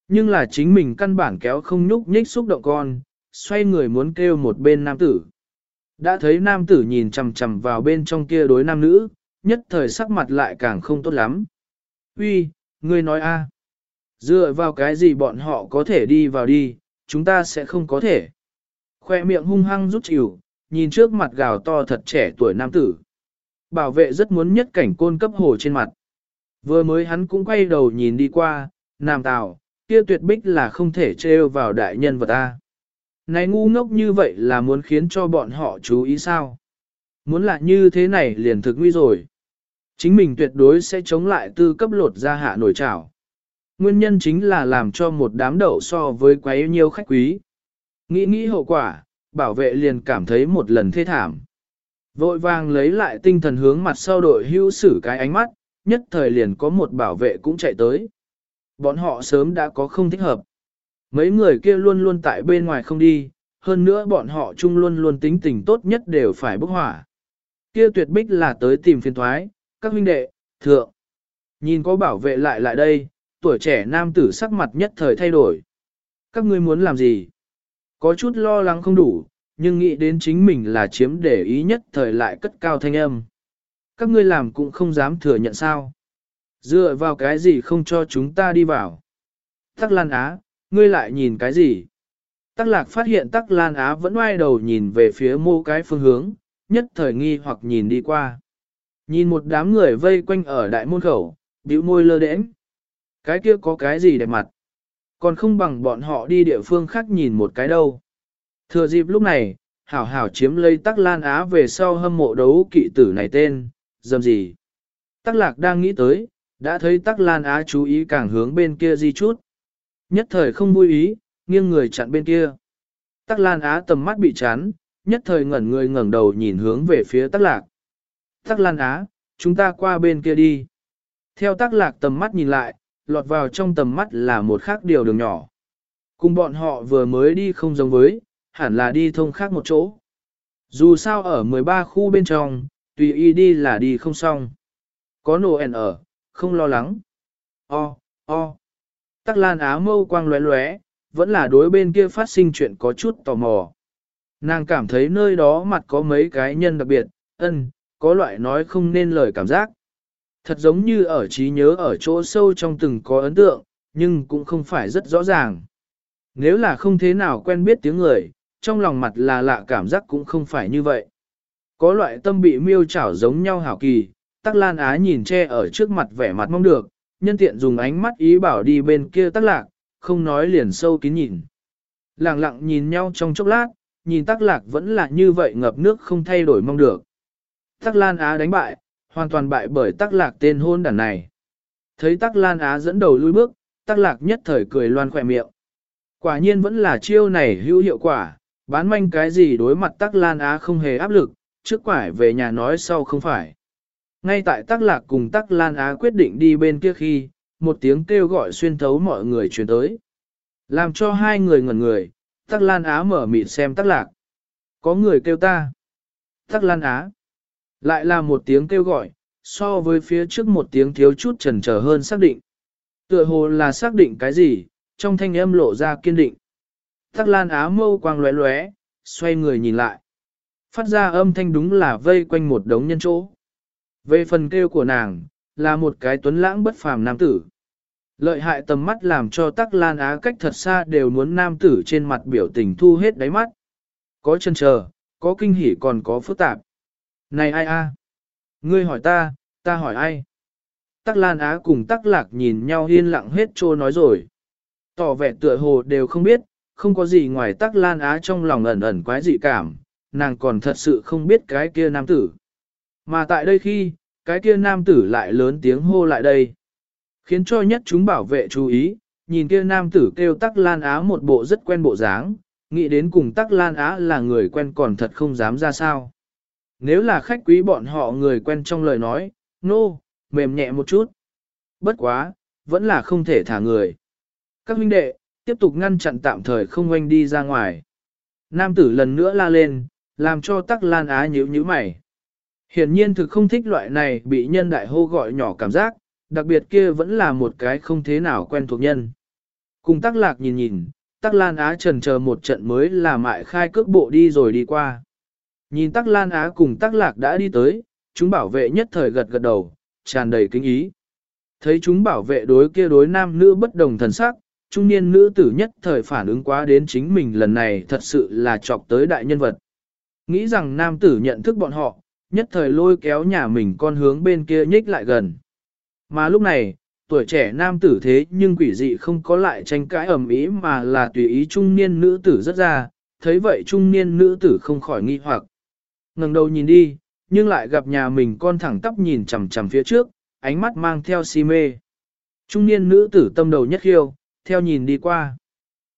Nhưng là chính mình căn bản kéo không nhúc nhích xúc động con, xoay người muốn kêu một bên nam tử. Đã thấy nam tử nhìn chằm chằm vào bên trong kia đối nam nữ, nhất thời sắc mặt lại càng không tốt lắm. Uy, ngươi nói a, Dựa vào cái gì bọn họ có thể đi vào đi, chúng ta sẽ không có thể. Khoe miệng hung hăng rút chịu, nhìn trước mặt gào to thật trẻ tuổi nam tử. Bảo vệ rất muốn nhất cảnh côn cấp hồ trên mặt. Vừa mới hắn cũng quay đầu nhìn đi qua, nam tào, kia tuyệt bích là không thể trêu vào đại nhân vật ta. Này ngu ngốc như vậy là muốn khiến cho bọn họ chú ý sao? Muốn là như thế này liền thực nguy rồi. Chính mình tuyệt đối sẽ chống lại tư cấp lột ra hạ nổi trảo. Nguyên nhân chính là làm cho một đám đậu so với quá yêu nhiêu khách quý. Nghĩ nghĩ hậu quả, bảo vệ liền cảm thấy một lần thê thảm. Vội vàng lấy lại tinh thần hướng mặt sau đội hưu xử cái ánh mắt, nhất thời liền có một bảo vệ cũng chạy tới. Bọn họ sớm đã có không thích hợp. Mấy người kia luôn luôn tại bên ngoài không đi, hơn nữa bọn họ chung luôn luôn tính tình tốt nhất đều phải bốc hỏa. Kia tuyệt bích là tới tìm phiền thoái, các huynh đệ, thượng. Nhìn có bảo vệ lại lại đây, tuổi trẻ nam tử sắc mặt nhất thời thay đổi. Các ngươi muốn làm gì? Có chút lo lắng không đủ, nhưng nghĩ đến chính mình là chiếm để ý nhất thời lại cất cao thanh âm. Các ngươi làm cũng không dám thừa nhận sao. Dựa vào cái gì không cho chúng ta đi vào. Tắc Lan Á, ngươi lại nhìn cái gì? Tắc Lạc phát hiện Tắc Lan Á vẫn oai đầu nhìn về phía mô cái phương hướng, nhất thời nghi hoặc nhìn đi qua. Nhìn một đám người vây quanh ở đại môn khẩu, bĩu môi lơ đễnh. Cái kia có cái gì đẹp mặt? Còn không bằng bọn họ đi địa phương khác nhìn một cái đâu. Thừa dịp lúc này, hảo hảo chiếm lấy tắc lan á về sau hâm mộ đấu kỵ tử này tên, dầm gì. Tắc lạc đang nghĩ tới, đã thấy tắc lan á chú ý càng hướng bên kia di chút. Nhất thời không vui ý, nghiêng người chặn bên kia. Tắc lan á tầm mắt bị chán, nhất thời ngẩn người ngẩng đầu nhìn hướng về phía tắc lạc. Tắc lan á, chúng ta qua bên kia đi. Theo tắc lạc tầm mắt nhìn lại, lọt vào trong tầm mắt là một khác điều đường nhỏ. Cùng bọn họ vừa mới đi không giống với, hẳn là đi thông khác một chỗ. Dù sao ở 13 khu bên trong, tùy y đi là đi không xong. Có nổ ẻn ở, không lo lắng. O, o. Tắc lan áo mâu quang lóe lóe, vẫn là đối bên kia phát sinh chuyện có chút tò mò. Nàng cảm thấy nơi đó mặt có mấy cái nhân đặc biệt, ân, có loại nói không nên lời cảm giác. Thật giống như ở trí nhớ ở chỗ sâu trong từng có ấn tượng, nhưng cũng không phải rất rõ ràng. Nếu là không thế nào quen biết tiếng người, trong lòng mặt là lạ cảm giác cũng không phải như vậy. Có loại tâm bị miêu chảo giống nhau hảo kỳ, tắc lan á nhìn che ở trước mặt vẻ mặt mong được, nhân tiện dùng ánh mắt ý bảo đi bên kia tắc lạc, không nói liền sâu kín nhìn. Lặng lặng nhìn nhau trong chốc lát, nhìn tắc lạc vẫn là như vậy ngập nước không thay đổi mong được. Tắc lan á đánh bại, hoàn toàn bại bởi tắc lạc tên hôn đàn này. Thấy tắc lan á dẫn đầu lui bước, tắc lạc nhất thời cười loan khỏe miệng. Quả nhiên vẫn là chiêu này hữu hiệu quả, bán manh cái gì đối mặt tắc lan á không hề áp lực, trước quải về nhà nói sau không phải. Ngay tại tắc lạc cùng tắc lan á quyết định đi bên kia khi, một tiếng kêu gọi xuyên thấu mọi người truyền tới. Làm cho hai người ngẩn người, tắc lan á mở mịt xem tắc lạc. Có người kêu ta. Tắc lan á. Lại là một tiếng kêu gọi, so với phía trước một tiếng thiếu chút trần trở hơn xác định. Tựa hồ là xác định cái gì, trong thanh âm lộ ra kiên định. Tắc lan á mâu quang lóe lóe, xoay người nhìn lại. Phát ra âm thanh đúng là vây quanh một đống nhân chỗ. Về phần kêu của nàng, là một cái tuấn lãng bất phàm nam tử. Lợi hại tầm mắt làm cho tắc lan á cách thật xa đều muốn nam tử trên mặt biểu tình thu hết đáy mắt. Có chân chờ, có kinh hỉ còn có phức tạp. Này ai a? Ngươi hỏi ta, ta hỏi ai? Tắc Lan Á cùng Tắc Lạc nhìn nhau yên lặng hết trô nói rồi. Tỏ vẻ tựa hồ đều không biết, không có gì ngoài Tắc Lan Á trong lòng ẩn ẩn quái dị cảm, nàng còn thật sự không biết cái kia nam tử. Mà tại đây khi, cái kia nam tử lại lớn tiếng hô lại đây. Khiến cho nhất chúng bảo vệ chú ý, nhìn kia nam tử kêu Tắc Lan Á một bộ rất quen bộ dáng, nghĩ đến cùng Tắc Lan Á là người quen còn thật không dám ra sao. Nếu là khách quý bọn họ người quen trong lời nói, nô, no, mềm nhẹ một chút. Bất quá, vẫn là không thể thả người. Các huynh đệ, tiếp tục ngăn chặn tạm thời không oanh đi ra ngoài. Nam tử lần nữa la lên, làm cho tắc lan á nhíu nhíu mày. Hiển nhiên thực không thích loại này bị nhân đại hô gọi nhỏ cảm giác, đặc biệt kia vẫn là một cái không thế nào quen thuộc nhân. Cùng tắc lạc nhìn nhìn, tắc lan á trần chờ một trận mới là mại khai cước bộ đi rồi đi qua. Nhìn tắc lan á cùng tắc lạc đã đi tới, chúng bảo vệ nhất thời gật gật đầu, tràn đầy kính ý. Thấy chúng bảo vệ đối kia đối nam nữ bất đồng thần sắc, trung niên nữ tử nhất thời phản ứng quá đến chính mình lần này thật sự là chọc tới đại nhân vật. Nghĩ rằng nam tử nhận thức bọn họ, nhất thời lôi kéo nhà mình con hướng bên kia nhích lại gần. Mà lúc này, tuổi trẻ nam tử thế nhưng quỷ dị không có lại tranh cãi ầm ĩ mà là tùy ý trung niên nữ tử rất ra, thấy vậy trung niên nữ tử không khỏi nghi hoặc ngẩng đầu nhìn đi, nhưng lại gặp nhà mình con thẳng tắp nhìn chằm chằm phía trước, ánh mắt mang theo si mê. Trung niên nữ tử tâm đầu nhất khiêu, theo nhìn đi qua.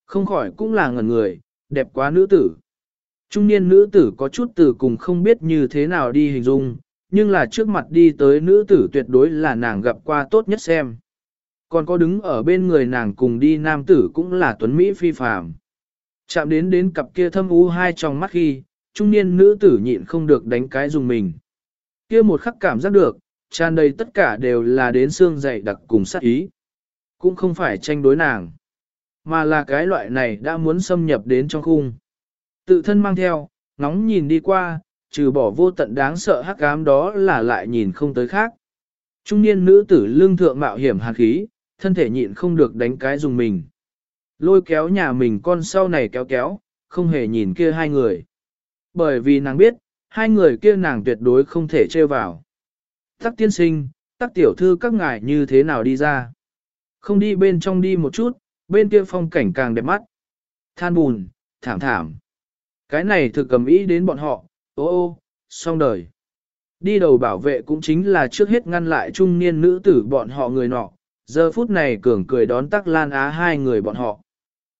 Không khỏi cũng là ngẩn người, đẹp quá nữ tử. Trung niên nữ tử có chút từ cùng không biết như thế nào đi hình dung, nhưng là trước mặt đi tới nữ tử tuyệt đối là nàng gặp qua tốt nhất xem. Còn có đứng ở bên người nàng cùng đi nam tử cũng là tuấn Mỹ phi phàm. Chạm đến đến cặp kia thâm u hai trong mắt khi, trung niên nữ tử nhịn không được đánh cái dùng mình. Kia một khắc cảm giác được, tràn đầy tất cả đều là đến xương dày đặc cùng sát ý. Cũng không phải tranh đối nàng, mà là cái loại này đã muốn xâm nhập đến trong khung. Tự thân mang theo, ngóng nhìn đi qua, trừ bỏ vô tận đáng sợ hắc ám đó là lại nhìn không tới khác. Trung niên nữ tử lương thượng mạo hiểm hàn khí, thân thể nhịn không được đánh cái dùng mình. Lôi kéo nhà mình con sau này kéo kéo, không hề nhìn kia hai người. Bởi vì nàng biết, hai người kia nàng tuyệt đối không thể trêu vào. Tắc tiên sinh, tắc tiểu thư các ngài như thế nào đi ra? Không đi bên trong đi một chút, bên kia phong cảnh càng đẹp mắt. Than bùn, thảm thảm. Cái này thực cầm ý đến bọn họ, ô ô, xong đời. Đi đầu bảo vệ cũng chính là trước hết ngăn lại trung niên nữ tử bọn họ người nọ, giờ phút này cường cười đón tắc lan á hai người bọn họ.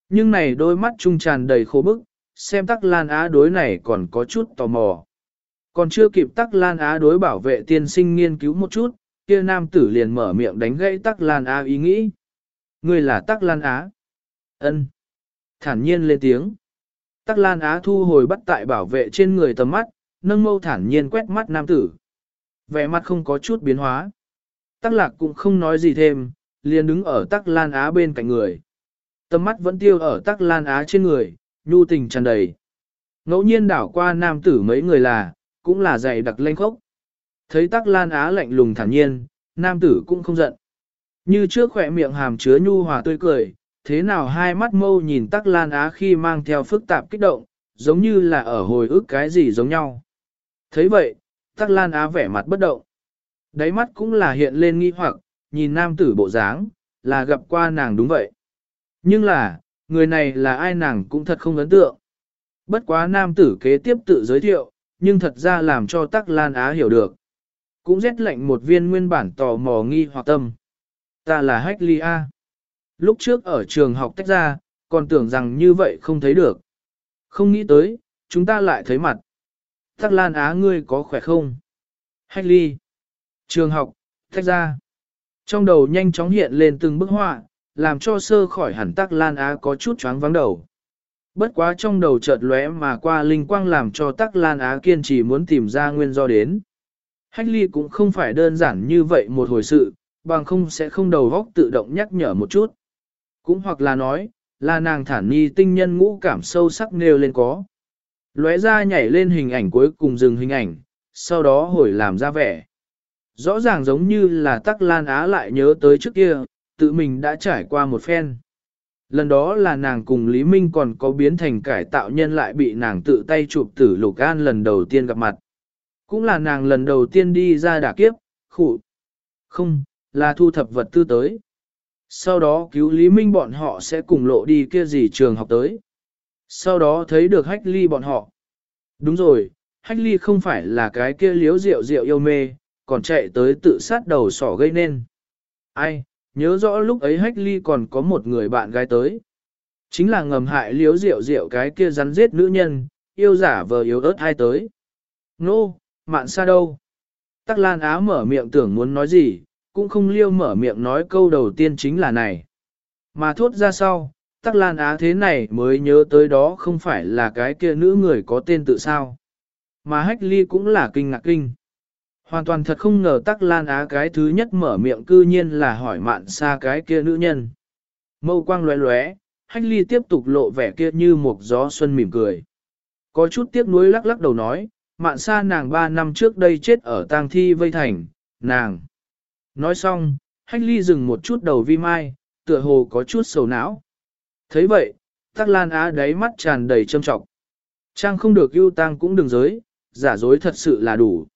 Nhưng này đôi mắt trung tràn đầy khổ bức, xem tắc lan á đối này còn có chút tò mò. Còn chưa kịp tắc lan á đối bảo vệ tiên sinh nghiên cứu một chút, kia nam tử liền mở miệng đánh gãy tắc lan á ý nghĩ. Người là tắc lan á. ân Thản nhiên lên tiếng. Tắc lan á thu hồi bắt tại bảo vệ trên người tầm mắt, nâng mâu thản nhiên quét mắt nam tử. Vẻ mặt không có chút biến hóa. Tắc lạc cũng không nói gì thêm, liền đứng ở tắc lan á bên cạnh người. Tầm mắt vẫn tiêu ở tắc lan á trên người, nhu tình tràn đầy. Ngẫu nhiên đảo qua nam tử mấy người là, cũng là dày đặc lênh khốc. Thấy tắc lan á lạnh lùng thản nhiên, nam tử cũng không giận. Như trước khỏe miệng hàm chứa nhu hòa tươi cười, thế nào hai mắt mâu nhìn tắc lan á khi mang theo phức tạp kích động, giống như là ở hồi ức cái gì giống nhau. thấy vậy, tắc lan á vẻ mặt bất động. Đáy mắt cũng là hiện lên nghi hoặc, nhìn nam tử bộ dáng, là gặp qua nàng đúng vậy. Nhưng là, người này là ai nàng cũng thật không ấn tượng. Bất quá nam tử kế tiếp tự giới thiệu, nhưng thật ra làm cho tắc lan á hiểu được. Cũng rét lệnh một viên nguyên bản tò mò nghi hoặc tâm. Ta là Hách Ly A. Lúc trước ở trường học tách ra, còn tưởng rằng như vậy không thấy được. Không nghĩ tới, chúng ta lại thấy mặt. Tắc Lan Á ngươi có khỏe không? Hách ly. Trường học, tách ra. Trong đầu nhanh chóng hiện lên từng bức họa, làm cho sơ khỏi hẳn Tắc Lan Á có chút choáng vắng đầu. Bất quá trong đầu chợt lóe mà qua linh quang làm cho Tắc Lan Á kiên trì muốn tìm ra nguyên do đến. Hách ly cũng không phải đơn giản như vậy một hồi sự, bằng không sẽ không đầu góc tự động nhắc nhở một chút. Cũng hoặc là nói, là nàng thản nhi tinh nhân ngũ cảm sâu sắc nêu lên có. Lóe ra nhảy lên hình ảnh cuối cùng dừng hình ảnh, sau đó hồi làm ra vẻ. Rõ ràng giống như là tắc lan á lại nhớ tới trước kia, tự mình đã trải qua một phen. Lần đó là nàng cùng Lý Minh còn có biến thành cải tạo nhân lại bị nàng tự tay chụp tử lục an lần đầu tiên gặp mặt. Cũng là nàng lần đầu tiên đi ra đả kiếp, khủ. Không, là thu thập vật tư tới. Sau đó cứu Lý Minh bọn họ sẽ cùng lộ đi kia gì trường học tới. Sau đó thấy được hách ly bọn họ. Đúng rồi, hách ly không phải là cái kia liếu rượu rượu yêu mê, còn chạy tới tự sát đầu sỏ gây nên. Ai, nhớ rõ lúc ấy hách ly còn có một người bạn gái tới. Chính là ngầm hại liếu rượu rượu cái kia rắn giết nữ nhân, yêu giả vờ yếu ớt hai tới. Nô, no, mạn xa đâu? Tắc Lan Á mở miệng tưởng muốn nói gì, cũng không liêu mở miệng nói câu đầu tiên chính là này. Mà thốt ra sau, Tắc Lan Á thế này mới nhớ tới đó không phải là cái kia nữ người có tên tự sao. Mà Hách Ly cũng là kinh ngạc kinh. Hoàn toàn thật không ngờ Tắc Lan Á cái thứ nhất mở miệng cư nhiên là hỏi mạn xa cái kia nữ nhân. Mâu quang lóe lóe, hách ly tiếp tục lộ vẻ kia như một gió xuân mỉm cười. Có chút tiếc nuối lắc lắc đầu nói, mạn xa nàng ba năm trước đây chết ở tang thi vây thành, nàng. Nói xong, hách ly dừng một chút đầu vi mai, tựa hồ có chút sầu não. thấy vậy, tắc lan á đáy mắt tràn đầy trâm trọng. Trang không được yêu tang cũng đừng giới, giả dối thật sự là đủ.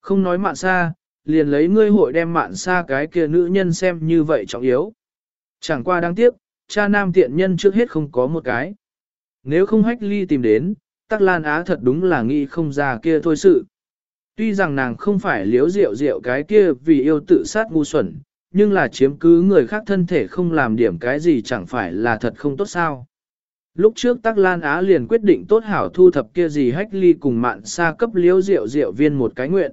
Không nói mạn xa, liền lấy ngươi hội đem mạn xa cái kia nữ nhân xem như vậy trọng yếu. Chẳng qua đáng tiếc, cha nam tiện nhân trước hết không có một cái. Nếu không hách ly tìm đến, tắc lan á thật đúng là nghĩ không ra kia thôi sự. Tuy rằng nàng không phải liếu rượu rượu cái kia vì yêu tự sát ngu xuẩn, nhưng là chiếm cứ người khác thân thể không làm điểm cái gì chẳng phải là thật không tốt sao. Lúc trước Tắc Lan Á liền quyết định tốt hảo thu thập kia gì hách ly cùng mạn xa cấp liếu rượu rượu viên một cái nguyện.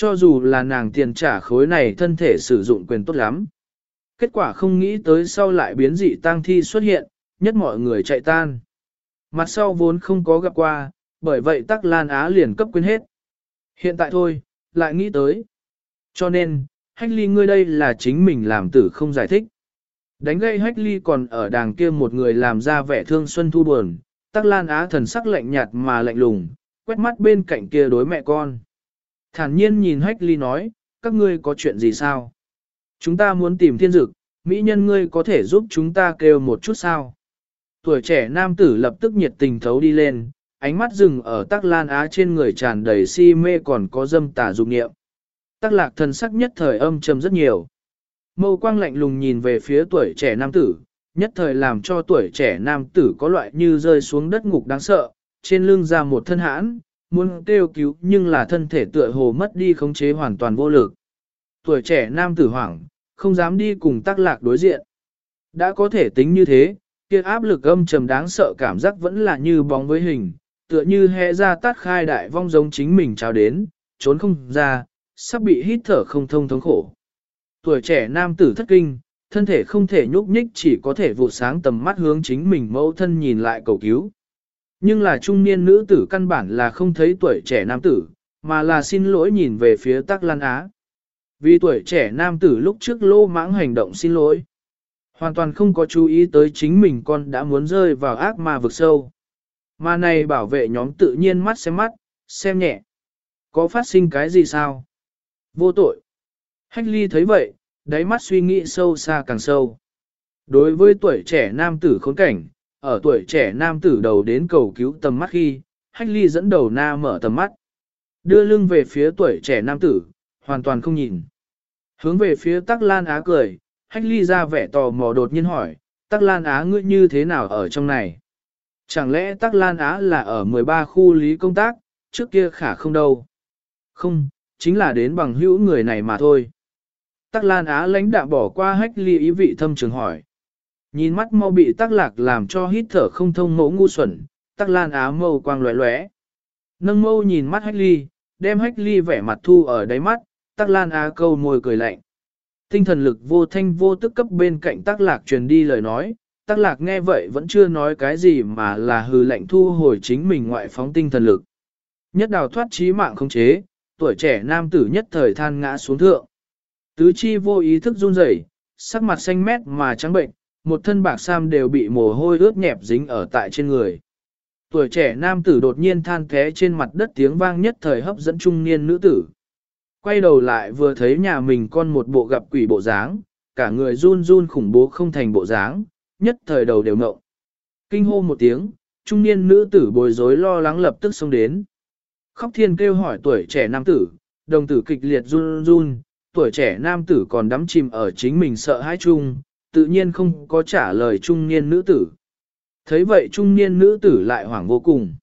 Cho dù là nàng tiền trả khối này thân thể sử dụng quyền tốt lắm. Kết quả không nghĩ tới sau lại biến dị tang thi xuất hiện, nhất mọi người chạy tan. Mặt sau vốn không có gặp qua, bởi vậy Tắc Lan Á liền cấp quên hết. Hiện tại thôi, lại nghĩ tới. Cho nên, hách ly ngươi đây là chính mình làm tử không giải thích. Đánh gây hách ly còn ở đàng kia một người làm ra vẻ thương xuân thu buồn, tắc lan á thần sắc lạnh nhạt mà lạnh lùng, quét mắt bên cạnh kia đối mẹ con. Thản nhiên nhìn hách ly nói, các ngươi có chuyện gì sao? Chúng ta muốn tìm thiên dực, mỹ nhân ngươi có thể giúp chúng ta kêu một chút sao? Tuổi trẻ nam tử lập tức nhiệt tình thấu đi lên, ánh mắt dừng ở tắc lan á trên người tràn đầy si mê còn có dâm tà dục nghiệm. Tắc lạc thần sắc nhất thời âm trầm rất nhiều. Mâu quang lạnh lùng nhìn về phía tuổi trẻ nam tử, nhất thời làm cho tuổi trẻ nam tử có loại như rơi xuống đất ngục đáng sợ, trên lưng ra một thân hãn, muốn kêu cứu nhưng là thân thể tựa hồ mất đi khống chế hoàn toàn vô lực. Tuổi trẻ nam tử hoảng, không dám đi cùng tác lạc đối diện. Đã có thể tính như thế, kia áp lực âm trầm đáng sợ cảm giác vẫn là như bóng với hình, tựa như hẹ ra tát khai đại vong giống chính mình trao đến, trốn không ra, sắp bị hít thở không thông thống khổ. Tuổi trẻ nam tử thất kinh, thân thể không thể nhúc nhích chỉ có thể vụ sáng tầm mắt hướng chính mình mẫu thân nhìn lại cầu cứu. Nhưng là trung niên nữ tử căn bản là không thấy tuổi trẻ nam tử, mà là xin lỗi nhìn về phía Tắc Lan Á. Vì tuổi trẻ nam tử lúc trước lô mãng hành động xin lỗi. Hoàn toàn không có chú ý tới chính mình con đã muốn rơi vào ác ma vực sâu. Mà này bảo vệ nhóm tự nhiên mắt xem mắt, xem nhẹ. Có phát sinh cái gì sao? Vô tội. Hách ly thấy vậy, đáy mắt suy nghĩ sâu xa càng sâu. Đối với tuổi trẻ nam tử khốn cảnh, ở tuổi trẻ nam tử đầu đến cầu cứu tầm mắt khi, hách ly dẫn đầu na mở tầm mắt. Đưa lưng về phía tuổi trẻ nam tử, hoàn toàn không nhìn. Hướng về phía tắc lan á cười, hách ly ra vẻ tò mò đột nhiên hỏi, tắc lan á ngươi như thế nào ở trong này? Chẳng lẽ tắc lan á là ở 13 khu lý công tác, trước kia khả không đâu? Không, chính là đến bằng hữu người này mà thôi. Tắc Lan Á lãnh đạm bỏ qua hách ly ý vị thâm trường hỏi. Nhìn mắt mau bị tắc lạc làm cho hít thở không thông mẫu ngu xuẩn, tắc Lan Á mâu quang lóe lóe. Nâng mâu nhìn mắt hách ly, đem hách ly vẻ mặt thu ở đáy mắt, tắc Lan Á câu môi cười lạnh. Tinh thần lực vô thanh vô tức cấp bên cạnh tắc lạc truyền đi lời nói, tắc lạc nghe vậy vẫn chưa nói cái gì mà là hừ lạnh thu hồi chính mình ngoại phóng tinh thần lực. Nhất đào thoát trí mạng không chế, tuổi trẻ nam tử nhất thời than ngã xuống thượng. Tứ chi vô ý thức run rẩy, sắc mặt xanh mét mà trắng bệnh, một thân bạc sam đều bị mồ hôi ướt nhẹp dính ở tại trên người. Tuổi trẻ nam tử đột nhiên than thế trên mặt đất tiếng vang nhất thời hấp dẫn trung niên nữ tử. Quay đầu lại vừa thấy nhà mình con một bộ gặp quỷ bộ dáng, cả người run run khủng bố không thành bộ dáng, nhất thời đầu đều ngộng. Kinh hô một tiếng, trung niên nữ tử bồi rối lo lắng lập tức xông đến. Khóc thiên kêu hỏi tuổi trẻ nam tử, đồng tử kịch liệt run run, tuổi trẻ nam tử còn đắm chìm ở chính mình sợ hãi chung, tự nhiên không có trả lời trung niên nữ tử. Thấy vậy trung niên nữ tử lại hoảng vô cùng.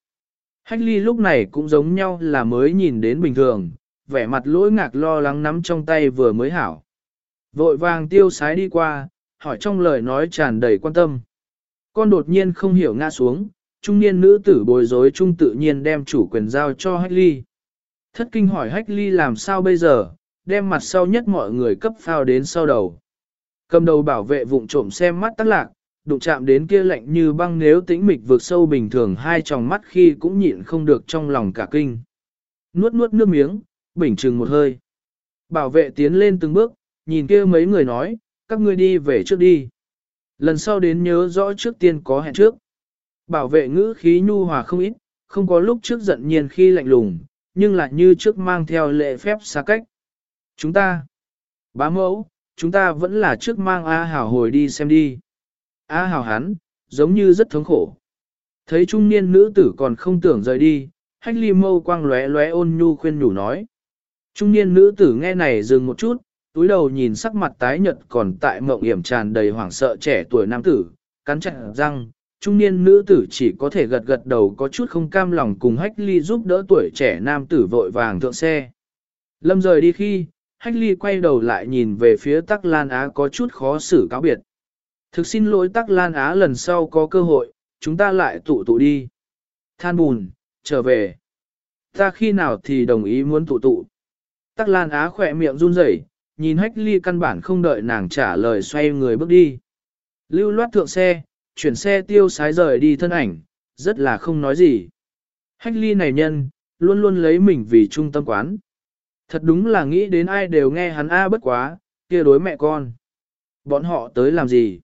Hách ly lúc này cũng giống nhau là mới nhìn đến bình thường, vẻ mặt lỗi ngạc lo lắng nắm trong tay vừa mới hảo. Vội vàng tiêu sái đi qua, hỏi trong lời nói tràn đầy quan tâm. Con đột nhiên không hiểu ngã xuống, trung niên nữ tử bối rối trung tự nhiên đem chủ quyền giao cho Hách ly. Thất kinh hỏi Hách ly làm sao bây giờ, đem mặt sau nhất mọi người cấp phao đến sau đầu. Cầm đầu bảo vệ vụng trộm xem mắt tắc lạc, đụng chạm đến kia lạnh như băng nếu tĩnh mịch vượt sâu bình thường hai tròng mắt khi cũng nhịn không được trong lòng cả kinh. Nuốt nuốt nước miếng, bình trừng một hơi. Bảo vệ tiến lên từng bước, nhìn kia mấy người nói, các ngươi đi về trước đi. Lần sau đến nhớ rõ trước tiên có hẹn trước. Bảo vệ ngữ khí nhu hòa không ít, không có lúc trước giận nhiên khi lạnh lùng, nhưng lại như trước mang theo lệ phép xa cách. Chúng ta, bá mẫu, chúng ta vẫn là trước mang A Hảo hồi đi xem đi. A Hảo hắn, giống như rất thống khổ. Thấy trung niên nữ tử còn không tưởng rời đi, hách ly mâu quang lóe lóe ôn nhu khuyên nhủ nói. Trung niên nữ tử nghe này dừng một chút, túi đầu nhìn sắc mặt tái nhợt còn tại mộng hiểm tràn đầy hoảng sợ trẻ tuổi nam tử, cắn chặt răng, trung niên nữ tử chỉ có thể gật gật đầu có chút không cam lòng cùng hách ly giúp đỡ tuổi trẻ nam tử vội vàng thượng xe. Lâm rời đi khi, hách ly quay đầu lại nhìn về phía tắc lan á có chút khó xử cáo biệt. Thực xin lỗi tắc lan á lần sau có cơ hội, chúng ta lại tụ tụ đi. Than bùn, trở về. Ta khi nào thì đồng ý muốn tụ tụ. Tắc lan á khỏe miệng run rẩy, nhìn hách ly căn bản không đợi nàng trả lời xoay người bước đi. Lưu loát thượng xe, chuyển xe tiêu sái rời đi thân ảnh, rất là không nói gì. Hách ly này nhân, luôn luôn lấy mình vì trung tâm quán. Thật đúng là nghĩ đến ai đều nghe hắn A bất quá, kia đối mẹ con. Bọn họ tới làm gì?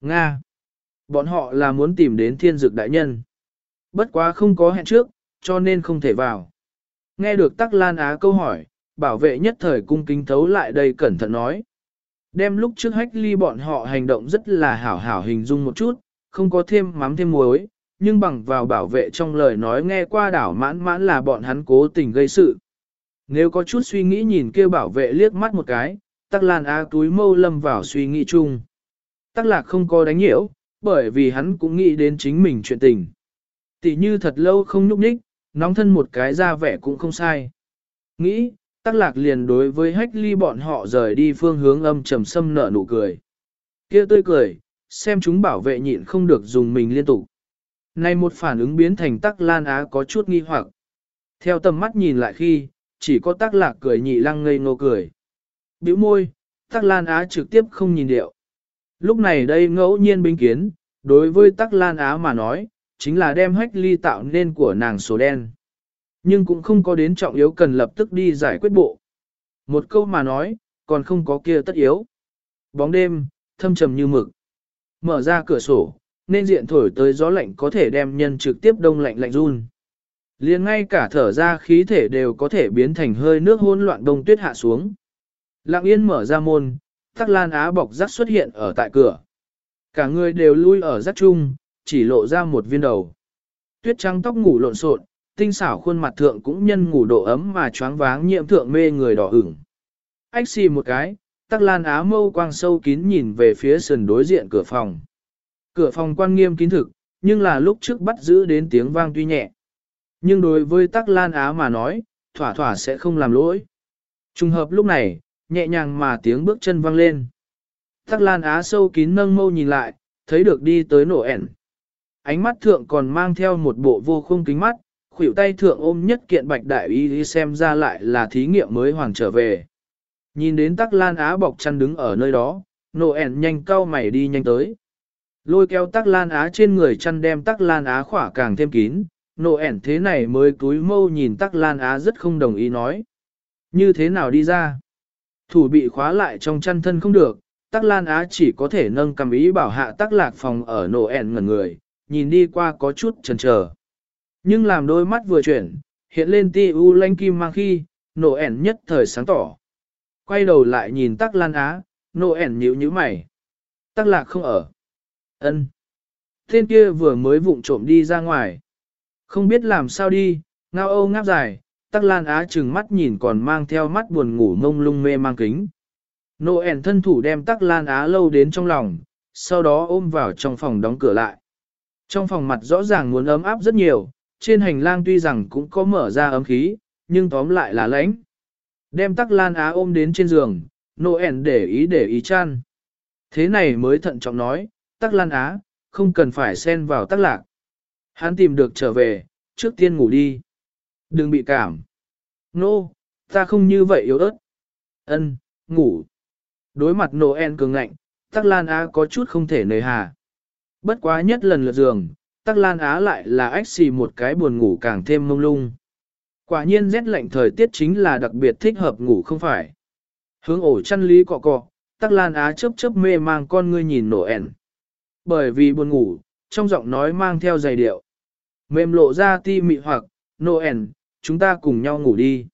Nga. Bọn họ là muốn tìm đến thiên dực đại nhân. Bất quá không có hẹn trước, cho nên không thể vào. Nghe được Tắc Lan Á câu hỏi, bảo vệ nhất thời cung kính thấu lại đây cẩn thận nói. Đem lúc trước hách ly bọn họ hành động rất là hảo hảo hình dung một chút, không có thêm mắm thêm muối, nhưng bằng vào bảo vệ trong lời nói nghe qua đảo mãn mãn là bọn hắn cố tình gây sự. Nếu có chút suy nghĩ nhìn kêu bảo vệ liếc mắt một cái, tắc lan á túi mâu lâm vào suy nghĩ chung. Tắc lạc không có đánh nhiễu, bởi vì hắn cũng nghĩ đến chính mình chuyện tình. Tỷ như thật lâu không nhúc nhích, nóng thân một cái ra vẻ cũng không sai. Nghĩ, tắc lạc liền đối với hách ly bọn họ rời đi phương hướng âm trầm sâm nở nụ cười. kia tươi cười, xem chúng bảo vệ nhịn không được dùng mình liên tục. Này một phản ứng biến thành tắc lan á có chút nghi hoặc. Theo tầm mắt nhìn lại khi, chỉ có tắc lạc cười nhị lăng ngây ngô cười. Biểu môi, tắc lan á trực tiếp không nhìn điệu. Lúc này đây ngẫu nhiên binh kiến, đối với tắc lan á mà nói, chính là đem hách ly tạo nên của nàng số đen. Nhưng cũng không có đến trọng yếu cần lập tức đi giải quyết bộ. Một câu mà nói, còn không có kia tất yếu. Bóng đêm, thâm trầm như mực. Mở ra cửa sổ, nên diện thổi tới gió lạnh có thể đem nhân trực tiếp đông lạnh lạnh run liền ngay cả thở ra khí thể đều có thể biến thành hơi nước hỗn loạn đông tuyết hạ xuống. Lặng yên mở ra môn, tắc lan á bọc rắc xuất hiện ở tại cửa. Cả người đều lui ở rắc chung, chỉ lộ ra một viên đầu. Tuyết trắng tóc ngủ lộn xộn, tinh xảo khuôn mặt thượng cũng nhân ngủ độ ấm mà choáng váng nhiệm thượng mê người đỏ ửng. Ách xì một cái, tắc lan á mâu quang sâu kín nhìn về phía sườn đối diện cửa phòng. Cửa phòng quan nghiêm kín thực, nhưng là lúc trước bắt giữ đến tiếng vang tuy nhẹ. Nhưng đối với tắc lan á mà nói, thỏa thỏa sẽ không làm lỗi. Trùng hợp lúc này, nhẹ nhàng mà tiếng bước chân vang lên. Tắc lan á sâu kín nâng mâu nhìn lại, thấy được đi tới nổ ẻn. Ánh mắt thượng còn mang theo một bộ vô khung kính mắt, khuỷu tay thượng ôm nhất kiện bạch đại y xem ra lại là thí nghiệm mới hoàn trở về. Nhìn đến tắc lan á bọc chăn đứng ở nơi đó, nổ ẻn nhanh cau mày đi nhanh tới. Lôi kéo tắc lan á trên người chăn đem tắc lan á khỏa càng thêm kín, nộ ẻn thế này mới túi mâu nhìn tắc lan á rất không đồng ý nói. Như thế nào đi ra? Thủ bị khóa lại trong chăn thân không được, tắc lan á chỉ có thể nâng cầm ý bảo hạ tắc lạc phòng ở nộ ẻn ngẩn người, nhìn đi qua có chút chần chờ. Nhưng làm đôi mắt vừa chuyển, hiện lên ti u lanh kim mang khi, nộ ẻn nhất thời sáng tỏ. Quay đầu lại nhìn tắc lan á, nộ ẻn nhíu nhíu mày. Tắc lạc không ở. ân Tên kia vừa mới vụng trộm đi ra ngoài. Không biết làm sao đi, ngao âu ngáp dài, tắc lan á chừng mắt nhìn còn mang theo mắt buồn ngủ mông lung mê mang kính. Noel ẻn thân thủ đem tắc lan á lâu đến trong lòng, sau đó ôm vào trong phòng đóng cửa lại. Trong phòng mặt rõ ràng muốn ấm áp rất nhiều, trên hành lang tuy rằng cũng có mở ra ấm khí, nhưng tóm lại là lãnh. Đem tắc lan á ôm đến trên giường, Noel ẻn để ý để ý chăn. Thế này mới thận trọng nói, tắc lan á, không cần phải xen vào tắc lạc. Hắn tìm được trở về, trước tiên ngủ đi. Đừng bị cảm. Nô, no, ta không như vậy yếu ớt. Ân, ngủ. Đối mặt Noel cường ngạnh, Tắc Lan Á có chút không thể nề hà. Bất quá nhất lần lượt giường, Tắc Lan Á lại là ách xì một cái buồn ngủ càng thêm mông lung. Quả nhiên rét lạnh thời tiết chính là đặc biệt thích hợp ngủ không phải. Hướng ổ chăn lý cọ cọ, Tắc Lan Á chớp chớp mê mang con ngươi nhìn Noel. Bởi vì buồn ngủ, trong giọng nói mang theo giày điệu. Mềm lộ ra ti mị hoặc, Noel, chúng ta cùng nhau ngủ đi.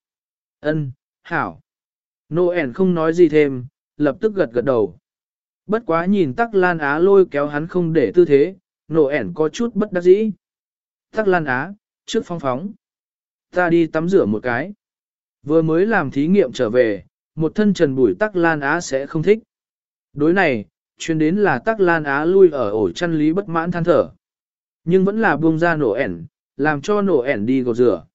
Ân, hảo. Noel không nói gì thêm, lập tức gật gật đầu. Bất quá nhìn tắc lan á lôi kéo hắn không để tư thế, Noel có chút bất đắc dĩ. Tắc lan á, trước phong phóng. Ta đi tắm rửa một cái. Vừa mới làm thí nghiệm trở về, một thân trần bùi tắc lan á sẽ không thích. Đối này, chuyên đến là tắc lan á lui ở ổ chăn lý bất mãn than thở. Nhưng vẫn là buông ra nổ ẻn, làm cho nổ ẻn đi gột rửa.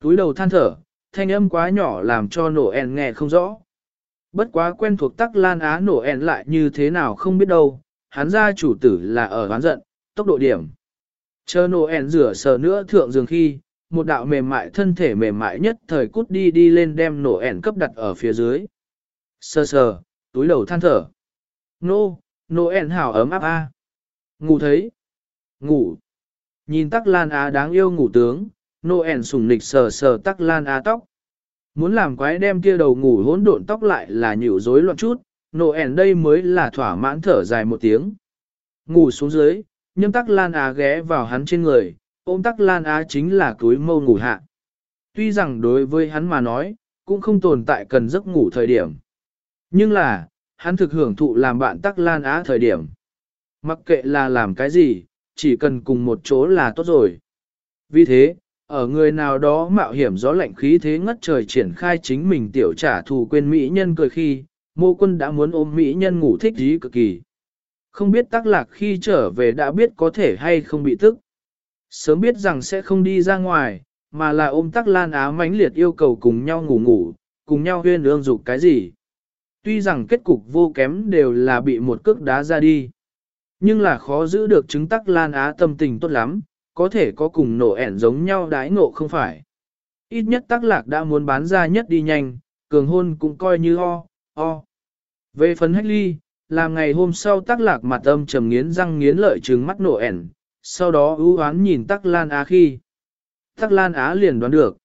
Túi đầu than thở, thanh âm quá nhỏ làm cho nổ ẻn nghe không rõ. Bất quá quen thuộc tắc lan á nổ ẻn lại như thế nào không biết đâu, hắn ra chủ tử là ở ván giận, tốc độ điểm. Chờ nổ ẻn rửa sờ nữa thượng giường khi, một đạo mềm mại thân thể mềm mại nhất thời cút đi đi lên đem nổ ẻn cấp đặt ở phía dưới. sờ sờ, túi đầu than thở. Nô, nổ ẻn hảo ấm áp a. Ngủ thấy. Ngủ. Nhìn tắc lan á đáng yêu ngủ tướng, nô sùng nịch sờ sờ tắc lan á tóc. Muốn làm quái đem kia đầu ngủ hỗn độn tóc lại là nhịu rối loạn chút, nô đây mới là thỏa mãn thở dài một tiếng. Ngủ xuống dưới, nhâm tắc lan á ghé vào hắn trên người, ôm tắc lan á chính là túi mâu ngủ hạ. Tuy rằng đối với hắn mà nói, cũng không tồn tại cần giấc ngủ thời điểm. Nhưng là, hắn thực hưởng thụ làm bạn tắc lan á thời điểm. Mặc kệ là làm cái gì, chỉ cần cùng một chỗ là tốt rồi. Vì thế, ở người nào đó mạo hiểm gió lạnh khí thế ngất trời triển khai chính mình tiểu trả thù quên mỹ nhân cười khi, mô quân đã muốn ôm mỹ nhân ngủ thích ý cực kỳ. Không biết tắc lạc khi trở về đã biết có thể hay không bị tức. Sớm biết rằng sẽ không đi ra ngoài, mà là ôm tắc lan á mãnh liệt yêu cầu cùng nhau ngủ ngủ, cùng nhau huyên ương dục cái gì. Tuy rằng kết cục vô kém đều là bị một cước đá ra đi. Nhưng là khó giữ được chứng tắc lan á tâm tình tốt lắm, có thể có cùng nổ ẻn giống nhau đái ngộ không phải. Ít nhất tắc lạc đã muốn bán ra nhất đi nhanh, cường hôn cũng coi như ho, ho. Về phần hách ly, làm ngày hôm sau tắc lạc mặt âm trầm nghiến răng nghiến lợi trừng mắt nổ ẻn, sau đó ưu oán nhìn tắc lan á khi. Tắc lan á liền đoán được.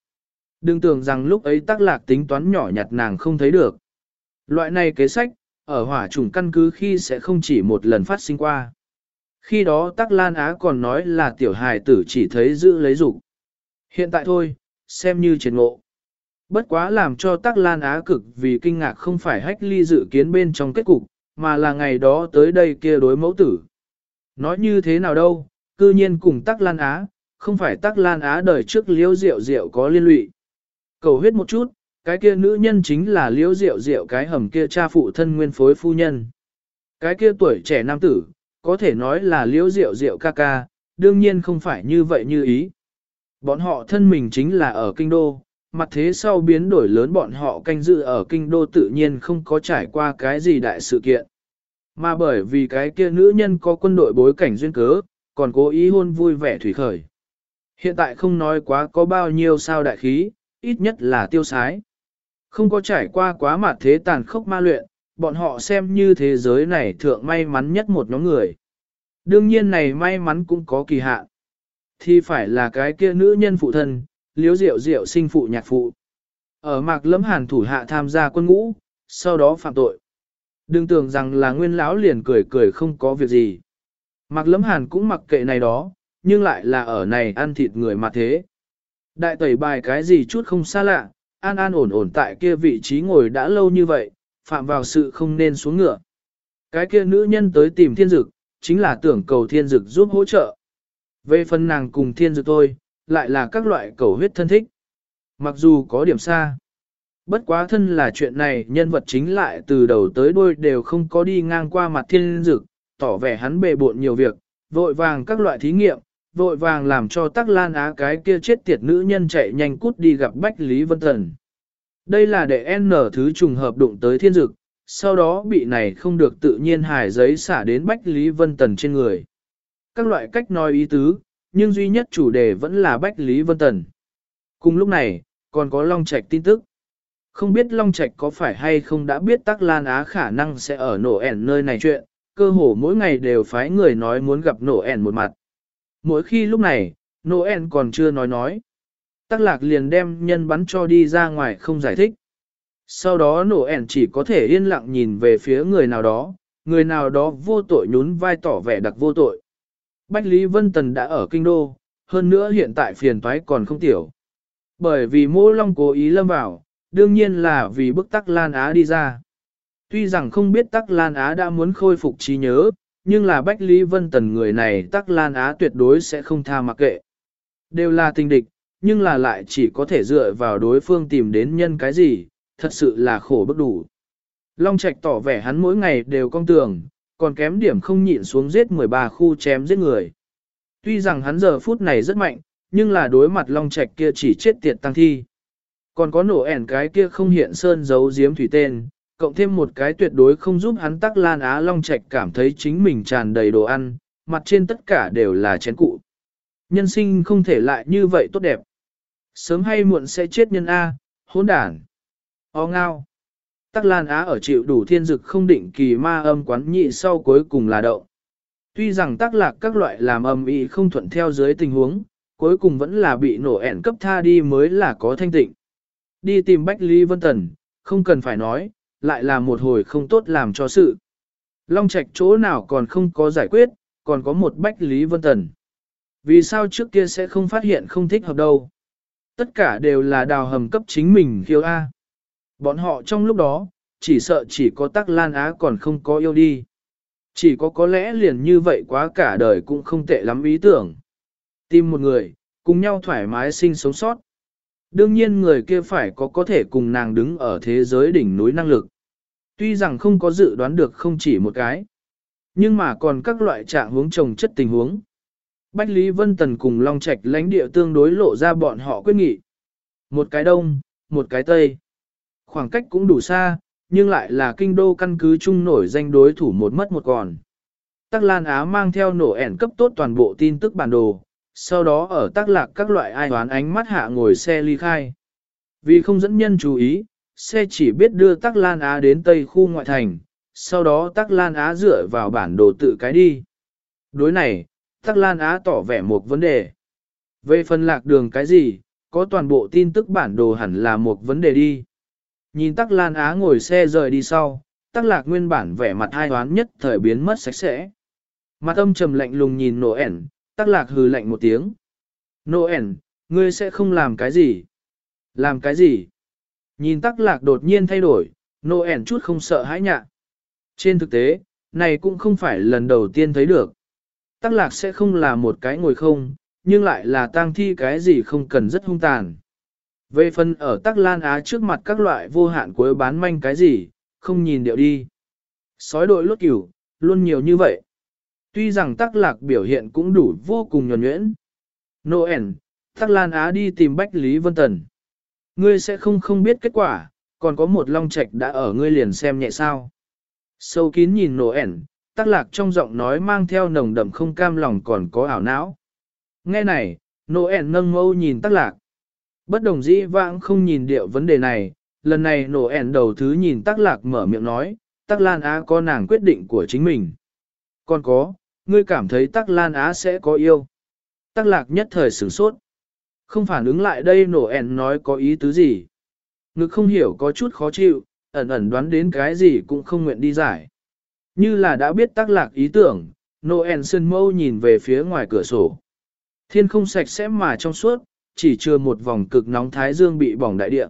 Đừng tưởng rằng lúc ấy tắc lạc tính toán nhỏ nhặt nàng không thấy được. Loại này kế sách, ở hỏa trùng căn cứ khi sẽ không chỉ một lần phát sinh qua. Khi đó Tắc Lan Á còn nói là tiểu hài tử chỉ thấy giữ lấy dục Hiện tại thôi, xem như triệt ngộ. Bất quá làm cho Tắc Lan Á cực vì kinh ngạc không phải hách ly dự kiến bên trong kết cục, mà là ngày đó tới đây kia đối mẫu tử. Nói như thế nào đâu, cư nhiên cùng Tắc Lan Á, không phải Tắc Lan Á đời trước liễu rượu rượu có liên lụy. Cầu huyết một chút, cái kia nữ nhân chính là liễu diệu diệu cái hầm kia cha phụ thân nguyên phối phu nhân. Cái kia tuổi trẻ nam tử, có thể nói là liễu diệu diệu ca ca, đương nhiên không phải như vậy như ý. Bọn họ thân mình chính là ở kinh đô, mặt thế sau biến đổi lớn bọn họ canh dự ở kinh đô tự nhiên không có trải qua cái gì đại sự kiện. Mà bởi vì cái kia nữ nhân có quân đội bối cảnh duyên cớ, còn cố ý hôn vui vẻ thủy khởi. Hiện tại không nói quá có bao nhiêu sao đại khí, ít nhất là tiêu sái. Không có trải qua quá mặt thế tàn khốc ma luyện, bọn họ xem như thế giới này thượng may mắn nhất một nhóm người. Đương nhiên này may mắn cũng có kỳ hạn. Thì phải là cái kia nữ nhân phụ thân, liếu diệu diệu sinh phụ nhạc phụ. Ở mạc lâm hàn thủ hạ tham gia quân ngũ, sau đó phạm tội. Đừng tưởng rằng là nguyên lão liền cười cười không có việc gì. Mạc lâm hàn cũng mặc kệ này đó, nhưng lại là ở này ăn thịt người mà thế. Đại tẩy bài cái gì chút không xa lạ, an an ổn ổn tại kia vị trí ngồi đã lâu như vậy, phạm vào sự không nên xuống ngựa. Cái kia nữ nhân tới tìm thiên dực, chính là tưởng cầu thiên dực giúp hỗ trợ. Về phần nàng cùng thiên dực tôi, lại là các loại cầu huyết thân thích. Mặc dù có điểm xa. Bất quá thân là chuyện này nhân vật chính lại từ đầu tới đuôi đều không có đi ngang qua mặt thiên dực, tỏ vẻ hắn bề bộn nhiều việc, vội vàng các loại thí nghiệm, vội vàng làm cho tắc lan á cái kia chết tiệt nữ nhân chạy nhanh cút đi gặp Bách Lý Vân Tần. Đây là để N thứ trùng hợp đụng tới thiên dực, sau đó bị này không được tự nhiên hài giấy xả đến Bách Lý Vân Tần trên người. Các loại cách nói ý tứ, nhưng duy nhất chủ đề vẫn là Bách Lý Vân Tần. Cùng lúc này, còn có Long Trạch tin tức. Không biết Long Trạch có phải hay không đã biết Tắc Lan Á khả năng sẽ ở nổ ẻn nơi này chuyện, cơ hồ mỗi ngày đều phái người nói muốn gặp nổ ẻn một mặt. Mỗi khi lúc này, Noel còn chưa nói nói. Tắc lạc liền đem nhân bắn cho đi ra ngoài không giải thích. Sau đó Noel chỉ có thể yên lặng nhìn về phía người nào đó, người nào đó vô tội nhún vai tỏ vẻ đặc vô tội. Bách Lý Vân Tần đã ở kinh đô, hơn nữa hiện tại phiền toái còn không tiểu. Bởi vì mô long cố ý lâm vào, đương nhiên là vì bức tắc Lan Á đi ra. Tuy rằng không biết tắc Lan Á đã muốn khôi phục trí nhớ, nhưng là Bách Lý Vân Tần người này tắc Lan Á tuyệt đối sẽ không tha mặc kệ. Đều là tình địch, nhưng là lại chỉ có thể dựa vào đối phương tìm đến nhân cái gì, thật sự là khổ bức đủ. Long Trạch tỏ vẻ hắn mỗi ngày đều công tường, còn kém điểm không nhịn xuống giết 13 khu chém giết người. Tuy rằng hắn giờ phút này rất mạnh, nhưng là đối mặt Long Trạch kia chỉ chết tiệt tăng thi. Còn có nổ ẻn cái kia không hiện sơn giấu giếm thủy tên, cộng thêm một cái tuyệt đối không giúp hắn tắc lan á Long Trạch cảm thấy chính mình tràn đầy đồ ăn, mặt trên tất cả đều là chén cụ. Nhân sinh không thể lại như vậy tốt đẹp. Sớm hay muộn sẽ chết nhân A, hỗn đản. O ngao. Tắc Lan Á ở chịu đủ thiên dực không định kỳ ma âm quán nhị sau cuối cùng là đậu. Tuy rằng tác lạc các loại làm âm ý không thuận theo dưới tình huống, cuối cùng vẫn là bị nổ ẻn cấp tha đi mới là có thanh tịnh. Đi tìm Bách Lý Vân Tần, không cần phải nói, lại là một hồi không tốt làm cho sự. Long Trạch chỗ nào còn không có giải quyết, còn có một Bách Lý Vân Tần. Vì sao trước kia sẽ không phát hiện không thích hợp đâu? Tất cả đều là đào hầm cấp chính mình khiêu A. Bọn họ trong lúc đó, chỉ sợ chỉ có tắc lan á còn không có yêu đi. Chỉ có có lẽ liền như vậy quá cả đời cũng không tệ lắm ý tưởng. Tìm một người, cùng nhau thoải mái sinh sống sót. Đương nhiên người kia phải có có thể cùng nàng đứng ở thế giới đỉnh núi năng lực. Tuy rằng không có dự đoán được không chỉ một cái, nhưng mà còn các loại trạng hướng trồng chất tình huống. Bách Lý Vân Tần cùng Long Trạch lãnh địa tương đối lộ ra bọn họ quyết nghị. Một cái đông, một cái tây. Khoảng cách cũng đủ xa, nhưng lại là kinh đô căn cứ chung nổi danh đối thủ một mất một còn. Tắc Lan Á mang theo nổ ẻn cấp tốt toàn bộ tin tức bản đồ, sau đó ở tác lạc các loại ai hoán ánh mắt hạ ngồi xe ly khai. Vì không dẫn nhân chú ý, xe chỉ biết đưa Tắc Lan Á đến tây khu ngoại thành, sau đó Tắc Lan Á dựa vào bản đồ tự cái đi. Đối này, Tắc Lan Á tỏ vẻ một vấn đề. Về phần lạc đường cái gì, có toàn bộ tin tức bản đồ hẳn là một vấn đề đi. Nhìn Tắc Lan Á ngồi xe rời đi sau, Tắc Lạc nguyên bản vẻ mặt hai hoán nhất thời biến mất sạch sẽ. Mặt âm trầm lạnh lùng nhìn nổ ẻn, Tắc Lạc hừ lạnh một tiếng. Nô ẻn, ngươi sẽ không làm cái gì? Làm cái gì? Nhìn Tắc Lạc đột nhiên thay đổi, Nô ẻn chút không sợ hãi nhạ. Trên thực tế, này cũng không phải lần đầu tiên thấy được. Tắc Lạc sẽ không là một cái ngồi không, nhưng lại là tang thi cái gì không cần rất hung tàn. Về phần ở Tắc Lan Á trước mặt các loại vô hạn cuối bán manh cái gì, không nhìn điệu đi. Sói đội lốt cửu, luôn nhiều như vậy. Tuy rằng Tắc Lạc biểu hiện cũng đủ vô cùng nhuẩn nhuyễn. Noel, Tắc Lan Á đi tìm Bách Lý Vân Tần. Ngươi sẽ không không biết kết quả, còn có một long trạch đã ở ngươi liền xem nhẹ sao. Sâu kín nhìn Noel, Tắc Lạc trong giọng nói mang theo nồng đậm không cam lòng còn có ảo não. Nghe này, Noel nâng mâu nhìn Tắc Lạc. Bất đồng dĩ vãng không nhìn điệu vấn đề này, lần này Noel đầu thứ nhìn tắc lạc mở miệng nói, tắc lan á có nàng quyết định của chính mình. Còn có, ngươi cảm thấy tắc lan á sẽ có yêu. Tắc lạc nhất thời sửng sốt. Không phản ứng lại đây nổ ẻn nói có ý tứ gì. Ngực không hiểu có chút khó chịu, ẩn ẩn đoán đến cái gì cũng không nguyện đi giải. Như là đã biết tắc lạc ý tưởng, Noel Sơn Mâu nhìn về phía ngoài cửa sổ. Thiên không sạch sẽ mà trong suốt, chỉ chưa một vòng cực nóng thái dương bị bỏng đại địa.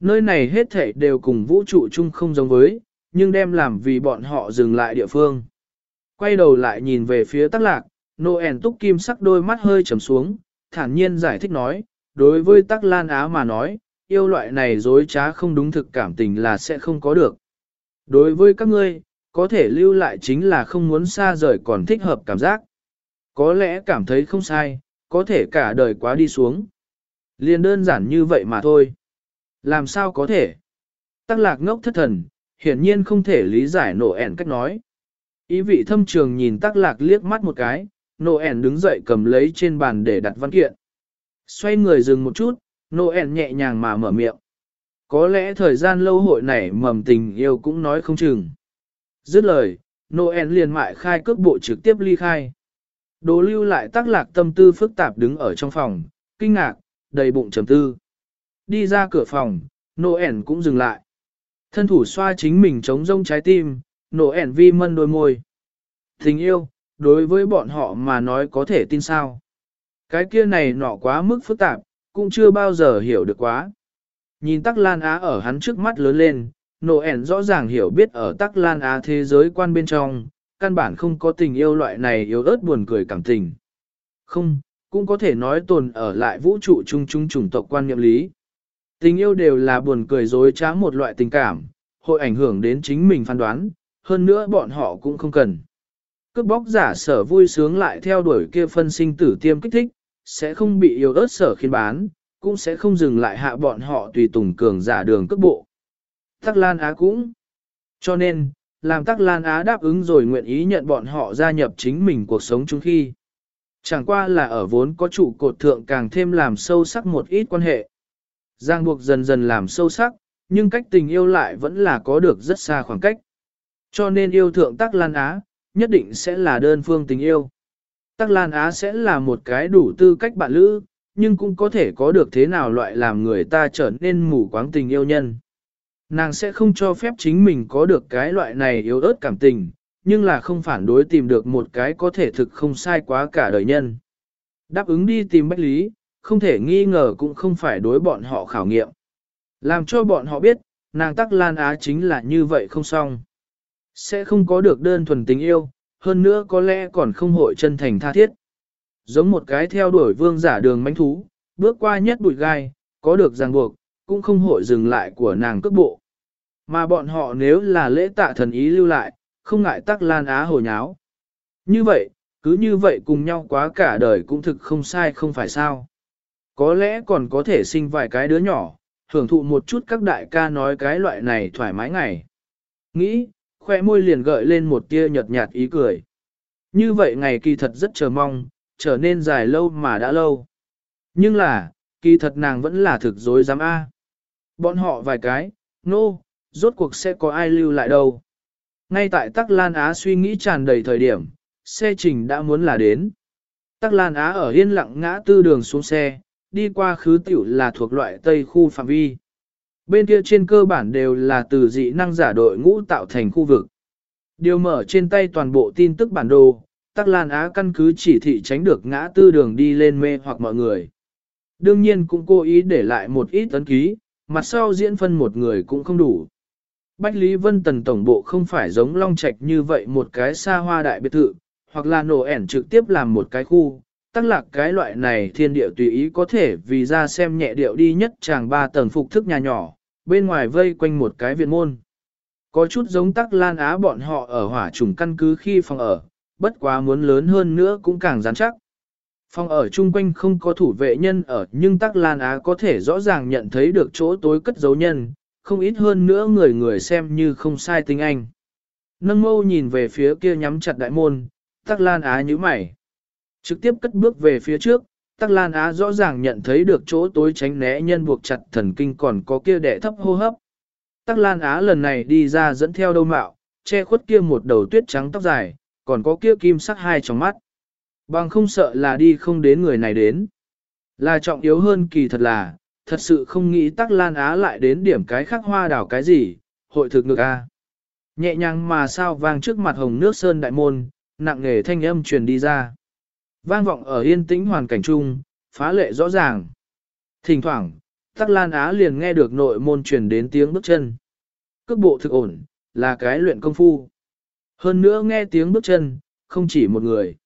Nơi này hết thảy đều cùng vũ trụ chung không giống với, nhưng đem làm vì bọn họ dừng lại địa phương. Quay đầu lại nhìn về phía tắc lạc, Noel túc kim sắc đôi mắt hơi trầm xuống, thản nhiên giải thích nói, đối với tắc lan á mà nói, yêu loại này dối trá không đúng thực cảm tình là sẽ không có được. Đối với các ngươi, có thể lưu lại chính là không muốn xa rời còn thích hợp cảm giác. Có lẽ cảm thấy không sai, có thể cả đời quá đi xuống. Liên đơn giản như vậy mà thôi. Làm sao có thể? Tắc lạc ngốc thất thần, hiển nhiên không thể lý giải nổ ẻn cách nói. Ý vị thâm trường nhìn tắc lạc liếc mắt một cái, nổ ẻn đứng dậy cầm lấy trên bàn để đặt văn kiện. Xoay người dừng một chút, nổ ẻn nhẹ nhàng mà mở miệng. Có lẽ thời gian lâu hội này mầm tình yêu cũng nói không chừng. Dứt lời, Noel liền mại khai cước bộ trực tiếp ly khai. Đồ lưu lại tác lạc tâm tư phức tạp đứng ở trong phòng, kinh ngạc, đầy bụng trầm tư. Đi ra cửa phòng, Noel cũng dừng lại. Thân thủ xoa chính mình chống rông trái tim, nổ ẻn vi mân đôi môi. Tình yêu, đối với bọn họ mà nói có thể tin sao. Cái kia này nọ quá mức phức tạp, cũng chưa bao giờ hiểu được quá. Nhìn Tắc Lan Á ở hắn trước mắt lớn lên, nổ ẻn rõ ràng hiểu biết ở Tắc Lan Á thế giới quan bên trong, căn bản không có tình yêu loại này yếu ớt buồn cười cảm tình. Không, cũng có thể nói tồn ở lại vũ trụ chung chung chủng tộc quan niệm lý. Tình yêu đều là buồn cười dối trá một loại tình cảm, hội ảnh hưởng đến chính mình phán đoán, hơn nữa bọn họ cũng không cần. Cướp bóc giả sở vui sướng lại theo đuổi kia phân sinh tử tiêm kích thích, sẽ không bị yếu ớt sở khiến bán, cũng sẽ không dừng lại hạ bọn họ tùy tùng cường giả đường cước bộ. Tắc Lan Á cũng. Cho nên, làm Tắc Lan Á đáp ứng rồi nguyện ý nhận bọn họ gia nhập chính mình cuộc sống chung khi. Chẳng qua là ở vốn có trụ cột thượng càng thêm làm sâu sắc một ít quan hệ. Giang buộc dần dần làm sâu sắc, nhưng cách tình yêu lại vẫn là có được rất xa khoảng cách. Cho nên yêu thượng Tắc Lan Á, nhất định sẽ là đơn phương tình yêu. Tắc Lan Á sẽ là một cái đủ tư cách bạn lữ, nhưng cũng có thể có được thế nào loại làm người ta trở nên mù quáng tình yêu nhân. Nàng sẽ không cho phép chính mình có được cái loại này yếu ớt cảm tình, nhưng là không phản đối tìm được một cái có thể thực không sai quá cả đời nhân. Đáp ứng đi tìm Bách Lý, không thể nghi ngờ cũng không phải đối bọn họ khảo nghiệm. Làm cho bọn họ biết, nàng tắc lan á chính là như vậy không xong. Sẽ không có được đơn thuần tình yêu, hơn nữa có lẽ còn không hội chân thành tha thiết. Giống một cái theo đuổi vương giả đường manh thú, bước qua nhất bụi gai, có được ràng buộc, cũng không hội dừng lại của nàng cước bộ. Mà bọn họ nếu là lễ tạ thần ý lưu lại, không ngại tắc lan á hồ nháo. Như vậy, cứ như vậy cùng nhau quá cả đời cũng thực không sai không phải sao. Có lẽ còn có thể sinh vài cái đứa nhỏ, hưởng thụ một chút các đại ca nói cái loại này thoải mái ngày. Nghĩ, khoe môi liền gợi lên một tia nhợt nhạt ý cười. Như vậy ngày kỳ thật rất chờ mong, trở nên dài lâu mà đã lâu. Nhưng là, kỳ thật nàng vẫn là thực dối dám A. Bọn họ vài cái, nô, no, rốt cuộc sẽ có ai lưu lại đâu. Ngay tại Tắc Lan Á suy nghĩ tràn đầy thời điểm, xe trình đã muốn là đến. Tắc Lan Á ở yên lặng ngã tư đường xuống xe, đi qua khứ tiểu là thuộc loại Tây khu phạm vi. Bên kia trên cơ bản đều là từ dị năng giả đội ngũ tạo thành khu vực. Điều mở trên tay toàn bộ tin tức bản đồ, Tắc Lan Á căn cứ chỉ thị tránh được ngã tư đường đi lên mê hoặc mọi người. Đương nhiên cũng cố ý để lại một ít ấn ký, mặt sau diễn phân một người cũng không đủ. Bách Lý Vân Tần tổng bộ không phải giống Long Trạch như vậy một cái xa hoa đại biệt thự, hoặc là nổ ẻn trực tiếp làm một cái khu, tắc lạc cái loại này thiên địa tùy ý có thể vì ra xem nhẹ điệu đi nhất chàng ba tầng phục thức nhà nhỏ, bên ngoài vây quanh một cái viện môn. Có chút giống tắc lan á bọn họ ở hỏa trùng căn cứ khi phòng ở, bất quá muốn lớn hơn nữa cũng càng rắn chắc. Phòng ở chung quanh không có thủ vệ nhân ở nhưng tắc lan á có thể rõ ràng nhận thấy được chỗ tối cất dấu nhân, không ít hơn nữa người người xem như không sai tính anh. Nâng mâu nhìn về phía kia nhắm chặt đại môn, tắc lan á như mày. Trực tiếp cất bước về phía trước, tắc lan á rõ ràng nhận thấy được chỗ tối tránh né nhân buộc chặt thần kinh còn có kia đẻ thấp hô hấp. Tắc lan á lần này đi ra dẫn theo đâu mạo, che khuất kia một đầu tuyết trắng tóc dài, còn có kia kim sắc hai trong mắt. Bằng không sợ là đi không đến người này đến. Là trọng yếu hơn kỳ thật là, thật sự không nghĩ tắc lan á lại đến điểm cái khắc hoa đảo cái gì, hội thực ngược a. Nhẹ nhàng mà sao vang trước mặt hồng nước sơn đại môn, nặng nghề thanh âm truyền đi ra. Vang vọng ở yên tĩnh hoàn cảnh chung, phá lệ rõ ràng. Thỉnh thoảng, tắc lan á liền nghe được nội môn truyền đến tiếng bước chân. Cước bộ thực ổn, là cái luyện công phu. Hơn nữa nghe tiếng bước chân, không chỉ một người.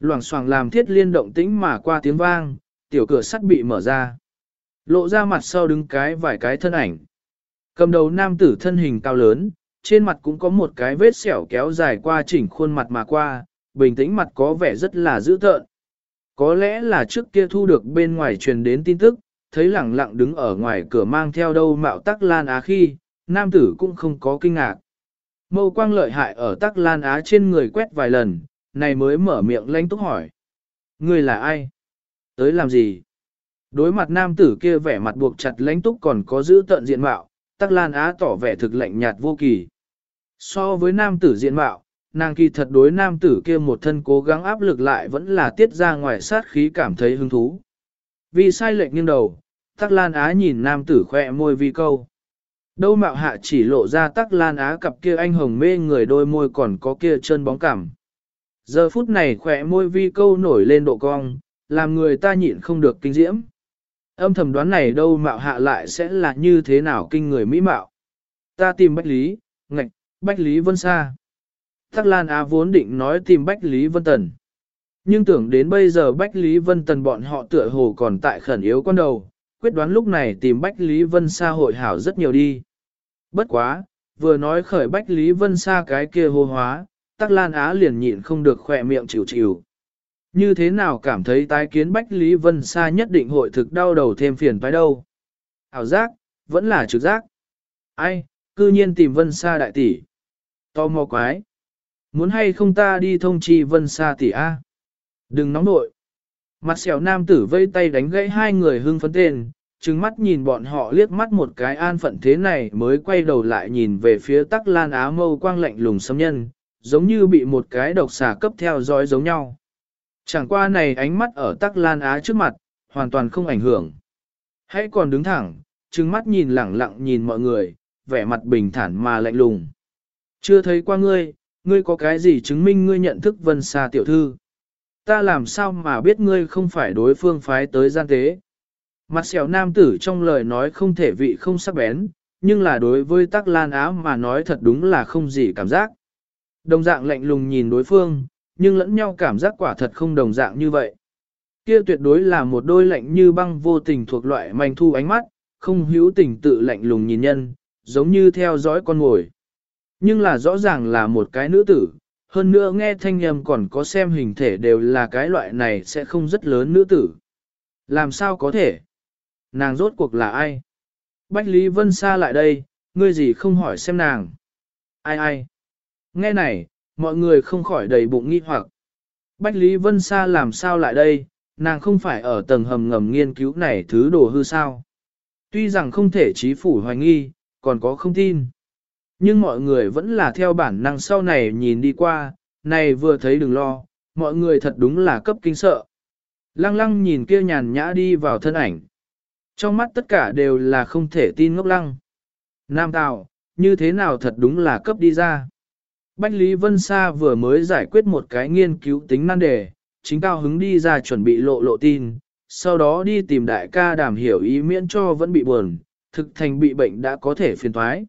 Loảng xoảng làm thiết liên động tĩnh mà qua tiếng vang, tiểu cửa sắt bị mở ra. Lộ ra mặt sau đứng cái vài cái thân ảnh. Cầm đầu nam tử thân hình cao lớn, trên mặt cũng có một cái vết sẹo kéo dài qua chỉnh khuôn mặt mà qua, bình tĩnh mặt có vẻ rất là dữ tợn. Có lẽ là trước kia thu được bên ngoài truyền đến tin tức, thấy lẳng lặng đứng ở ngoài cửa mang theo đâu mạo tắc lan á khi, nam tử cũng không có kinh ngạc. Mâu quang lợi hại ở tắc lan á trên người quét vài lần, này mới mở miệng lanh túc hỏi. Người là ai? Tới làm gì? Đối mặt nam tử kia vẻ mặt buộc chặt lãnh túc còn có giữ tận diện mạo, tắc lan á tỏ vẻ thực lạnh nhạt vô kỳ. So với nam tử diện mạo, nàng kỳ thật đối nam tử kia một thân cố gắng áp lực lại vẫn là tiết ra ngoài sát khí cảm thấy hứng thú. Vì sai lệnh nghiêng đầu, tắc lan á nhìn nam tử khỏe môi vi câu. Đâu mạo hạ chỉ lộ ra tắc lan á cặp kia anh hồng mê người đôi môi còn có kia chân bóng cảm. Giờ phút này khỏe môi vi câu nổi lên độ cong, làm người ta nhịn không được kinh diễm. Âm thầm đoán này đâu mạo hạ lại sẽ là như thế nào kinh người mỹ mạo. Ta tìm Bách Lý, ngạch, Bách Lý Vân Sa. Tắc Lan Á vốn định nói tìm Bách Lý Vân Tần. Nhưng tưởng đến bây giờ Bách Lý Vân Tần bọn họ tựa hồ còn tại khẩn yếu con đầu, quyết đoán lúc này tìm Bách Lý Vân Sa hội hảo rất nhiều đi. Bất quá, vừa nói khởi Bách Lý Vân Sa cái kia hô hóa, Tắc Lan Á liền nhịn không được khỏe miệng chịu chịu. Như thế nào cảm thấy tái kiến Bách Lý Vân Sa nhất định hội thực đau đầu thêm phiền phải đâu. Hảo giác, vẫn là trực giác. Ai, cư nhiên tìm Vân Sa đại tỷ. To mò quái. Muốn hay không ta đi thông chi Vân xa tỷ A. Đừng nóng nội. Mặt xẻo nam tử vây tay đánh gãy hai người hưng phấn tên, trừng mắt nhìn bọn họ liếc mắt một cái an phận thế này mới quay đầu lại nhìn về phía tắc lan á mâu quang lạnh lùng xâm nhân, giống như bị một cái độc xà cấp theo dõi giống nhau. Chẳng qua này ánh mắt ở tắc lan á trước mặt, hoàn toàn không ảnh hưởng. Hãy còn đứng thẳng, trừng mắt nhìn lẳng lặng nhìn mọi người, vẻ mặt bình thản mà lạnh lùng. Chưa thấy qua ngươi, ngươi có cái gì chứng minh ngươi nhận thức vân xa tiểu thư? Ta làm sao mà biết ngươi không phải đối phương phái tới gian tế? Mặt xẻo nam tử trong lời nói không thể vị không sắc bén, nhưng là đối với tắc lan áo mà nói thật đúng là không gì cảm giác. Đồng dạng lạnh lùng nhìn đối phương, nhưng lẫn nhau cảm giác quả thật không đồng dạng như vậy. Kia tuyệt đối là một đôi lạnh như băng vô tình thuộc loại manh thu ánh mắt, không hữu tình tự lạnh lùng nhìn nhân, giống như theo dõi con ngồi. Nhưng là rõ ràng là một cái nữ tử, hơn nữa nghe thanh âm còn có xem hình thể đều là cái loại này sẽ không rất lớn nữ tử. Làm sao có thể? Nàng rốt cuộc là ai? Bách Lý Vân Sa lại đây, ngươi gì không hỏi xem nàng. Ai ai? Nghe này, mọi người không khỏi đầy bụng nghi hoặc. Bách Lý Vân Sa làm sao lại đây, nàng không phải ở tầng hầm ngầm nghiên cứu này thứ đồ hư sao. Tuy rằng không thể trí phủ hoài nghi, còn có không tin. Nhưng mọi người vẫn là theo bản năng sau này nhìn đi qua, này vừa thấy đừng lo, mọi người thật đúng là cấp kinh sợ. Lăng lăng nhìn kia nhàn nhã đi vào thân ảnh. Trong mắt tất cả đều là không thể tin ngốc lăng. Nam Tào, như thế nào thật đúng là cấp đi ra. Bách Lý Vân Sa vừa mới giải quyết một cái nghiên cứu tính nan đề, chính cao hứng đi ra chuẩn bị lộ lộ tin, sau đó đi tìm đại ca đảm hiểu ý miễn cho vẫn bị buồn, thực thành bị bệnh đã có thể phiền thoái.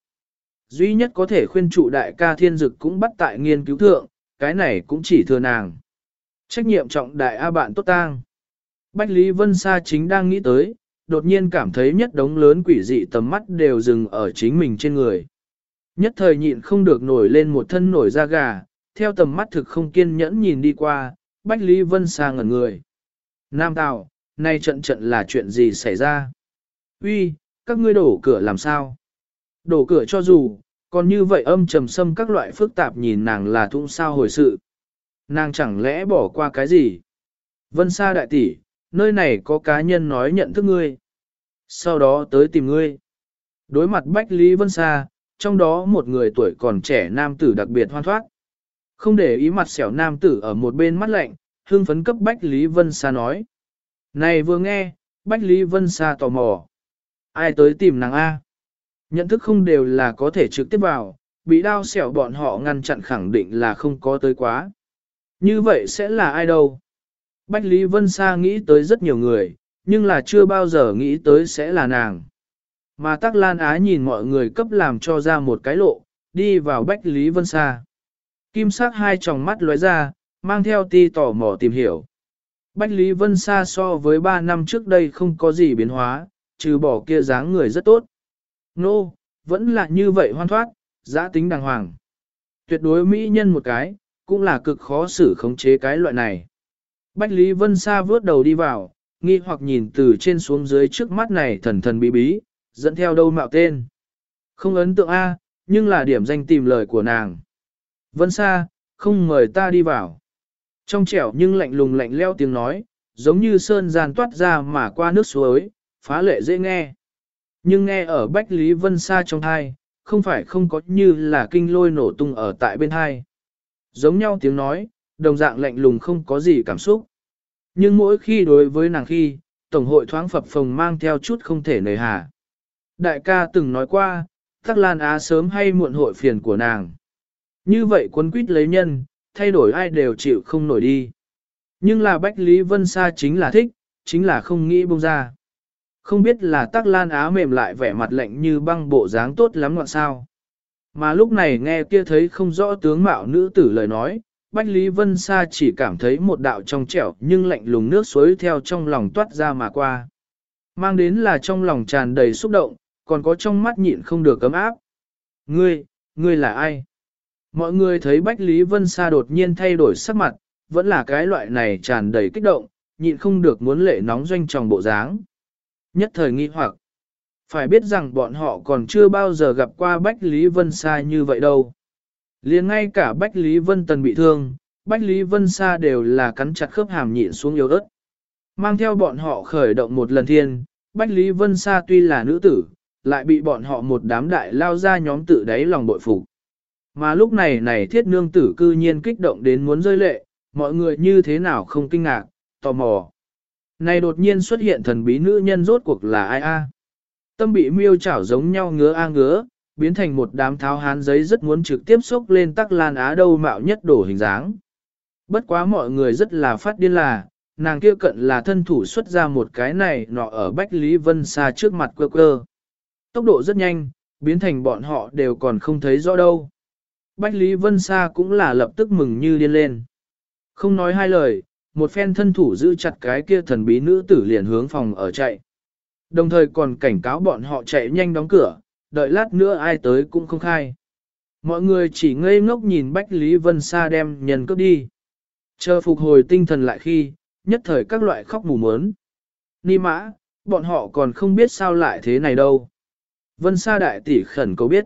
Duy nhất có thể khuyên trụ đại ca thiên dực cũng bắt tại nghiên cứu thượng, cái này cũng chỉ thừa nàng. Trách nhiệm trọng đại A bạn tốt tang. Bách Lý Vân Sa chính đang nghĩ tới, đột nhiên cảm thấy nhất đống lớn quỷ dị tầm mắt đều dừng ở chính mình trên người. Nhất thời nhịn không được nổi lên một thân nổi da gà, theo tầm mắt thực không kiên nhẫn nhìn đi qua, Bách Lý Vân Sa ngẩn người. Nam Tào, nay trận trận là chuyện gì xảy ra? Uy, các ngươi đổ cửa làm sao? Đổ cửa cho dù, còn như vậy âm trầm xâm các loại phức tạp nhìn nàng là thung sao hồi sự. Nàng chẳng lẽ bỏ qua cái gì? Vân Sa đại tỷ, nơi này có cá nhân nói nhận thức ngươi. Sau đó tới tìm ngươi. Đối mặt Bách Lý Vân Sa, trong đó một người tuổi còn trẻ nam tử đặc biệt hoan thoát. Không để ý mặt xẻo nam tử ở một bên mắt lạnh, hương phấn cấp Bách Lý Vân Sa nói. Này vừa nghe, Bách Lý Vân Sa tò mò. Ai tới tìm nàng A? Nhận thức không đều là có thể trực tiếp vào, bị đao xẻo bọn họ ngăn chặn khẳng định là không có tới quá. Như vậy sẽ là ai đâu? Bách Lý Vân Sa nghĩ tới rất nhiều người, nhưng là chưa bao giờ nghĩ tới sẽ là nàng. Mà Tắc Lan Á nhìn mọi người cấp làm cho ra một cái lộ, đi vào Bách Lý Vân Sa. Kim sắc hai tròng mắt lóe ra, mang theo ti tỏ mò tìm hiểu. Bách Lý Vân Sa so với ba năm trước đây không có gì biến hóa, trừ bỏ kia dáng người rất tốt. Nô, no, vẫn là như vậy hoan thoát, giã tính đàng hoàng. Tuyệt đối mỹ nhân một cái, cũng là cực khó xử khống chế cái loại này. Bách Lý Vân Sa vướt đầu đi vào, nghi hoặc nhìn từ trên xuống dưới trước mắt này thần thần bí bí, dẫn theo đâu mạo tên. Không ấn tượng A, nhưng là điểm danh tìm lời của nàng. Vân Sa, không mời ta đi vào. Trong trẻo nhưng lạnh lùng lạnh leo tiếng nói, giống như sơn gian toát ra mà qua nước suối, phá lệ dễ nghe. Nhưng nghe ở Bách Lý Vân Sa trong thai, không phải không có như là kinh lôi nổ tung ở tại bên hai. Giống nhau tiếng nói, đồng dạng lạnh lùng không có gì cảm xúc. Nhưng mỗi khi đối với nàng khi, Tổng hội thoáng phập phồng mang theo chút không thể nề hà. Đại ca từng nói qua, Tắc Lan Á sớm hay muộn hội phiền của nàng. Như vậy quân quýt lấy nhân, thay đổi ai đều chịu không nổi đi. Nhưng là Bách Lý Vân Sa chính là thích, chính là không nghĩ buông ra. Không biết là Tắc Lan Á mềm lại vẻ mặt lạnh như băng bộ dáng tốt lắm ngọn sao. Mà lúc này nghe kia thấy không rõ tướng mạo nữ tử lời nói, Bách Lý Vân Sa chỉ cảm thấy một đạo trong trẻo nhưng lạnh lùng nước suối theo trong lòng toát ra mà qua. Mang đến là trong lòng tràn đầy xúc động, còn có trong mắt nhịn không được cấm áp. Ngươi, ngươi là ai? Mọi người thấy Bách Lý Vân Sa đột nhiên thay đổi sắc mặt, vẫn là cái loại này tràn đầy kích động, nhịn không được muốn lệ nóng doanh tròng bộ dáng. Nhất thời nghi hoặc, phải biết rằng bọn họ còn chưa bao giờ gặp qua Bách Lý Vân Sa như vậy đâu. liền ngay cả Bách Lý Vân Tần bị thương, Bách Lý Vân Sa đều là cắn chặt khớp hàm nhịn xuống yếu ớt. Mang theo bọn họ khởi động một lần thiên, Bách Lý Vân Sa tuy là nữ tử, lại bị bọn họ một đám đại lao ra nhóm tự đáy lòng bội phục. Mà lúc này này thiết nương tử cư nhiên kích động đến muốn rơi lệ, mọi người như thế nào không kinh ngạc, tò mò. Này đột nhiên xuất hiện thần bí nữ nhân rốt cuộc là ai a? Tâm bị miêu chảo giống nhau ngứa a ngứa, biến thành một đám tháo hán giấy rất muốn trực tiếp xúc lên tắc lan á đâu mạo nhất đổ hình dáng. Bất quá mọi người rất là phát điên là, nàng kia cận là thân thủ xuất ra một cái này nọ ở Bách Lý Vân xa trước mặt quơ quơ. Tốc độ rất nhanh, biến thành bọn họ đều còn không thấy rõ đâu. Bách Lý Vân Sa cũng là lập tức mừng như điên lên. Không nói hai lời, một phen thân thủ giữ chặt cái kia thần bí nữ tử liền hướng phòng ở chạy. Đồng thời còn cảnh cáo bọn họ chạy nhanh đóng cửa, đợi lát nữa ai tới cũng không khai. Mọi người chỉ ngây ngốc nhìn Bách Lý Vân Sa đem nhân cướp đi. Chờ phục hồi tinh thần lại khi, nhất thời các loại khóc mù mớn. Ni mã, bọn họ còn không biết sao lại thế này đâu. Vân Sa đại tỷ khẩn cầu biết.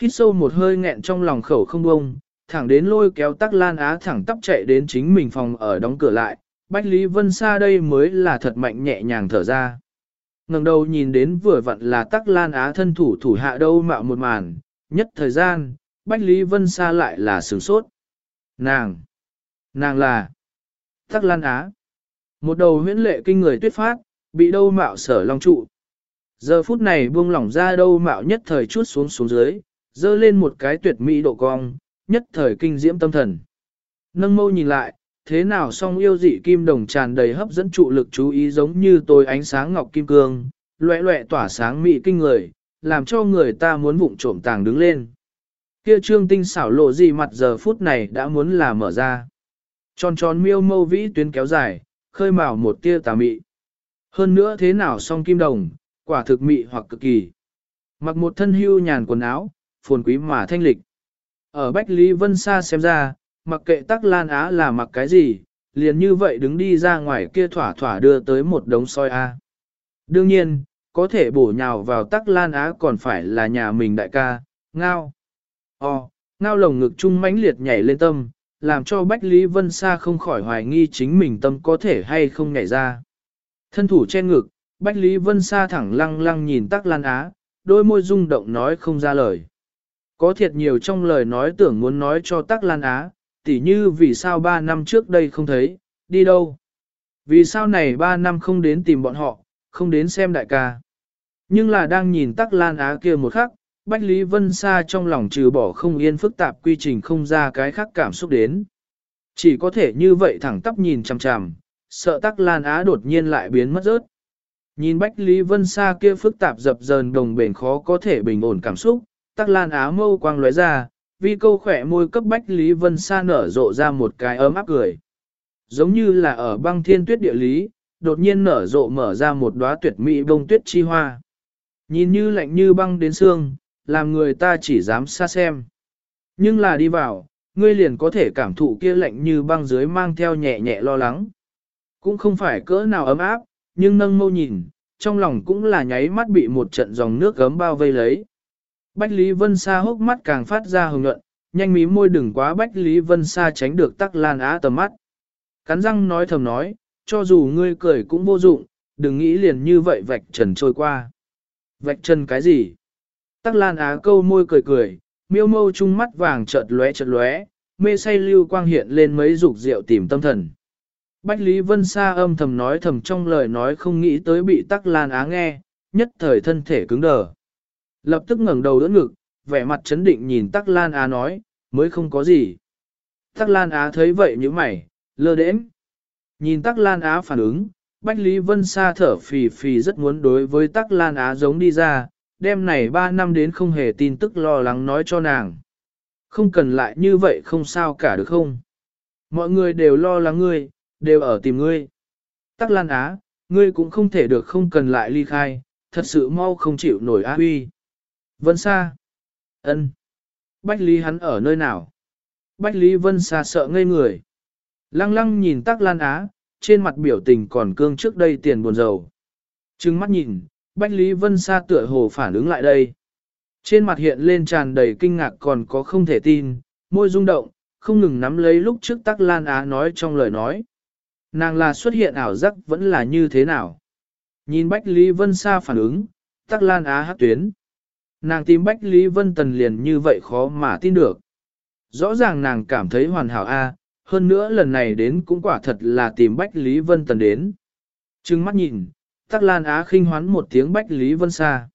Hít sâu một hơi nghẹn trong lòng khẩu không bông, thẳng đến lôi kéo tắc lan á thẳng tắp chạy đến chính mình phòng ở đóng cửa lại. Bách Lý Vân Sa đây mới là thật mạnh nhẹ nhàng thở ra. ngẩng đầu nhìn đến vừa vặn là tắc lan á thân thủ thủ hạ đâu mạo một màn, nhất thời gian, Bách Lý Vân Sa lại là sửng sốt. Nàng! Nàng là tắc lan á. Một đầu huyễn lệ kinh người tuyết phát, bị đâu mạo sở long trụ. Giờ phút này buông lỏng ra đâu mạo nhất thời chút xuống xuống dưới, dơ lên một cái tuyệt mỹ độ cong, nhất thời kinh diễm tâm thần. Nâng mâu nhìn lại, thế nào song yêu dị kim đồng tràn đầy hấp dẫn trụ lực chú ý giống như tôi ánh sáng ngọc kim cương, loẹ loẹ tỏa sáng mị kinh người, làm cho người ta muốn vụng trộm tàng đứng lên. Kia trương tinh xảo lộ gì mặt giờ phút này đã muốn là mở ra. Tròn tròn miêu mâu vĩ tuyến kéo dài, khơi mào một tia tà mị. Hơn nữa thế nào song kim đồng, quả thực mị hoặc cực kỳ. Mặc một thân hưu nhàn quần áo, phồn quý mà thanh lịch. Ở Bách Lý Vân Sa xem ra, mặc kệ tắc lan á là mặc cái gì, liền như vậy đứng đi ra ngoài kia thỏa thỏa đưa tới một đống soi A. Đương nhiên, có thể bổ nhào vào tắc lan á còn phải là nhà mình đại ca, ngao. O, ngao lồng ngực trung mãnh liệt nhảy lên tâm, làm cho Bách Lý Vân Sa không khỏi hoài nghi chính mình tâm có thể hay không nhảy ra. Thân thủ che ngực, Bách Lý Vân Sa thẳng lăng lăng nhìn tắc lan á, đôi môi rung động nói không ra lời. Có thiệt nhiều trong lời nói tưởng muốn nói cho Tắc Lan Á, tỉ như vì sao ba năm trước đây không thấy, đi đâu. Vì sao này ba năm không đến tìm bọn họ, không đến xem đại ca. Nhưng là đang nhìn Tắc Lan Á kia một khắc, Bách Lý Vân Sa trong lòng trừ bỏ không yên phức tạp quy trình không ra cái khác cảm xúc đến. Chỉ có thể như vậy thẳng tắp nhìn chằm chằm, sợ Tắc Lan Á đột nhiên lại biến mất rớt. Nhìn Bách Lý Vân Sa kia phức tạp dập dờn đồng bền khó có thể bình ổn cảm xúc, tắc lan á mâu quang lóe ra, vi câu khỏe môi cấp bách Lý Vân Sa nở rộ ra một cái ấm áp cười. Giống như là ở băng thiên tuyết địa lý, đột nhiên nở rộ mở ra một đóa tuyệt mỹ bông tuyết chi hoa. Nhìn như lạnh như băng đến xương, làm người ta chỉ dám xa xem. Nhưng là đi vào, ngươi liền có thể cảm thụ kia lạnh như băng dưới mang theo nhẹ nhẹ lo lắng. Cũng không phải cỡ nào ấm áp, nhưng nâng mâu nhìn, trong lòng cũng là nháy mắt bị một trận dòng nước gấm bao vây lấy. Bách Lý Vân Sa hốc mắt càng phát ra hồng nhuận, nhanh mí môi đừng quá Bách Lý Vân Sa tránh được tắc lan á tầm mắt. Cắn răng nói thầm nói, cho dù ngươi cười cũng vô dụng, đừng nghĩ liền như vậy vạch trần trôi qua. Vạch trần cái gì? Tắc lan á câu môi cười cười, miêu mâu trung mắt vàng chợt lóe chợt lóe, mê say lưu quang hiện lên mấy dục rượu tìm tâm thần. Bách Lý Vân Sa âm thầm nói thầm trong lời nói không nghĩ tới bị tắc lan á nghe, nhất thời thân thể cứng đờ. Lập tức ngẩng đầu đỡ ngực, vẻ mặt chấn định nhìn Tắc Lan Á nói, mới không có gì. Tắc Lan Á thấy vậy như mày, lơ đễnh. Nhìn Tắc Lan Á phản ứng, Bách Lý Vân Sa thở phì phì rất muốn đối với Tắc Lan Á giống đi ra, đêm này 3 năm đến không hề tin tức lo lắng nói cho nàng. Không cần lại như vậy không sao cả được không? Mọi người đều lo lắng ngươi, đều ở tìm ngươi. Tắc Lan Á, ngươi cũng không thể được không cần lại ly khai, thật sự mau không chịu nổi á huy. Vân Sa. ân, Bách Lý hắn ở nơi nào? Bách Lý Vân Sa sợ ngây người. Lăng lăng nhìn Tắc Lan Á, trên mặt biểu tình còn cương trước đây tiền buồn dầu. Trừng mắt nhìn, Bách Lý Vân Sa tựa hồ phản ứng lại đây. Trên mặt hiện lên tràn đầy kinh ngạc còn có không thể tin, môi rung động, không ngừng nắm lấy lúc trước Tắc Lan Á nói trong lời nói. Nàng là xuất hiện ảo giác vẫn là như thế nào? Nhìn Bách Lý Vân Sa phản ứng, Tắc Lan Á hát tuyến. Nàng tìm Bách Lý Vân Tần liền như vậy khó mà tin được. Rõ ràng nàng cảm thấy hoàn hảo A, hơn nữa lần này đến cũng quả thật là tìm Bách Lý Vân Tần đến. Trừng mắt nhìn, Tắc Lan Á khinh hoán một tiếng Bách Lý Vân Sa.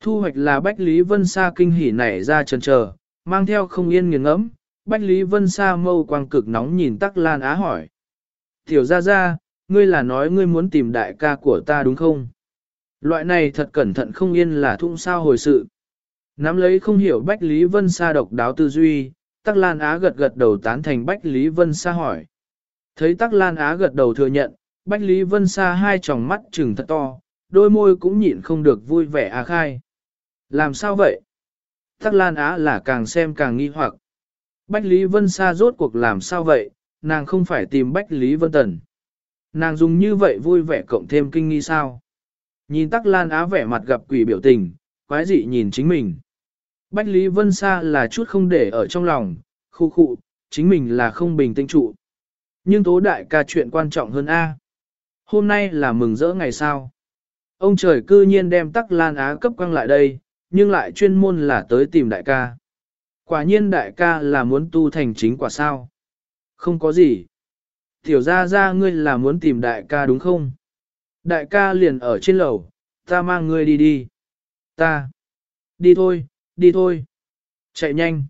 Thu hoạch là Bách Lý Vân Sa kinh hỉ nảy ra trần chờ, mang theo không yên nghiền ngẫm. Bách Lý Vân Sa mâu quang cực nóng nhìn Tắc Lan Á hỏi. Tiểu ra ra, ngươi là nói ngươi muốn tìm đại ca của ta đúng không? Loại này thật cẩn thận không yên là thung sao hồi sự. Nắm lấy không hiểu Bách Lý Vân Sa độc đáo tư duy, Tắc Lan Á gật gật đầu tán thành Bách Lý Vân Sa hỏi. Thấy Tắc Lan Á gật đầu thừa nhận, Bách Lý Vân Sa hai tròng mắt trừng thật to, đôi môi cũng nhịn không được vui vẻ á khai. Làm sao vậy? Tắc Lan Á là càng xem càng nghi hoặc. Bách Lý Vân Sa rốt cuộc làm sao vậy, nàng không phải tìm Bách Lý Vân Tần. Nàng dùng như vậy vui vẻ cộng thêm kinh nghi sao. Nhìn Tắc Lan Á vẻ mặt gặp quỷ biểu tình, quái dị nhìn chính mình. Bách Lý Vân Sa là chút không để ở trong lòng, khu khu, chính mình là không bình tĩnh trụ. Nhưng tố đại ca chuyện quan trọng hơn A. Hôm nay là mừng rỡ ngày sao. Ông trời cư nhiên đem tắc lan á cấp quăng lại đây, nhưng lại chuyên môn là tới tìm đại ca. Quả nhiên đại ca là muốn tu thành chính quả sao. Không có gì. Tiểu ra ra ngươi là muốn tìm đại ca đúng không? Đại ca liền ở trên lầu, ta mang ngươi đi đi. Ta. Đi thôi, đi thôi. Chạy nhanh.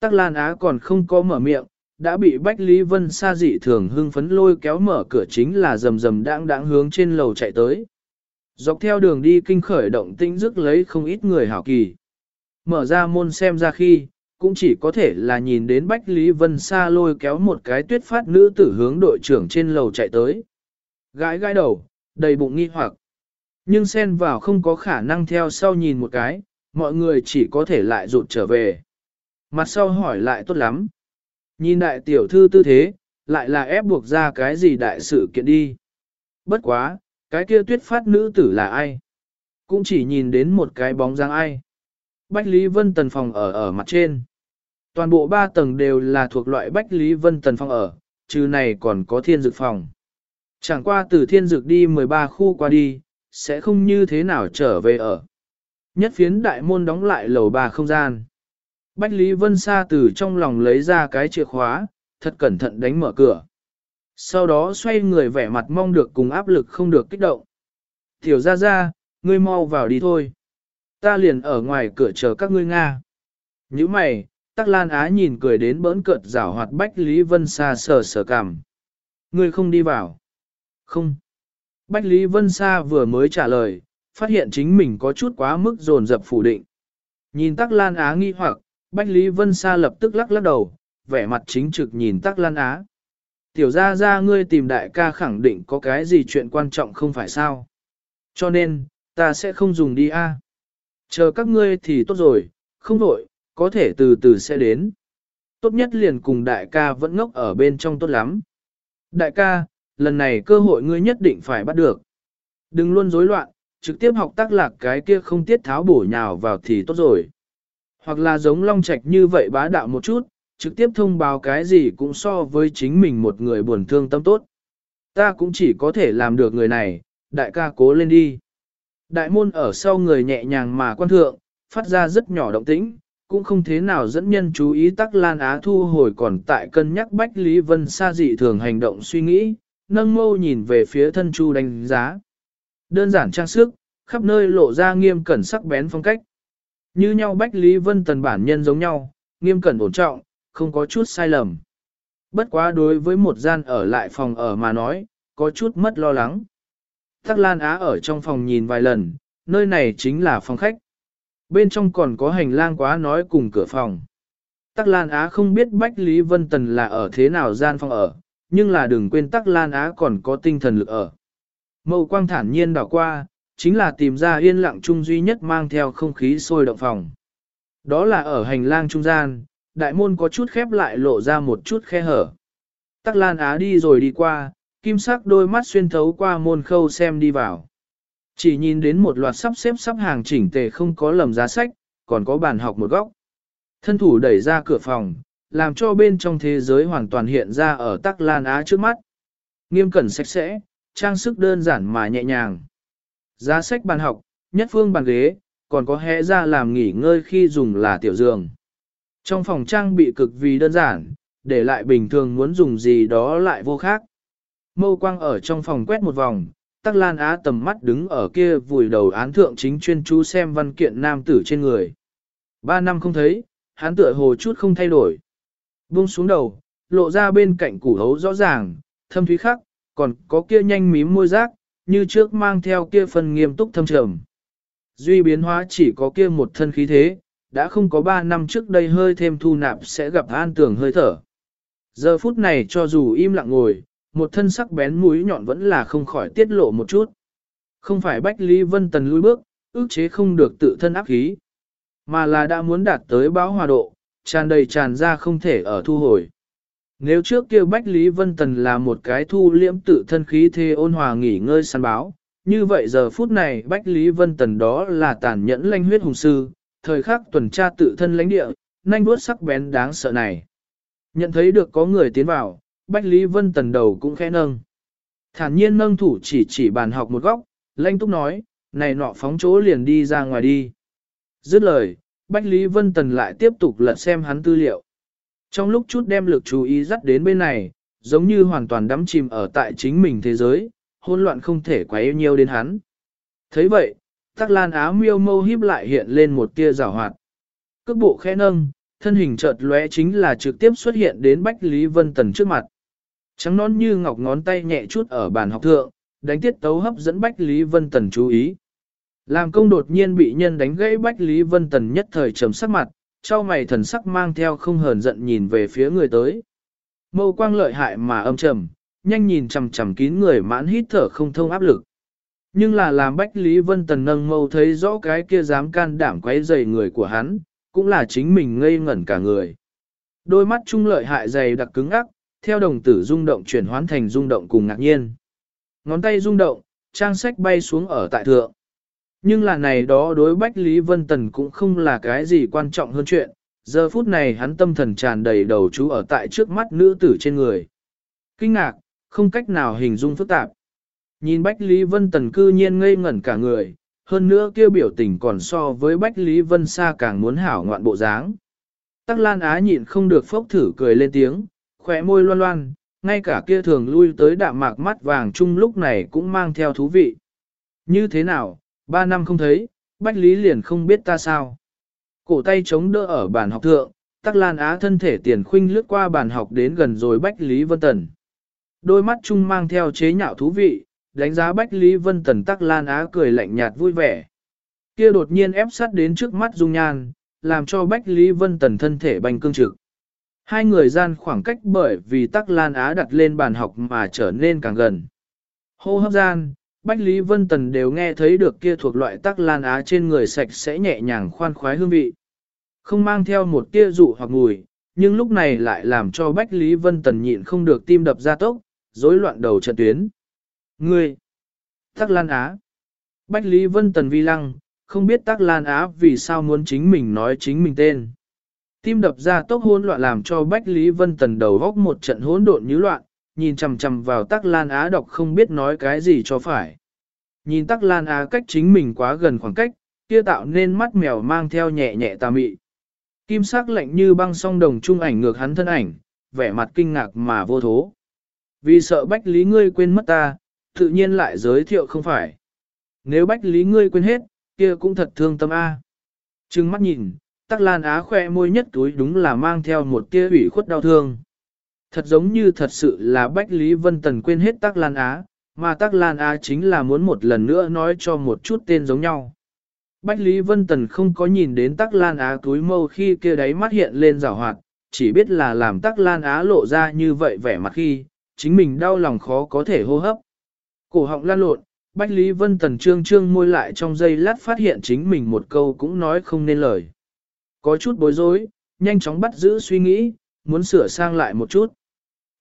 Tắc Lan Á còn không có mở miệng, đã bị Bách Lý Vân Sa dị thường hưng phấn lôi kéo mở cửa chính là rầm rầm đãng đãng hướng trên lầu chạy tới. Dọc theo đường đi kinh khởi động tĩnh rước lấy không ít người hảo kỳ. Mở ra môn xem ra khi, cũng chỉ có thể là nhìn đến Bách Lý Vân Sa lôi kéo một cái tuyết phát nữ tử hướng đội trưởng trên lầu chạy tới. Gái gái đầu, đầy bụng nghi hoặc. Nhưng xen vào không có khả năng theo sau nhìn một cái, mọi người chỉ có thể lại rụt trở về. Mặt sau hỏi lại tốt lắm. Nhìn đại tiểu thư tư thế, lại là ép buộc ra cái gì đại sự kiện đi. Bất quá, cái kia tuyết phát nữ tử là ai? Cũng chỉ nhìn đến một cái bóng dáng ai. Bách Lý Vân Tần phòng ở ở mặt trên. Toàn bộ ba tầng đều là thuộc loại Bách Lý Vân Tần phòng ở, trừ này còn có thiên dược phòng. Chẳng qua từ thiên dược đi 13 khu qua đi, sẽ không như thế nào trở về ở. Nhất phiến đại môn đóng lại lầu ba không gian. Bách Lý Vân Sa từ trong lòng lấy ra cái chìa khóa, thật cẩn thận đánh mở cửa. Sau đó xoay người vẻ mặt mong được cùng áp lực không được kích động. Tiểu ra ra, ngươi mau vào đi thôi. Ta liền ở ngoài cửa chờ các ngươi Nga. Như mày, Tắc Lan Á nhìn cười đến bỡn cợt rảo hoạt Bách Lý Vân Sa sờ sờ cảm. Ngươi không đi vào. Không. Bách Lý Vân Sa vừa mới trả lời, phát hiện chính mình có chút quá mức dồn dập phủ định. Nhìn Tắc Lan Á nghi hoặc, Bách Lý Vân Sa lập tức lắc lắc đầu, vẻ mặt chính trực nhìn Tắc Lan Á. Tiểu ra ra ngươi tìm đại ca khẳng định có cái gì chuyện quan trọng không phải sao. Cho nên, ta sẽ không dùng đi a. Chờ các ngươi thì tốt rồi, không vội, có thể từ từ sẽ đến. Tốt nhất liền cùng đại ca vẫn ngốc ở bên trong tốt lắm. Đại ca, lần này cơ hội ngươi nhất định phải bắt được. Đừng luôn rối loạn, trực tiếp học tác lạc cái kia không tiết tháo bổ nhào vào thì tốt rồi. Hoặc là giống long trạch như vậy bá đạo một chút, trực tiếp thông báo cái gì cũng so với chính mình một người buồn thương tâm tốt. Ta cũng chỉ có thể làm được người này, đại ca cố lên đi. Đại môn ở sau người nhẹ nhàng mà quan thượng, phát ra rất nhỏ động tĩnh, cũng không thế nào dẫn nhân chú ý tắc lan á thu hồi còn tại cân nhắc Bách Lý Vân xa dị thường hành động suy nghĩ, nâng mâu nhìn về phía thân chu đánh giá. Đơn giản trang sức, khắp nơi lộ ra nghiêm cẩn sắc bén phong cách. Như nhau Bách Lý Vân Tần bản nhân giống nhau, nghiêm cẩn ổn trọng, không có chút sai lầm. Bất quá đối với một gian ở lại phòng ở mà nói, có chút mất lo lắng. Tắc Lan Á ở trong phòng nhìn vài lần, nơi này chính là phòng khách. Bên trong còn có hành lang quá nói cùng cửa phòng. Tắc Lan Á không biết Bách Lý Vân Tần là ở thế nào gian phòng ở, nhưng là đừng quên Tắc Lan Á còn có tinh thần lực ở. Mâu quang thản nhiên đảo qua, chính là tìm ra yên lặng chung duy nhất mang theo không khí sôi động phòng. Đó là ở hành lang trung gian, đại môn có chút khép lại lộ ra một chút khe hở. Tắc Lan Á đi rồi đi qua, kim sắc đôi mắt xuyên thấu qua môn khâu xem đi vào. Chỉ nhìn đến một loạt sắp xếp sắp hàng chỉnh tề không có lầm giá sách, còn có bàn học một góc. Thân thủ đẩy ra cửa phòng, làm cho bên trong thế giới hoàn toàn hiện ra ở Tắc Lan Á trước mắt. Nghiêm cẩn sạch sẽ, trang sức đơn giản mà nhẹ nhàng. Giá sách bàn học, nhất phương bàn ghế, còn có hẽ ra làm nghỉ ngơi khi dùng là tiểu giường. Trong phòng trang bị cực vì đơn giản, để lại bình thường muốn dùng gì đó lại vô khác. Mâu quang ở trong phòng quét một vòng, Tắc Lan Á tầm mắt đứng ở kia vùi đầu án thượng chính chuyên chú xem văn kiện nam tử trên người. Ba năm không thấy, hắn tựa hồ chút không thay đổi. Buông xuống đầu, lộ ra bên cạnh củ hấu rõ ràng, thâm thúy khắc, còn có kia nhanh mím môi rác, như trước mang theo kia phần nghiêm túc thâm trầm. Duy biến hóa chỉ có kia một thân khí thế, đã không có ba năm trước đây hơi thêm thu nạp sẽ gặp an tưởng hơi thở. Giờ phút này cho dù im lặng ngồi, một thân sắc bén mũi nhọn vẫn là không khỏi tiết lộ một chút. Không phải Bách Lý Vân Tần lùi bước, ước chế không được tự thân áp khí, mà là đã muốn đạt tới báo hòa độ, tràn đầy tràn ra không thể ở thu hồi. Nếu trước kia Bách Lý Vân Tần là một cái thu liễm tự thân khí thê ôn hòa nghỉ ngơi săn báo, như vậy giờ phút này Bách Lý Vân Tần đó là tàn nhẫn lanh huyết hùng sư, thời khắc tuần tra tự thân lãnh địa, nhanh đuốt sắc bén đáng sợ này. Nhận thấy được có người tiến vào, Bách Lý Vân Tần đầu cũng khẽ nâng. Thản nhiên nâng thủ chỉ chỉ bàn học một góc, lanh túc nói, này nọ phóng chỗ liền đi ra ngoài đi. Dứt lời, Bách Lý Vân Tần lại tiếp tục lật xem hắn tư liệu. Trong lúc chút đem lực chú ý dắt đến bên này, giống như hoàn toàn đắm chìm ở tại chính mình thế giới, hỗn loạn không thể quá yêu nhiều đến hắn. thấy vậy, tắc lan áo miêu mâu híp lại hiện lên một tia rào hoạt. Cước bộ khẽ nâng, thân hình chợt lóe chính là trực tiếp xuất hiện đến Bách Lý Vân Tần trước mặt. Trắng nón như ngọc ngón tay nhẹ chút ở bàn học thượng, đánh tiết tấu hấp dẫn Bách Lý Vân Tần chú ý. Làm công đột nhiên bị nhân đánh gãy Bách Lý Vân Tần nhất thời trầm sắc mặt, trao mày thần sắc mang theo không hờn giận nhìn về phía người tới. Mâu quang lợi hại mà âm trầm, nhanh nhìn chằm chằm kín người mãn hít thở không thông áp lực. Nhưng là làm Bách Lý Vân Tần nâng mâu thấy rõ cái kia dám can đảm quấy dày người của hắn, cũng là chính mình ngây ngẩn cả người. Đôi mắt trung lợi hại dày đặc cứng ắc, theo đồng tử rung động chuyển hoán thành rung động cùng ngạc nhiên. Ngón tay rung động, trang sách bay xuống ở tại thượng. Nhưng là này đó đối Bách Lý Vân Tần cũng không là cái gì quan trọng hơn chuyện, giờ phút này hắn tâm thần tràn đầy đầu chú ở tại trước mắt nữ tử trên người. Kinh ngạc, không cách nào hình dung phức tạp. Nhìn Bách Lý Vân Tần cư nhiên ngây ngẩn cả người, hơn nữa kia biểu tình còn so với Bách Lý Vân Sa càng muốn hảo ngoạn bộ dáng. Tắc Lan Á nhịn không được phốc thử cười lên tiếng, khỏe môi loan loan, ngay cả kia thường lui tới đạm mạc mắt vàng chung lúc này cũng mang theo thú vị. Như thế nào, ba năm không thấy, Bách Lý liền không biết ta sao. Cổ tay chống đỡ ở bàn học thượng, Tắc Lan Á thân thể tiền khuynh lướt qua bàn học đến gần rồi Bách Lý Vân Tần. Đôi mắt chung mang theo chế nhạo thú vị, đánh giá Bách Lý Vân Tần Tắc Lan Á cười lạnh nhạt vui vẻ. Kia đột nhiên ép sát đến trước mắt Dung Nhan, làm cho Bách Lý Vân Tần thân thể bành cương trực. Hai người gian khoảng cách bởi vì Tắc Lan Á đặt lên bàn học mà trở nên càng gần. Hô hấp gian, Bách Lý Vân Tần đều nghe thấy được kia thuộc loại Tắc Lan Á trên người sạch sẽ nhẹ nhàng khoan khoái hương vị. Không mang theo một tia dụ hoặc mùi, nhưng lúc này lại làm cho Bách Lý Vân Tần nhịn không được tim đập ra tốc, rối loạn đầu trận tuyến. Ngươi! Tắc Lan Á! Bách Lý Vân Tần vi lăng, không biết Tắc Lan Á vì sao muốn chính mình nói chính mình tên. Tim đập ra tốc hỗn loạn làm cho Bách Lý Vân Tần đầu góc một trận hỗn độn như loạn, nhìn chằm chằm vào Tắc Lan Á đọc không biết nói cái gì cho phải. Nhìn Tắc Lan Á cách chính mình quá gần khoảng cách, kia tạo nên mắt mèo mang theo nhẹ nhẹ tà mị. Kim sắc lạnh như băng song đồng trung ảnh ngược hắn thân ảnh, vẻ mặt kinh ngạc mà vô thố. Vì sợ Bách Lý ngươi quên mất ta, tự nhiên lại giới thiệu không phải. Nếu Bách Lý ngươi quên hết, kia cũng thật thương tâm A. Trừng mắt nhìn, tắc lan á khoe môi nhất túi đúng là mang theo một tia ủy khuất đau thương. Thật giống như thật sự là Bách Lý Vân Tần quên hết tắc lan á, mà tắc lan á chính là muốn một lần nữa nói cho một chút tên giống nhau. Bách Lý Vân Tần không có nhìn đến tắc lan á túi mâu khi kia đáy mắt hiện lên rào hoạt, chỉ biết là làm tắc lan á lộ ra như vậy vẻ mặt khi, chính mình đau lòng khó có thể hô hấp. Cổ họng lan lộn, Bách Lý Vân Tần trương trương môi lại trong giây lát phát hiện chính mình một câu cũng nói không nên lời. Có chút bối rối, nhanh chóng bắt giữ suy nghĩ, muốn sửa sang lại một chút.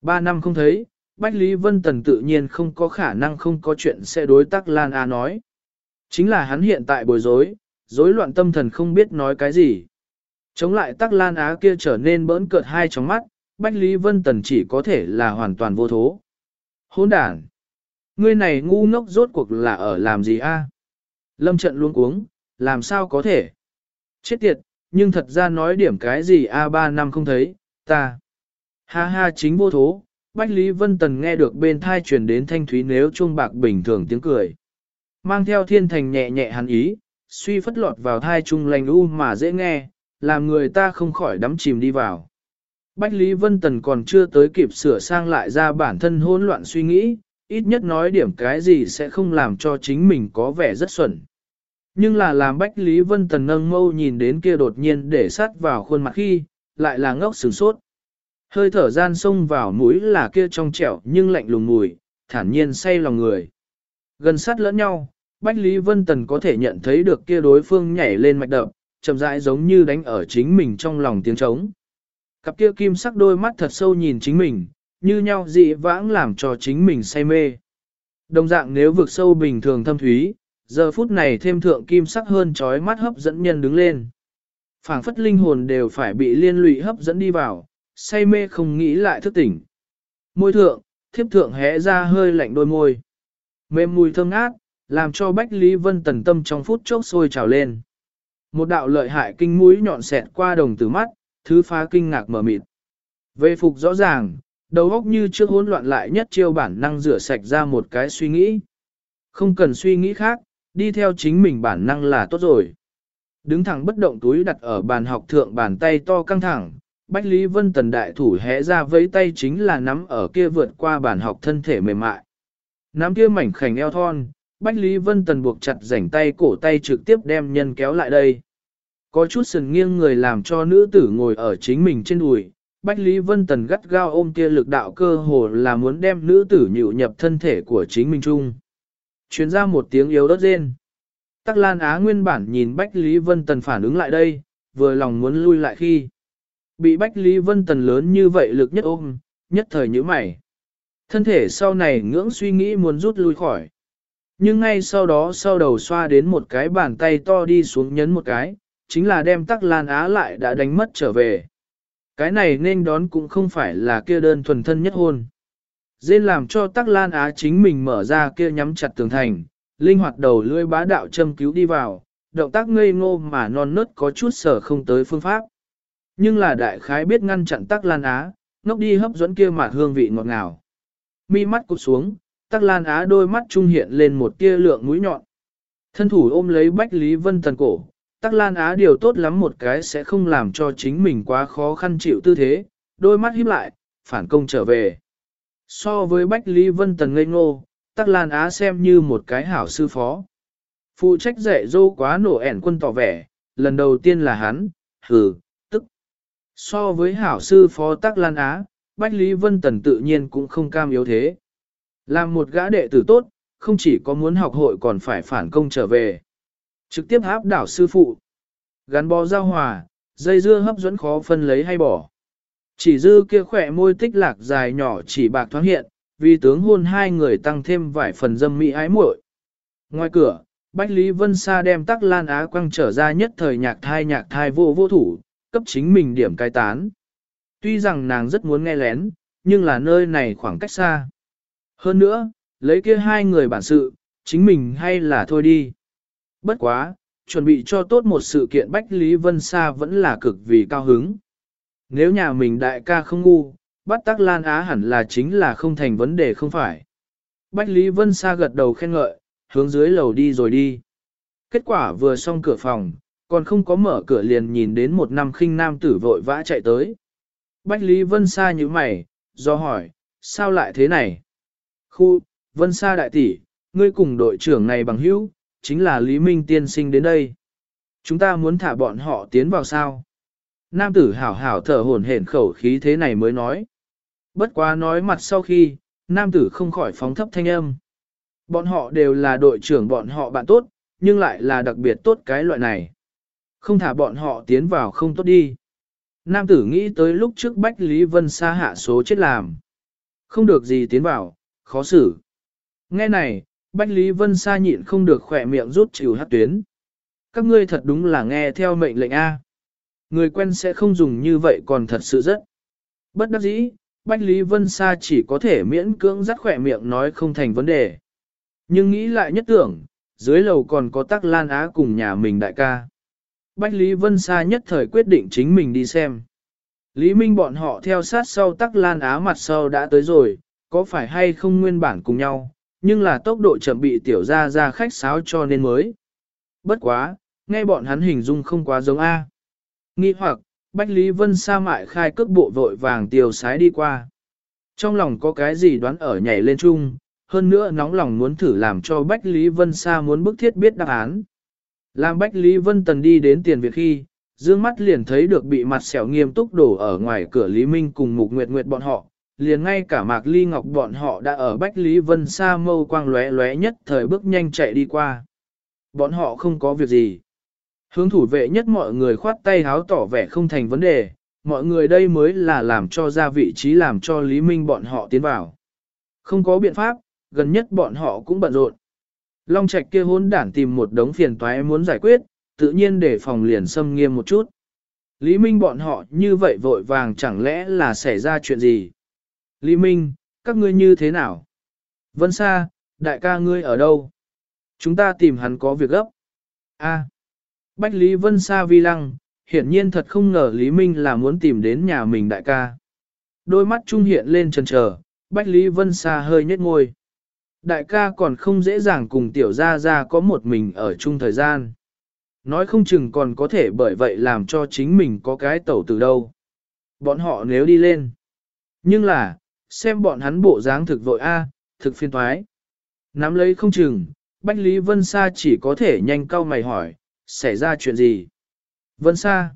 Ba năm không thấy, Bách Lý Vân Tần tự nhiên không có khả năng không có chuyện sẽ đối tác Lan Á nói. Chính là hắn hiện tại bối rối, rối loạn tâm thần không biết nói cái gì. Chống lại tắc Lan Á kia trở nên bỡn cợt hai tróng mắt, Bách Lý Vân Tần chỉ có thể là hoàn toàn vô thố. Hôn đản! Ngươi này ngu ngốc rốt cuộc là ở làm gì a? Lâm trận luôn cuống, làm sao có thể? Chết tiệt, nhưng thật ra nói điểm cái gì a ba năm không thấy, ta. Ha ha chính vô thố, Bách Lý Vân Tần nghe được bên thai truyền đến thanh thúy nếu chuông bạc bình thường tiếng cười. Mang theo thiên thành nhẹ nhẹ hắn ý, suy phất lọt vào thai trung lành u mà dễ nghe, làm người ta không khỏi đắm chìm đi vào. Bách Lý Vân Tần còn chưa tới kịp sửa sang lại ra bản thân hỗn loạn suy nghĩ, ít nhất nói điểm cái gì sẽ không làm cho chính mình có vẻ rất xuẩn. Nhưng là làm Bách Lý Vân Tần nâng mâu nhìn đến kia đột nhiên để sát vào khuôn mặt khi, lại là ngốc sửng sốt. Hơi thở gian sông vào mũi là kia trong trẻo nhưng lạnh lùng mùi, thản nhiên say lòng người. Gần sát lẫn nhau, Bách Lý Vân Tần có thể nhận thấy được kia đối phương nhảy lên mạch đập, chậm rãi giống như đánh ở chính mình trong lòng tiếng trống. Cặp kia kim sắc đôi mắt thật sâu nhìn chính mình, như nhau dị vãng làm cho chính mình say mê. Đồng dạng nếu vượt sâu bình thường thâm thúy, giờ phút này thêm thượng kim sắc hơn trói mắt hấp dẫn nhân đứng lên. phảng phất linh hồn đều phải bị liên lụy hấp dẫn đi vào, say mê không nghĩ lại thức tỉnh. Môi thượng, thiếp thượng hé ra hơi lạnh đôi môi. Mềm mùi thơm ngát, làm cho Bách Lý Vân tần tâm trong phút chốc sôi trào lên. Một đạo lợi hại kinh mũi nhọn xẹt qua đồng tử mắt, thứ phá kinh ngạc mở mịt. Về phục rõ ràng, đầu óc như trước hỗn loạn lại nhất chiêu bản năng rửa sạch ra một cái suy nghĩ. Không cần suy nghĩ khác, đi theo chính mình bản năng là tốt rồi. Đứng thẳng bất động túi đặt ở bàn học thượng bàn tay to căng thẳng, Bách Lý Vân Tần đại thủ hẽ ra với tay chính là nắm ở kia vượt qua bản học thân thể mềm mại. Nắm kia mảnh khảnh eo thon, Bách Lý Vân Tần buộc chặt rảnh tay cổ tay trực tiếp đem nhân kéo lại đây. Có chút sừng nghiêng người làm cho nữ tử ngồi ở chính mình trên đùi. Bách Lý Vân Tần gắt gao ôm kia lực đạo cơ hồ là muốn đem nữ tử nhịu nhập thân thể của chính mình chung. Chuyến ra một tiếng yếu đất rên. Tắc Lan Á nguyên bản nhìn Bách Lý Vân Tần phản ứng lại đây, vừa lòng muốn lui lại khi. Bị Bách Lý Vân Tần lớn như vậy lực nhất ôm, nhất thời như mày. Thân thể sau này ngưỡng suy nghĩ muốn rút lui khỏi. Nhưng ngay sau đó sau đầu xoa đến một cái bàn tay to đi xuống nhấn một cái, chính là đem tắc lan á lại đã đánh mất trở về. Cái này nên đón cũng không phải là kia đơn thuần thân nhất hôn. Dên làm cho tắc lan á chính mình mở ra kia nhắm chặt tường thành, linh hoạt đầu lưỡi bá đạo châm cứu đi vào, động tác ngây ngô mà non nớt có chút sở không tới phương pháp. Nhưng là đại khái biết ngăn chặn tắc lan á, ngốc đi hấp dẫn kia mạt hương vị ngọt ngào. Mi mắt cụp xuống, tắc lan á đôi mắt trung hiện lên một tia lượng mũi nhọn. Thân thủ ôm lấy Bách Lý Vân Tần cổ, tắc lan á điều tốt lắm một cái sẽ không làm cho chính mình quá khó khăn chịu tư thế, đôi mắt híp lại, phản công trở về. So với Bách Lý Vân Tần ngây ngô, tắc lan á xem như một cái hảo sư phó. Phụ trách dạy dô quá nổ ẻn quân tỏ vẻ, lần đầu tiên là hắn, hừ. So với hảo sư phó tắc lan á, Bách Lý Vân Tần tự nhiên cũng không cam yếu thế. Làm một gã đệ tử tốt, không chỉ có muốn học hội còn phải phản công trở về. Trực tiếp áp đảo sư phụ. Gắn bó giao hòa, dây dưa hấp dẫn khó phân lấy hay bỏ. Chỉ dư kia khỏe môi tích lạc dài nhỏ chỉ bạc thoáng hiện, vì tướng hôn hai người tăng thêm vài phần dâm mỹ ái muội. Ngoài cửa, Bách Lý Vân Sa đem tắc lan á quăng trở ra nhất thời nhạc thai nhạc thai vô vô thủ, cấp chính mình điểm cai tán. Tuy rằng nàng rất muốn nghe lén, nhưng là nơi này khoảng cách xa. Hơn nữa, lấy kia hai người bản sự, chính mình hay là thôi đi. Bất quá, chuẩn bị cho tốt một sự kiện Bách Lý Vân Sa vẫn là cực vì cao hứng. Nếu nhà mình đại ca không ngu, bắt tắc Lan Á hẳn là chính là không thành vấn đề không phải. Bách Lý Vân Sa gật đầu khen ngợi, hướng dưới lầu đi rồi đi. Kết quả vừa xong cửa phòng, còn không có mở cửa liền nhìn đến một năm khinh nam tử vội vã chạy tới. Bách Lý Vân Sa như mày, do hỏi, sao lại thế này? Khu, Vân Sa đại tỷ, ngươi cùng đội trưởng này bằng hữu, chính là Lý Minh tiên sinh đến đây. Chúng ta muốn thả bọn họ tiến vào sao? Nam tử hảo hảo thở hổn hển khẩu khí thế này mới nói. Bất quá nói mặt sau khi, nam tử không khỏi phóng thấp thanh âm. Bọn họ đều là đội trưởng bọn họ bạn tốt, nhưng lại là đặc biệt tốt cái loại này. Không thả bọn họ tiến vào không tốt đi. Nam tử nghĩ tới lúc trước Bách Lý Vân xa hạ số chết làm. Không được gì tiến vào, khó xử. Nghe này, Bách Lý Vân xa nhịn không được khỏe miệng rút chịu hát tuyến. Các ngươi thật đúng là nghe theo mệnh lệnh A. Người quen sẽ không dùng như vậy còn thật sự rất. Bất đắc dĩ, Bách Lý Vân Sa chỉ có thể miễn cưỡng dắt khỏe miệng nói không thành vấn đề. Nhưng nghĩ lại nhất tưởng, dưới lầu còn có tắc lan á cùng nhà mình đại ca. Bách Lý Vân Sa nhất thời quyết định chính mình đi xem. Lý Minh bọn họ theo sát sau tắc lan á mặt sau đã tới rồi, có phải hay không nguyên bản cùng nhau, nhưng là tốc độ chậm bị tiểu ra ra khách sáo cho nên mới. Bất quá, nghe bọn hắn hình dung không quá giống A. Nghi hoặc, Bách Lý Vân Sa mại khai cước bộ vội vàng tiêu sái đi qua. Trong lòng có cái gì đoán ở nhảy lên chung, hơn nữa nóng lòng muốn thử làm cho Bách Lý Vân Sa muốn bức thiết biết đáp án. Làm Bách Lý Vân Tần đi đến tiền việc khi, dương mắt liền thấy được bị mặt xẻo nghiêm túc đổ ở ngoài cửa Lý Minh cùng Mục Nguyệt Nguyệt bọn họ, liền ngay cả Mạc Ly Ngọc bọn họ đã ở Bách Lý Vân xa mâu quang lóe lóe nhất thời bước nhanh chạy đi qua. Bọn họ không có việc gì. Hướng thủ vệ nhất mọi người khoát tay háo tỏ vẻ không thành vấn đề, mọi người đây mới là làm cho ra vị trí làm cho Lý Minh bọn họ tiến vào. Không có biện pháp, gần nhất bọn họ cũng bận rộn. Long Trạch kia hôn đản tìm một đống phiền toái muốn giải quyết, tự nhiên để phòng liền xâm nghiêm một chút. Lý Minh bọn họ như vậy vội vàng chẳng lẽ là xảy ra chuyện gì? Lý Minh, các ngươi như thế nào? Vân Sa, đại ca ngươi ở đâu? Chúng ta tìm hắn có việc gấp. A. Bách Lý Vân Sa vi lăng, hiển nhiên thật không ngờ Lý Minh là muốn tìm đến nhà mình đại ca. Đôi mắt trung hiện lên trần trở, Bách Lý Vân Sa hơi nhếch ngôi. Đại ca còn không dễ dàng cùng tiểu gia gia có một mình ở chung thời gian. Nói không chừng còn có thể bởi vậy làm cho chính mình có cái tẩu từ đâu. Bọn họ nếu đi lên. Nhưng là, xem bọn hắn bộ dáng thực vội A, thực phiên thoái. Nắm lấy không chừng, Bách Lý Vân Sa chỉ có thể nhanh cau mày hỏi, xảy ra chuyện gì? Vân Sa,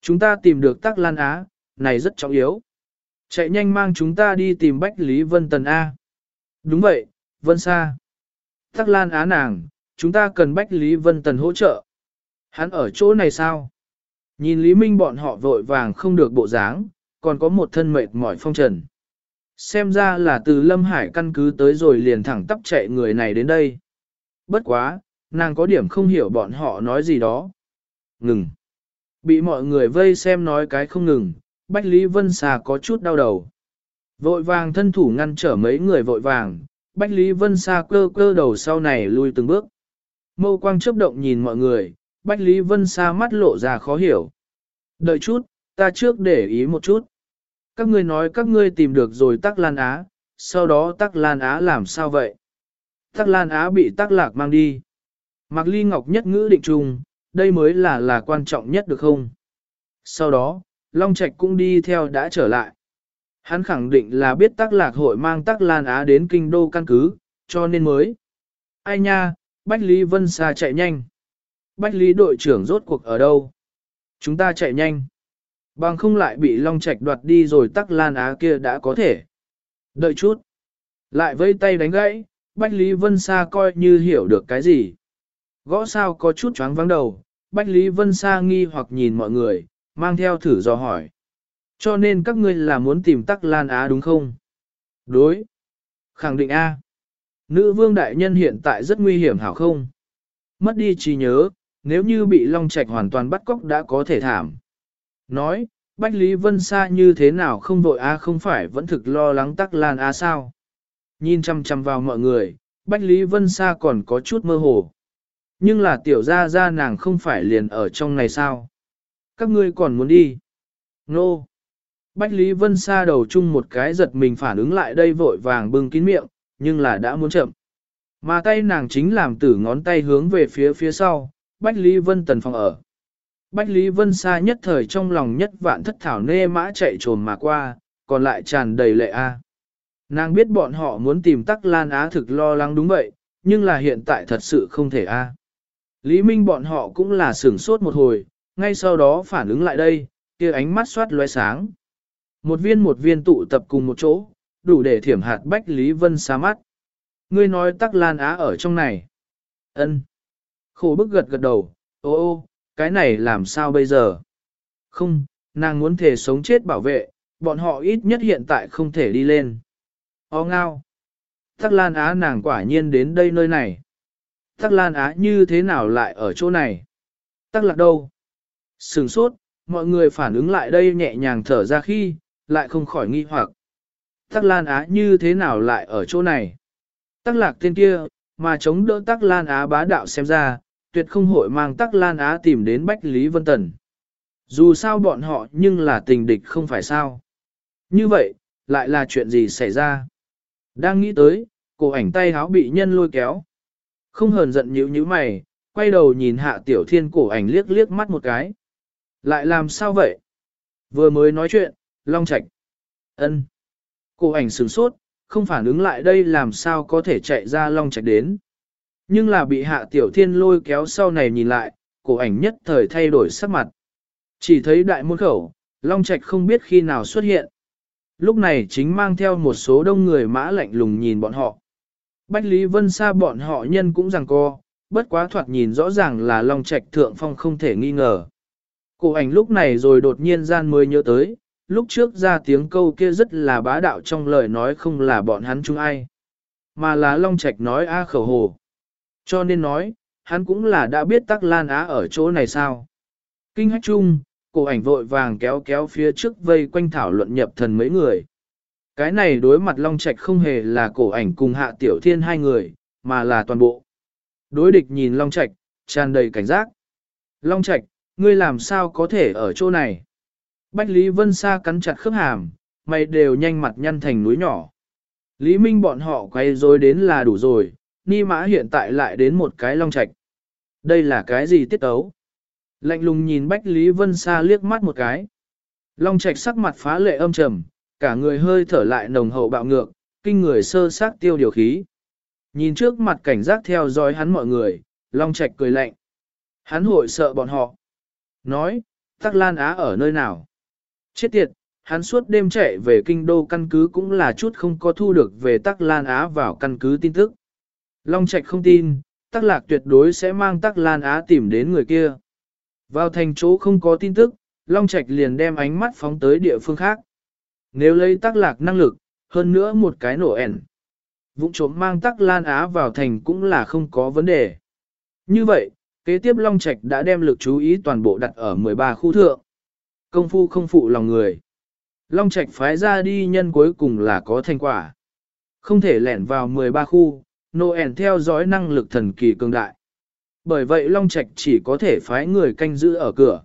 chúng ta tìm được Tắc Lan Á, này rất trọng yếu. Chạy nhanh mang chúng ta đi tìm Bách Lý Vân Tần A. Đúng vậy, Vân Sa. Tắc Lan Á nàng, chúng ta cần Bách Lý Vân Tần hỗ trợ. Hắn ở chỗ này sao? Nhìn Lý Minh bọn họ vội vàng không được bộ dáng, còn có một thân mệt mỏi phong trần. Xem ra là từ Lâm Hải căn cứ tới rồi liền thẳng tắp chạy người này đến đây. Bất quá, nàng có điểm không hiểu bọn họ nói gì đó. Ngừng. Bị mọi người vây xem nói cái không ngừng, Bách Lý Vân Sa có chút đau đầu. Vội vàng thân thủ ngăn trở mấy người vội vàng, Bách Lý Vân Sa cơ cơ đầu sau này lui từng bước. Mâu quang chớp động nhìn mọi người, Bách Lý Vân Sa mắt lộ ra khó hiểu. Đợi chút, ta trước để ý một chút. Các ngươi nói các ngươi tìm được rồi Tắc Lan Á, sau đó Tắc Lan Á làm sao vậy? Tắc Lan Á bị Tắc Lạc mang đi. Mạc Ly Ngọc nhất ngữ định trùng, đây mới là là quan trọng nhất được không? Sau đó, Long Trạch cũng đi theo đã trở lại. Hắn khẳng định là biết Tắc Lạc hội mang Tắc Lan Á đến kinh đô căn cứ, cho nên mới. Ai nha, Bách Lý Vân Sa chạy nhanh. Bách Lý đội trưởng rốt cuộc ở đâu? Chúng ta chạy nhanh. Bằng không lại bị Long Trạch đoạt đi rồi Tắc Lan Á kia đã có thể. Đợi chút. Lại vây tay đánh gãy, Bách Lý Vân Sa coi như hiểu được cái gì. Gõ sao có chút choáng vắng đầu, Bách Lý Vân Sa nghi hoặc nhìn mọi người, mang theo thử dò hỏi. Cho nên các ngươi là muốn tìm Tắc Lan Á đúng không? Đối. Khẳng định A. Nữ vương đại nhân hiện tại rất nguy hiểm hảo không? Mất đi trí nhớ, nếu như bị Long Trạch hoàn toàn bắt cóc đã có thể thảm. Nói, Bách Lý Vân Sa như thế nào không vội A không phải vẫn thực lo lắng Tắc Lan Á sao? Nhìn chăm chăm vào mọi người, Bách Lý Vân Sa còn có chút mơ hồ. Nhưng là tiểu gia gia nàng không phải liền ở trong này sao? Các ngươi còn muốn đi? Nô! No. Bách Lý Vân Sa đầu chung một cái giật mình phản ứng lại đây vội vàng bưng kín miệng, nhưng là đã muốn chậm. Mà tay nàng chính làm tử ngón tay hướng về phía phía sau, Bách Lý Vân Tần phòng ở, Bách Lý Vân Sa nhất thời trong lòng nhất vạn thất thảo nê mã chạy trồn mà qua, còn lại tràn đầy lệ a. Nàng biết bọn họ muốn tìm tắc lan á thực lo lắng đúng vậy, nhưng là hiện tại thật sự không thể a. Lý Minh bọn họ cũng là sửng sốt một hồi, ngay sau đó phản ứng lại đây, kia ánh mắt xoát loe sáng. Một viên một viên tụ tập cùng một chỗ, đủ để thiểm hạt Bách Lý Vân xa mắt. Ngươi nói tắc lan á ở trong này. ân Khổ bức gật gật đầu, ô ô, cái này làm sao bây giờ? Không, nàng muốn thể sống chết bảo vệ, bọn họ ít nhất hiện tại không thể đi lên. Ô ngao. Tắc Lan Á nàng quả nhiên đến đây nơi này. Tắc Lan Á như thế nào lại ở chỗ này? Tắc lạc đâu? Sừng sốt, mọi người phản ứng lại đây nhẹ nhàng thở ra khi, lại không khỏi nghi hoặc. Tắc Lan Á như thế nào lại ở chỗ này? Tắc lạc tên kia, mà chống đỡ Tắc Lan Á bá đạo xem ra, tuyệt không hội mang Tắc Lan Á tìm đến Bách Lý Vân Tần. Dù sao bọn họ nhưng là tình địch không phải sao. Như vậy, lại là chuyện gì xảy ra? Đang nghĩ tới, cổ ảnh tay háo bị nhân lôi kéo. Không hờn giận nhíu nhíu mày, quay đầu nhìn hạ tiểu thiên cổ ảnh liếc liếc mắt một cái. Lại làm sao vậy? Vừa mới nói chuyện, long Trạch ân Cô ảnh sửng sốt, không phản ứng lại đây làm sao có thể chạy ra long Trạch đến. Nhưng là bị hạ tiểu thiên lôi kéo sau này nhìn lại, cổ ảnh nhất thời thay đổi sắc mặt. Chỉ thấy đại môn khẩu, long Trạch không biết khi nào xuất hiện. Lúc này chính mang theo một số đông người mã lạnh lùng nhìn bọn họ. Bách Lý Vân Sa bọn họ nhân cũng rằng co, bất quá thoạt nhìn rõ ràng là Long Trạch thượng phong không thể nghi ngờ. Cổ ảnh lúc này rồi đột nhiên gian mới nhớ tới, lúc trước ra tiếng câu kia rất là bá đạo trong lời nói không là bọn hắn chung ai, mà là Long Trạch nói a khẩu hồ. Cho nên nói, hắn cũng là đã biết tắc lan á ở chỗ này sao. Kinh hách chung, cổ ảnh vội vàng kéo kéo phía trước vây quanh thảo luận nhập thần mấy người. Cái này đối mặt Long Trạch không hề là cổ ảnh cùng hạ tiểu thiên hai người, mà là toàn bộ. Đối địch nhìn Long Trạch, tràn đầy cảnh giác. Long Trạch, ngươi làm sao có thể ở chỗ này? Bách Lý Vân Sa cắn chặt khớp hàm, mày đều nhanh mặt nhăn thành núi nhỏ. Lý Minh bọn họ quay rồi đến là đủ rồi, ni mã hiện tại lại đến một cái Long Trạch. Đây là cái gì tiết tấu? Lạnh lùng nhìn Bách Lý Vân Sa liếc mắt một cái. Long Trạch sắc mặt phá lệ âm trầm, cả người hơi thở lại nồng hậu bạo ngược, kinh người sơ sát tiêu điều khí. Nhìn trước mặt cảnh giác theo dõi hắn mọi người, Long Trạch cười lạnh. Hắn hội sợ bọn họ. Nói, Tắc Lan Á ở nơi nào? Chết tiệt, hắn suốt đêm chạy về kinh đô căn cứ cũng là chút không có thu được về Tắc Lan Á vào căn cứ tin tức. Long Trạch không tin, Tắc Lạc tuyệt đối sẽ mang Tắc Lan Á tìm đến người kia. Vào thành chỗ không có tin tức, Long Trạch liền đem ánh mắt phóng tới địa phương khác. Nếu lấy Tắc Lạc năng lực, hơn nữa một cái nổ ẻn. Vũng trộm mang Tắc Lan Á vào thành cũng là không có vấn đề. Như vậy, kế tiếp Long Trạch đã đem lực chú ý toàn bộ đặt ở 13 khu thượng. Công phu không phụ lòng người. Long Trạch phái ra đi nhân cuối cùng là có thành quả. Không thể lẻn vào 13 khu, Noel theo dõi năng lực thần kỳ cường đại. Bởi vậy Long Trạch chỉ có thể phái người canh giữ ở cửa.